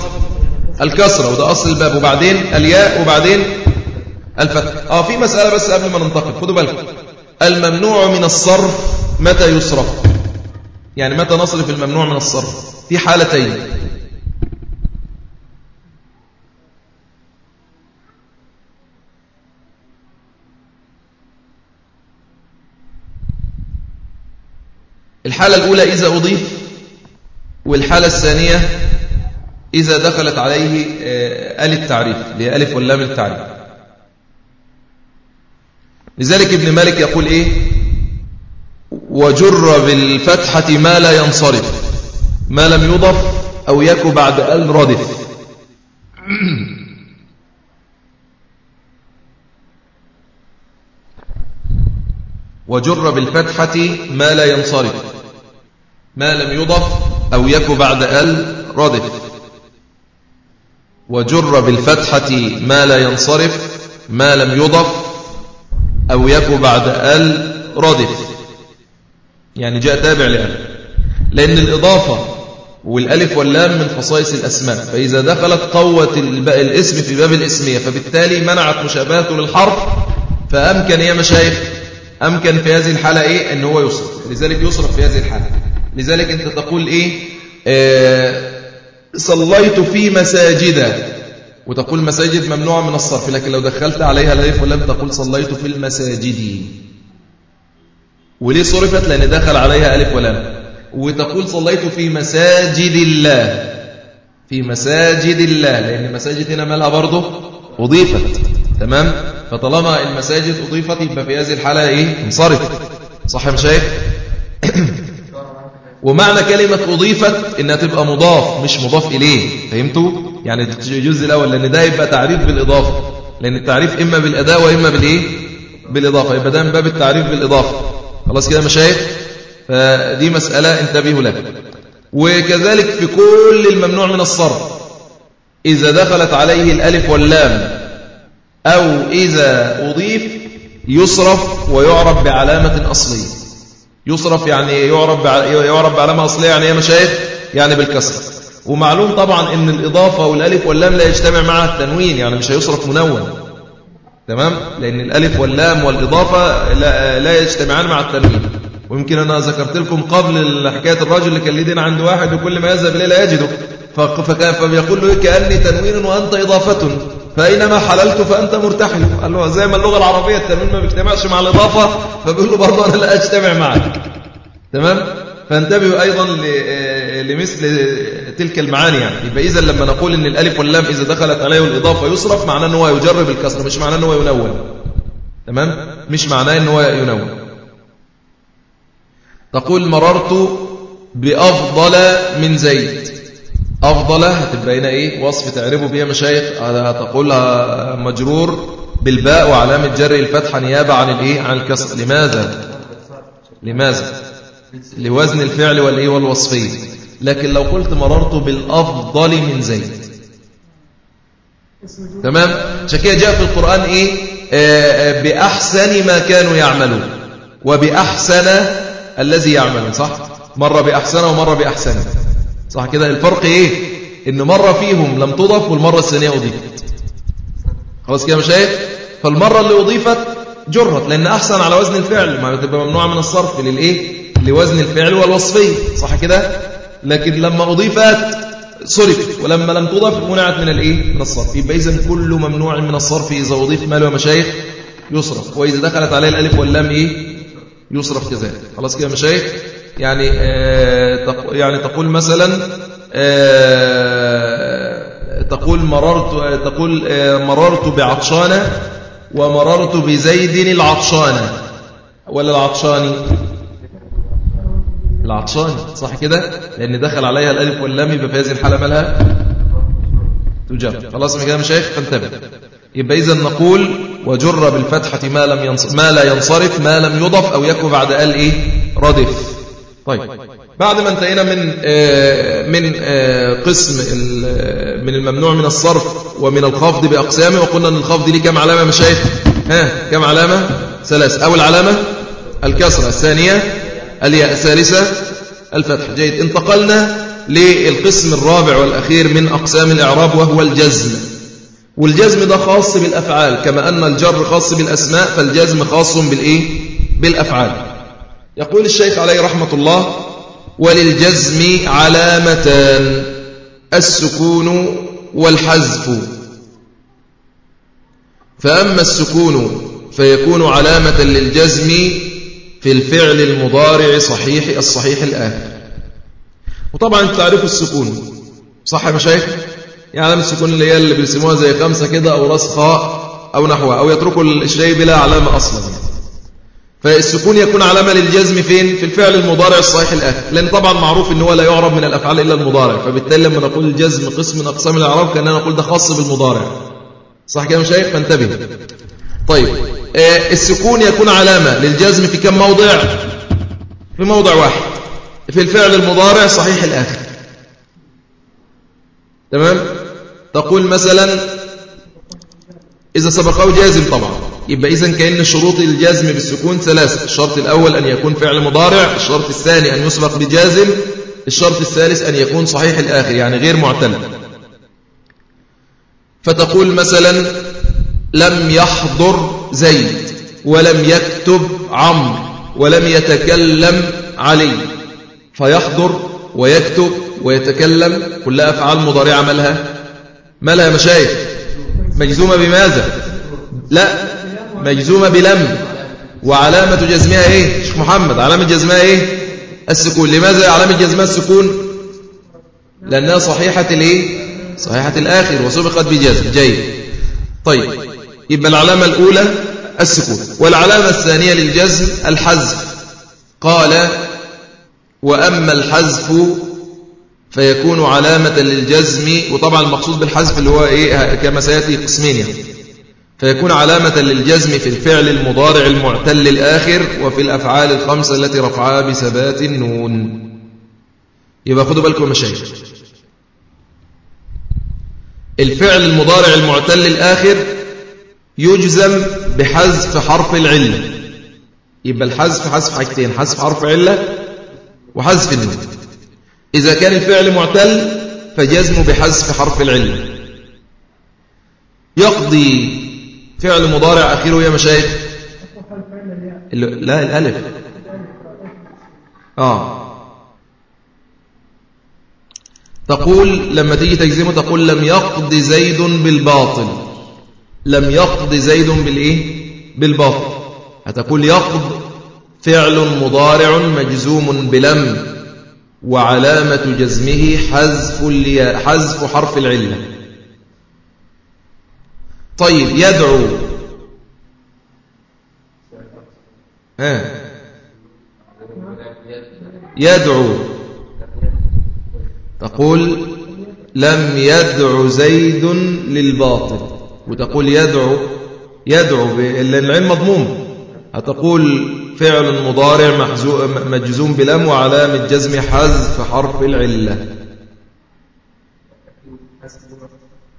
الكسرة. وده أصل الباب. وبعدين الياء وبعدين الفتح. آه في مسألة بس قبل ما ننتقل. خدوا بالكم. الممنوع من الصرف متى يصرف؟ يعني متى نصرف الممنوع من الصرف؟ في حالتين. الحالة الأولى إذا أضيف والحالة الثانية إذا دخلت عليه آه، آل التعريف اللي ألف واللام التعريف. لذلك ابن مالك يقول إيه؟ وجر بالفتحة ما لا ينصرف ما لم يضف أو يك بعد أل ردف. وجر بالفتحة ما لا ينصرف ما لم يضف أو يك بعد أل ردف. وجر بالفتحة ما لا ينصرف ما لم يضف أو يك بعد أل ردف. يعني جاء تابع لأل. لأن الإضافة والألف واللام من خصائص الأسماء فإذا دخلت قوة الاسم في باب الاسمية فبالتالي منعت مشابهته للحرف فأمكن يا مشايخ أمكن في هذه الحالة إيه؟ أن هو يصرف. لذلك يصرف في هذه الحالة. لذلك أنت تقول إيه؟ آه صليت في مساجد. وتقول مساجد ممنوعة من الصرف لكن لو دخلت عليها الألف ولم تقول صليت في المساجد. وليه صرفت؟ لأن دخل عليها ألف ولم وتقول صليت في مساجد الله. في مساجد الله. لأن المساجد هنا مالها برضه؟ أضيفت. تمام؟ فطالما المساجد أضيفت يبقى في هذه الحالة إيه؟ انصرف صح يا مشايخ ومعنى كلمة أضيفت إنها تبقى مضاف مش مضاف إليه. فهمتوا؟ يعني الجزء الأول لأن ده يبقى تعريف بالإضافة. لأن التعريف إما بالأداء وإما بالإيه؟ بالإضافة. يبقى ده من باب التعريف بالإضافة. خلاص كده مشايخ؟ فدي مسألة انتبهوا لها. وكذلك في كل الممنوع من الصرف. إذا دخلت عليه الألف واللام أو إذا أضيف يصرف ويعرف بعلامة أصلية. يصرف يعني يعرب يعرب بعلامة أصلية يعني يا مشايخ؟ يعني بالكسر. ومعلوم طبعا إن الإضافة والألف واللام لا يجتمع معها التنوين يعني مش هيصرف منون. تمام؟ لأن الألف واللام والإضافة لا, لا يجتمعان مع التنوين. ويمكن أنا ذكرت لكم قبل حكاية الرجل اللي كان ليه عند واحد وكل ما يذهب إليه لا يجده. فبيقول له كأني تنوين وأنت إضافة. فأينما حللت فأنت مرتحل. قال له زي ما اللغة العربية التنوين ما بيجتمعش مع الإضافة فبيقول له برضه أنا لا أجتمع معك. تمام؟ فانتبهوا أيضا لمثل تلك المعاني يعني. يبقى إذا لما نقول إن الألف واللام إذا دخلت عليه الإضافة يصرف معناه أنه يجرب الكسر مش معناه أنه ينون. تمام؟ مش معناه أنه ينون. تقول مررت بأفضل من زيد. أفضل هتبقى هنا إيه؟ وصف تعرفه بها مشايخ. هتقولها مجرور بالباء وعلامة جر الفتحة نيابة عن الإيه؟ عن الكسر. لماذا؟ لماذا؟ لوزن الفعل والإيه والوصفية لكن لو قلت مررت بالأفضل من زيد. تمام؟ شكية جاء في القرآن إيه؟ آه، آه، بأحسن ما كانوا يعملون. وبأحسن الذي يعملون صح؟ مرة بأحسن ومرة بأحسن. صح كده؟ الفرق إيه؟ إن مرة فيهم لم تضف والمرة الثانية أضيفت. خلاص كده مش إيه فالمرة اللي أضيفت جرت لأن أحسن على وزن الفعل ما تبقى ممنوعة من الصرف للإيه؟ لوزن الفعل والوصفية. صح كده؟ لكن لما أضيفت صرفت ولما لم تضف منعت من الإيه؟ من الصرف. يبقى اذا كل ممنوع من الصرف إذا أضيف مال ومشايخ يصرف. وإذا دخلت عليه الألف واللام إيه؟ يصرف كذلك. خلاص كده مشايخ؟ يعني آه، يعني تقول مثلا آه، تقول مررت تقول آه، مررت بعطشانة ومررت بزيد العطشانة ولا العطشاني؟ العطشاني صح كده؟ لأن دخل عليها الألف واللام يبقى في هذه الحالة مالها تجر خلاص من كده مشايخ فانتبه. يبقى إذا نقول وجر بالفتحة ما لم ينصرف ما لا ينصرف ما لم يضف أو يكون بعد قال إيه؟ ردف. طيب. بعد ما انتهينا من آه، من آه، قسم من الممنوع من الصرف ومن الخفض بأقسامه وقلنا أن الخفض ليه كم علامة مشايخ؟ ها كم علامة؟ ثلاث. أول علامة الكسرة. الثانية الياء. الثالثة الفتح. جيد. انتقلنا للقسم الرابع والأخير من أقسام الإعراب وهو الجزم. والجزم ده خاص بالأفعال كما أن الجر خاص بالأسماء فالجزم خاص بالإيه؟ بالأفعال. يقول الشيخ عليه رحمة الله وللجزم علامتان السكون والحذف. فأما السكون فيكون علامة للجزم في الفعل المضارع صحيح الصحيح الآخر وطبعا تعرفوا السكون صح يا مشايخ يعني علامة السكون اللي هي اللي بيرسموها زي خمسة كده أو راس خاء أو نحوها أو يتركوا الشيء بلا علامة أصلا. فالسكون يكون علامة للجزم فين؟ في الفعل المضارع الصحيح الآخر لأن طبعا معروف ان هو لا يعرب من الأفعال إلا المضارع. فبالتالي لما نقول الجزم قسم من أقسام الإعراب كأننا نقول ده خاص بالمضارع. صح كده مشايخ فانتبه. طيب آه السكون يكون علامة للجزم في كم موضع؟ في موضع واحد. في الفعل المضارع صحيح الآخر تمام؟ تقول مثلا إذا سبقه جازم طبعا. يبقى إذن كأن شروط الجزم بالسكون ثلاثة. الشرط الأول أن يكون فعل مضارع الشرط الثاني أن يسبق بجازم الشرط الثالث أن يكون صحيح الآخر يعني غير معتل فتقول مثلا لم يحضر زيد ولم يكتب عمرو ولم يتكلم علي. فيحضر ويكتب ويتكلم. كلها أفعال مضارعة مالها؟ مالها مشايخ؟ مجزومة بماذا؟ لا. مجزومة بلم. وعلامة جزمها إيه؟ شيخ محمد علامة جزمها إيه؟ السكون. لماذا علامة جزمها السكون؟ لأنها صحيحة الإيه؟ صحيحة الآخر وسبقت بجزم جيد. طيب يبقى العلامة الأولى السكون. والعلامة الثانية للجزم الحذف. قال وأما الحذف فيكون علامة للجزم وطبعا المقصود بالحذف اللي هو إيه؟ كما سيأتي قسمين يعني. فيكون علامة للجزم في الفعل المضارع المعتل الآخر وفي الأفعال الخمسة التي رفعها بثبات النون. يبقى خدوا بالكم مشايخ الفعل المضارع المعتل الآخر يجزم بحذف حرف العلة يبقى الحذف حذف حاجتين حذف حرف علة وحذف النون. إذا كان الفعل معتل فجزم بحذف حرف العلة يقضي فعل مضارع أخيره يا مشايخ لا الألف. آه. تقول لما تيجي تجزمه تقول لم يقض زيد بالباطل. لم يقض زيد بالإيه؟ بالباطل. هتقول يقض فعل مضارع مجزوم بلم وعلامة جزمه حذف حذف حرف العلة. طيب يدعو. ها. يدعو. تقول لم يدعو زيد للباطل. وتقول يدعو يدعو العلم مضموم. هتقول فعل مضارع مجزوم بلم وعلامة جزم حذف حرف العلة.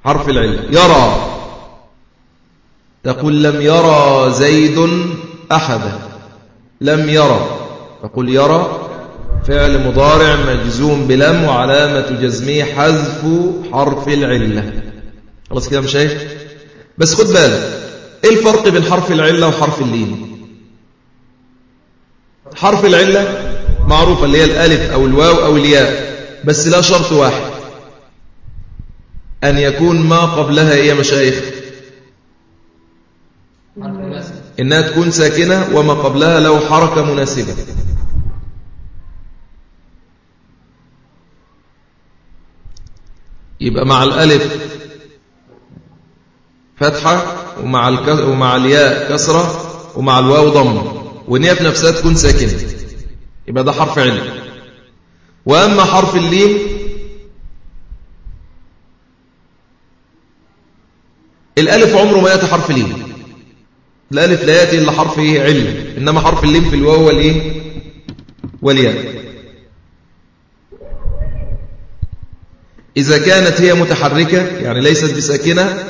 حرف العلة. يرى. تقول لم يرى زيد أحدا لم يرى. تقول يرى. فعل مضارع مجزوم بلم وعلامة جزمه حذف حرف العلة. خلاص كده مش شايف بس خد بالك إيه الفرق بين حرف العلة وحرف اللين؟ حرف العلة معروفة اللي هي الألف أو الواو أو الياء بس لا شرط واحد. أن يكون ما قبلها يا مشايخ. إنها تكون ساكنة وما قبلها له حركة مناسبة. يبقى مع الألف فتحة ومع. ومع الياء كسرة ومع الواو ضم والنية في نفسها تكون ساكنة. يبقى ده حرف علم. وأما حرف الليم الألف عمره ما يأتي حرف لين. الألف لا يأتي إلا حرف إيه؟ علة إنما حرف اللين في الواو والإيه والياء. إذا كانت هي متحركة يعني ليست بساكنة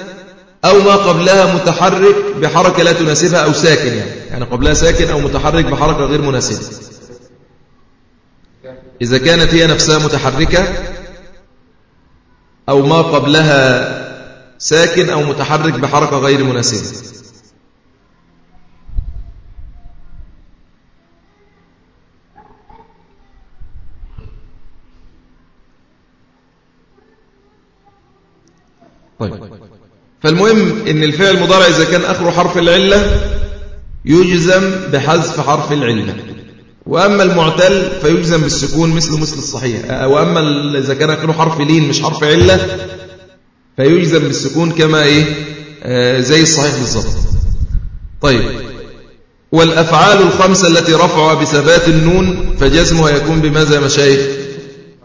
أو ما قبلها متحرك بحركة لا تناسبها أو ساكن يعني. يعني قبلها ساكن أو متحرك بحركة غير مناسبة. إذا كانت هي نفسها متحركة أو ما قبلها ساكن أو متحرك بحركة غير مناسبة. طيب. فالمهم إن الفعل المضارع إذا كان آخره حرف العلة يجزم بحذف حرف العلة. وأما المعتل فيجزم بالسكون مثل مثل الصحيح. وأما إذا كان آخره حرف لين مش حرف علة فيجزم بالسكون كما إيه؟ آه زي الصحيح بالظبط طيب. والأفعال الخمسة التي رفعها بثبات النون فجزمها يكون بماذا يا مشايخ؟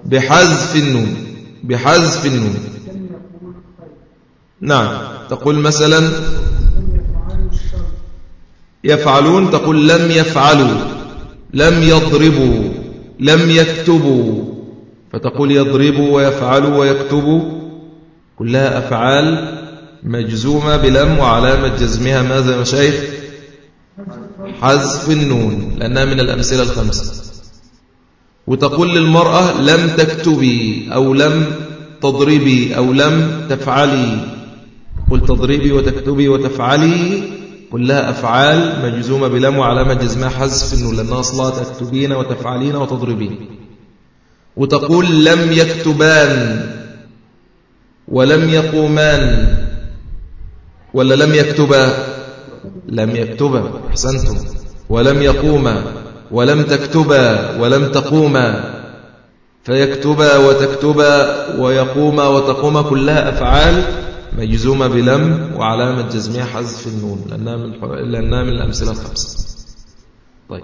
بحذف النون. بحذف النون. نعم. تقول مثلا يفعلون تقول لم يفعلوا لم يضربوا لم يكتبوا. فتقول يضربوا ويفعلوا ويكتبوا. كلها أفعال مجزومة بلم وعلامة جزمها ماذا يا مشايخ حذف النون لأنها من الأمثلة الخمسة. وتقول للمرأة لم تكتبي أو لم تضربي أو لم تفعلي. قل تضربي وتكتبي وتفعلي. كلها أفعال مجزومة بلم وعلامة جزمها حذف النون لأنها أصلها تكتبين وتفعلين وتضربين. وتقول لم يكتبان ولم يقومان ولا لم يكتبا. لم يكتبا أحسنتم. ولم يقوما ولم تكتبا ولم تقوما. فيكتبا وتكتبا ويقوما وتقوما. كلها أفعال مجزومة بلم وعلامة جزمية حذف النون لأنها من, لأنها من الأمثلة الخمسة. طيب.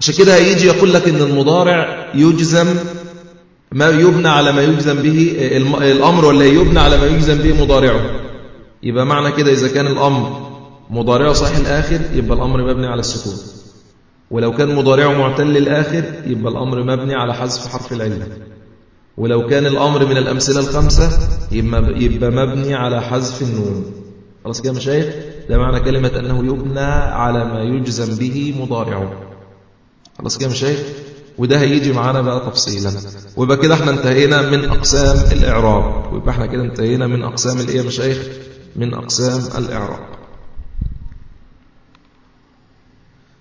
عشان كده هيجي يقول لك إن المضارع يجزم ما يبنى على ما يجزم به الأمر ولا يبنى على ما يجزم به مضارعه. يبقى معنى كده إذا كان الأمر مضارعه صحيح الآخر يبقى الأمر مبني على السكون. ولو كان مضارعه معتل الآخر يبقى الأمر مبني على حذف حرف العلة. ولو كان الأمر من الأمثلة الخمسة يبقى مبني على حذف النون. خلاص كده مشايخ؟ ده معنى كلمة أنه يبنى على ما يجزم به مضارعه. خلاص كده مشايخ؟ وده هيجي معانا بقى تفصيلا. ويبقى كده إحنا انتهينا من أقسام الإعراب. ويبقى إحنا كده انتهينا من أقسام الإيه يا مشايخ؟ من أقسام الإعراب.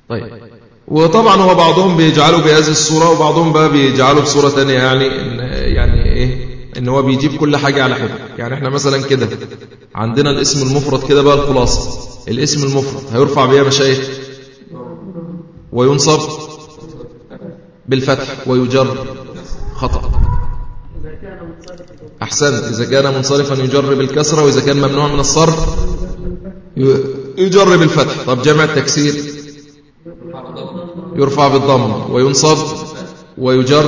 طيب. وطبعا هو بعضهم بيجعله بهذه الصورة وبعضهم بقى بيجعله بصورة ثانية يعني إن يعني إيه؟ إن هو بيجيب كل حاجة على حدة يعني إحنا مثلا كده عندنا الاسم المفرد كده بقى الخلاصة. الاسم المفرد هيرفع بيها مشايخ وينصب بالفتح ويجر خطأ. أحسنت. إذا كان منصرفا يجر بالكسرة وإذا كان ممنوع من الصرف يجر بالفتح. طب جمع التكسير. يرفع بالضم وينصب ويجر.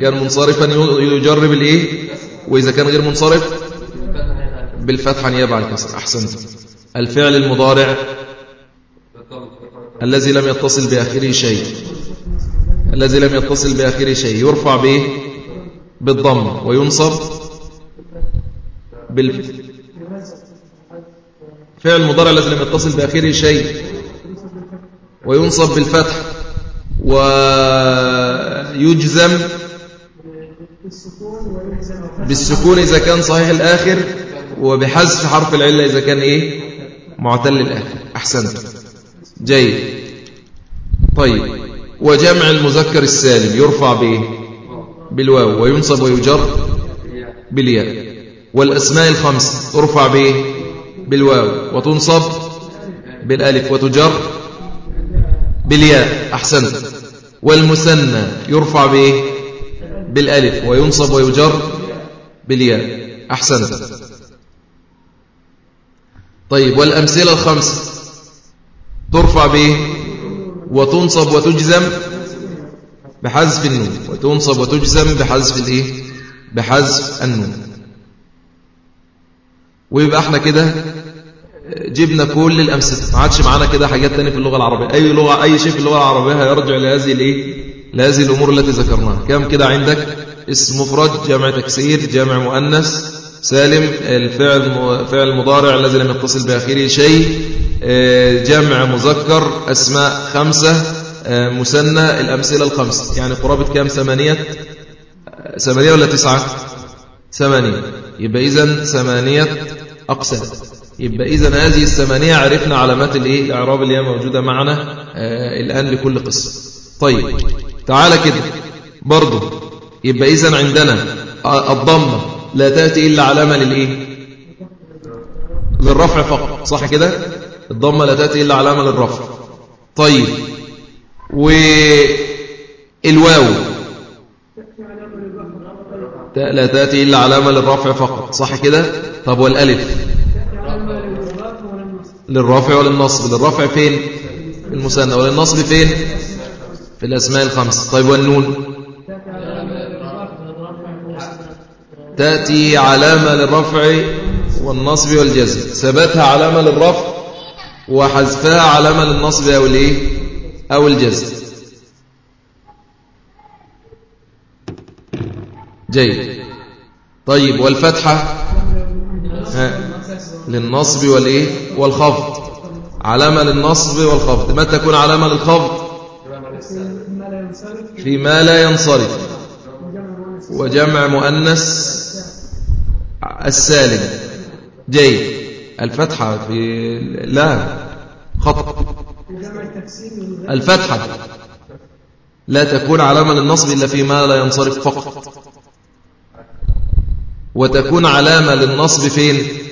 كان منصرفا يجر بالإيه وإذا كان غير منصرف بالفتحة نيابة عن الكسر. أحسنت الفعل المضارع الذي لم يتصل بآخره شيء. الذي لم يتصل بآخره شيء. يرفع به بالضم وينصب بالفعل فعل المضارع الذي لم يتصل بآخره شيء. وينصب بالفتح ويجزم بالسكون إذا كان صحيح الآخر وبحذف حرف العلة إذا كان إيه؟ معتل الآخر أحسنت. جيد. طيب. وجمع المذكر السالم يرفع به بالواو وينصب ويجر بالياء. والأسماء الخمس ترفع به بالواو وتنصب بالألف وتجر بالياء أحسنت والمثنى يرفع به بالألف وينصب ويجر بالياء أحسنت طيب والأمثلة الخمسة ترفع به وتنصب وتجزم بحذف النون. وتنصب وتجزم بحذف الإيه؟ بحذف النون. ويبقى إحنا كده جبنا كل الأمثلة. ما عادش معانا كده حاجات تانية في اللغة العربية. أي لغه أي شيء في اللغة العربية هيرجع لهذه الإيه؟ لهذه الأمور التي ذكرناها. كم كده عندك؟ اسم مفرد جمع تكسير جمع مؤنث سالم الفعل فعل مضارع الذي لم يتصل بآخره شيء آه، جمع مذكر أسماء خمسة آه، مثنى الأمثلة الخمسة. يعني قرابة كام؟ ثمانية؟ ثمانية ولا تسعة؟ ثمانية. يبقى اذا ثمانية أقسام. يبقى إذا هذه الثمانية عرفنا علامات الإيه؟ الإعراب اللي هي موجودة معنا آه الآن لكل قسم طيب تعالى كده. برضه يبقى إذا عندنا الضمة لا تأتي إلا علامة للإيه؟ للرفع فقط صح كده؟ الضمة لا تأتي إلا علامة للرفع. طيب والواو لا تأتي إلا علامة للرفع فقط صح كده؟ طب والألف؟ للرفع وللنصب. للرفع فين؟ في المثنى. وللنصب فين؟ في الأسماء الخمس. طيب والنون؟ تأتي علامة للرفع والنصب والجزم. ثبتها علامة للرفع وحذفها علامة للنصب أو الإيه؟ أو الجزم. جيد. طيب والفتحة؟ للنصب والإيه؟ والخفض. علامة للنصب والخفض. ما تكون علامة للخفض؟ فيما لا ينصرف. وجمع مؤنث السالم. جيد. الفتحة في لا. خطأ الفتحة. لا تكون علامة للنصب إلا فيما لا ينصرف فقط. وتكون علامة للنصب فين؟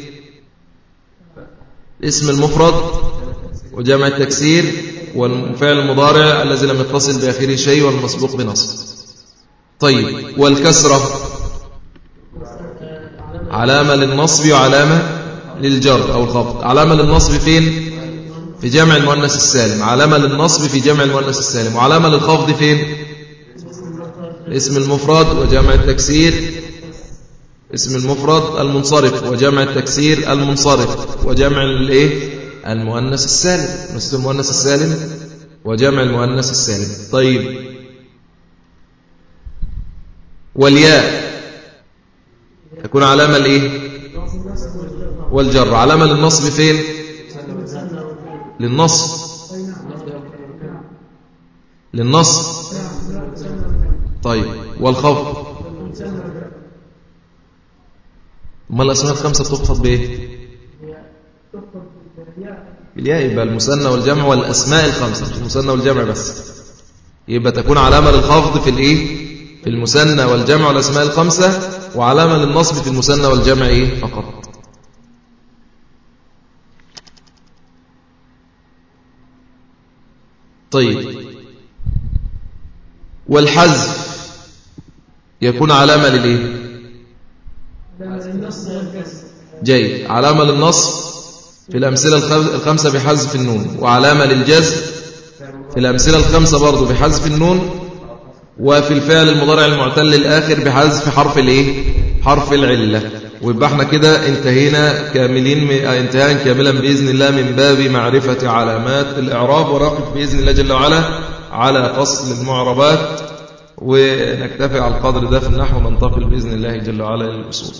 اسم المفرد وجمع التكسير والفعل المضارع الذي لم يتصل بآخره شيء والمسبوق بنصب طيب والكسرة علامة للنصب وعلامة للجر أو الخفض. علامة للنصب فين؟ في جمع المؤنث السالم. علامة للنصب في جمع المؤنث السالم. وعلامة للخفض فين؟ اسم المفرد وجمع التكسير اسم المفرد المنصرف وجمع التكسير المنصرف وجمع الايه؟ المؤنث السالم. مثل المؤنث السالم وجمع المؤنث السالم. طيب. والياء تكون علامة الايه؟ والجر. علامة للنصب فين؟ للنصب للنصب طيب. والخفض. ما الأسماء الخمسة بتخفض بإيه بالياء يبقى المثنى والجمع والأسماء الخمسة مش المثنى والجمع بس. يبقى تكون علامة للخفض في الإيه؟ في المثنى والجمع والأسماء الخمسة وعلامة للنصب في المثنى والجمع إيه؟ فقط. طيب. والحذف يكون علامة للإيه؟ جيد علامة للنص في الأمثلة الخمسة بحذف النون وعلامة للجزم في الأمثلة الخمسة برضو بحذف النون وفي الفعل المضارع المعتل الآخر بحذف حرف الإيه؟ حرف العلة. ويبقى إحنا كده انتهينا كاملين انتهاء كاملا بإذن الله من باب معرفة علامات الإعراب ونقف بإذن الله جل وعلا على فصل المعربات ونكتفي على القدر ده في النحو وننتقل بإذن الله جل وعلا للأصول.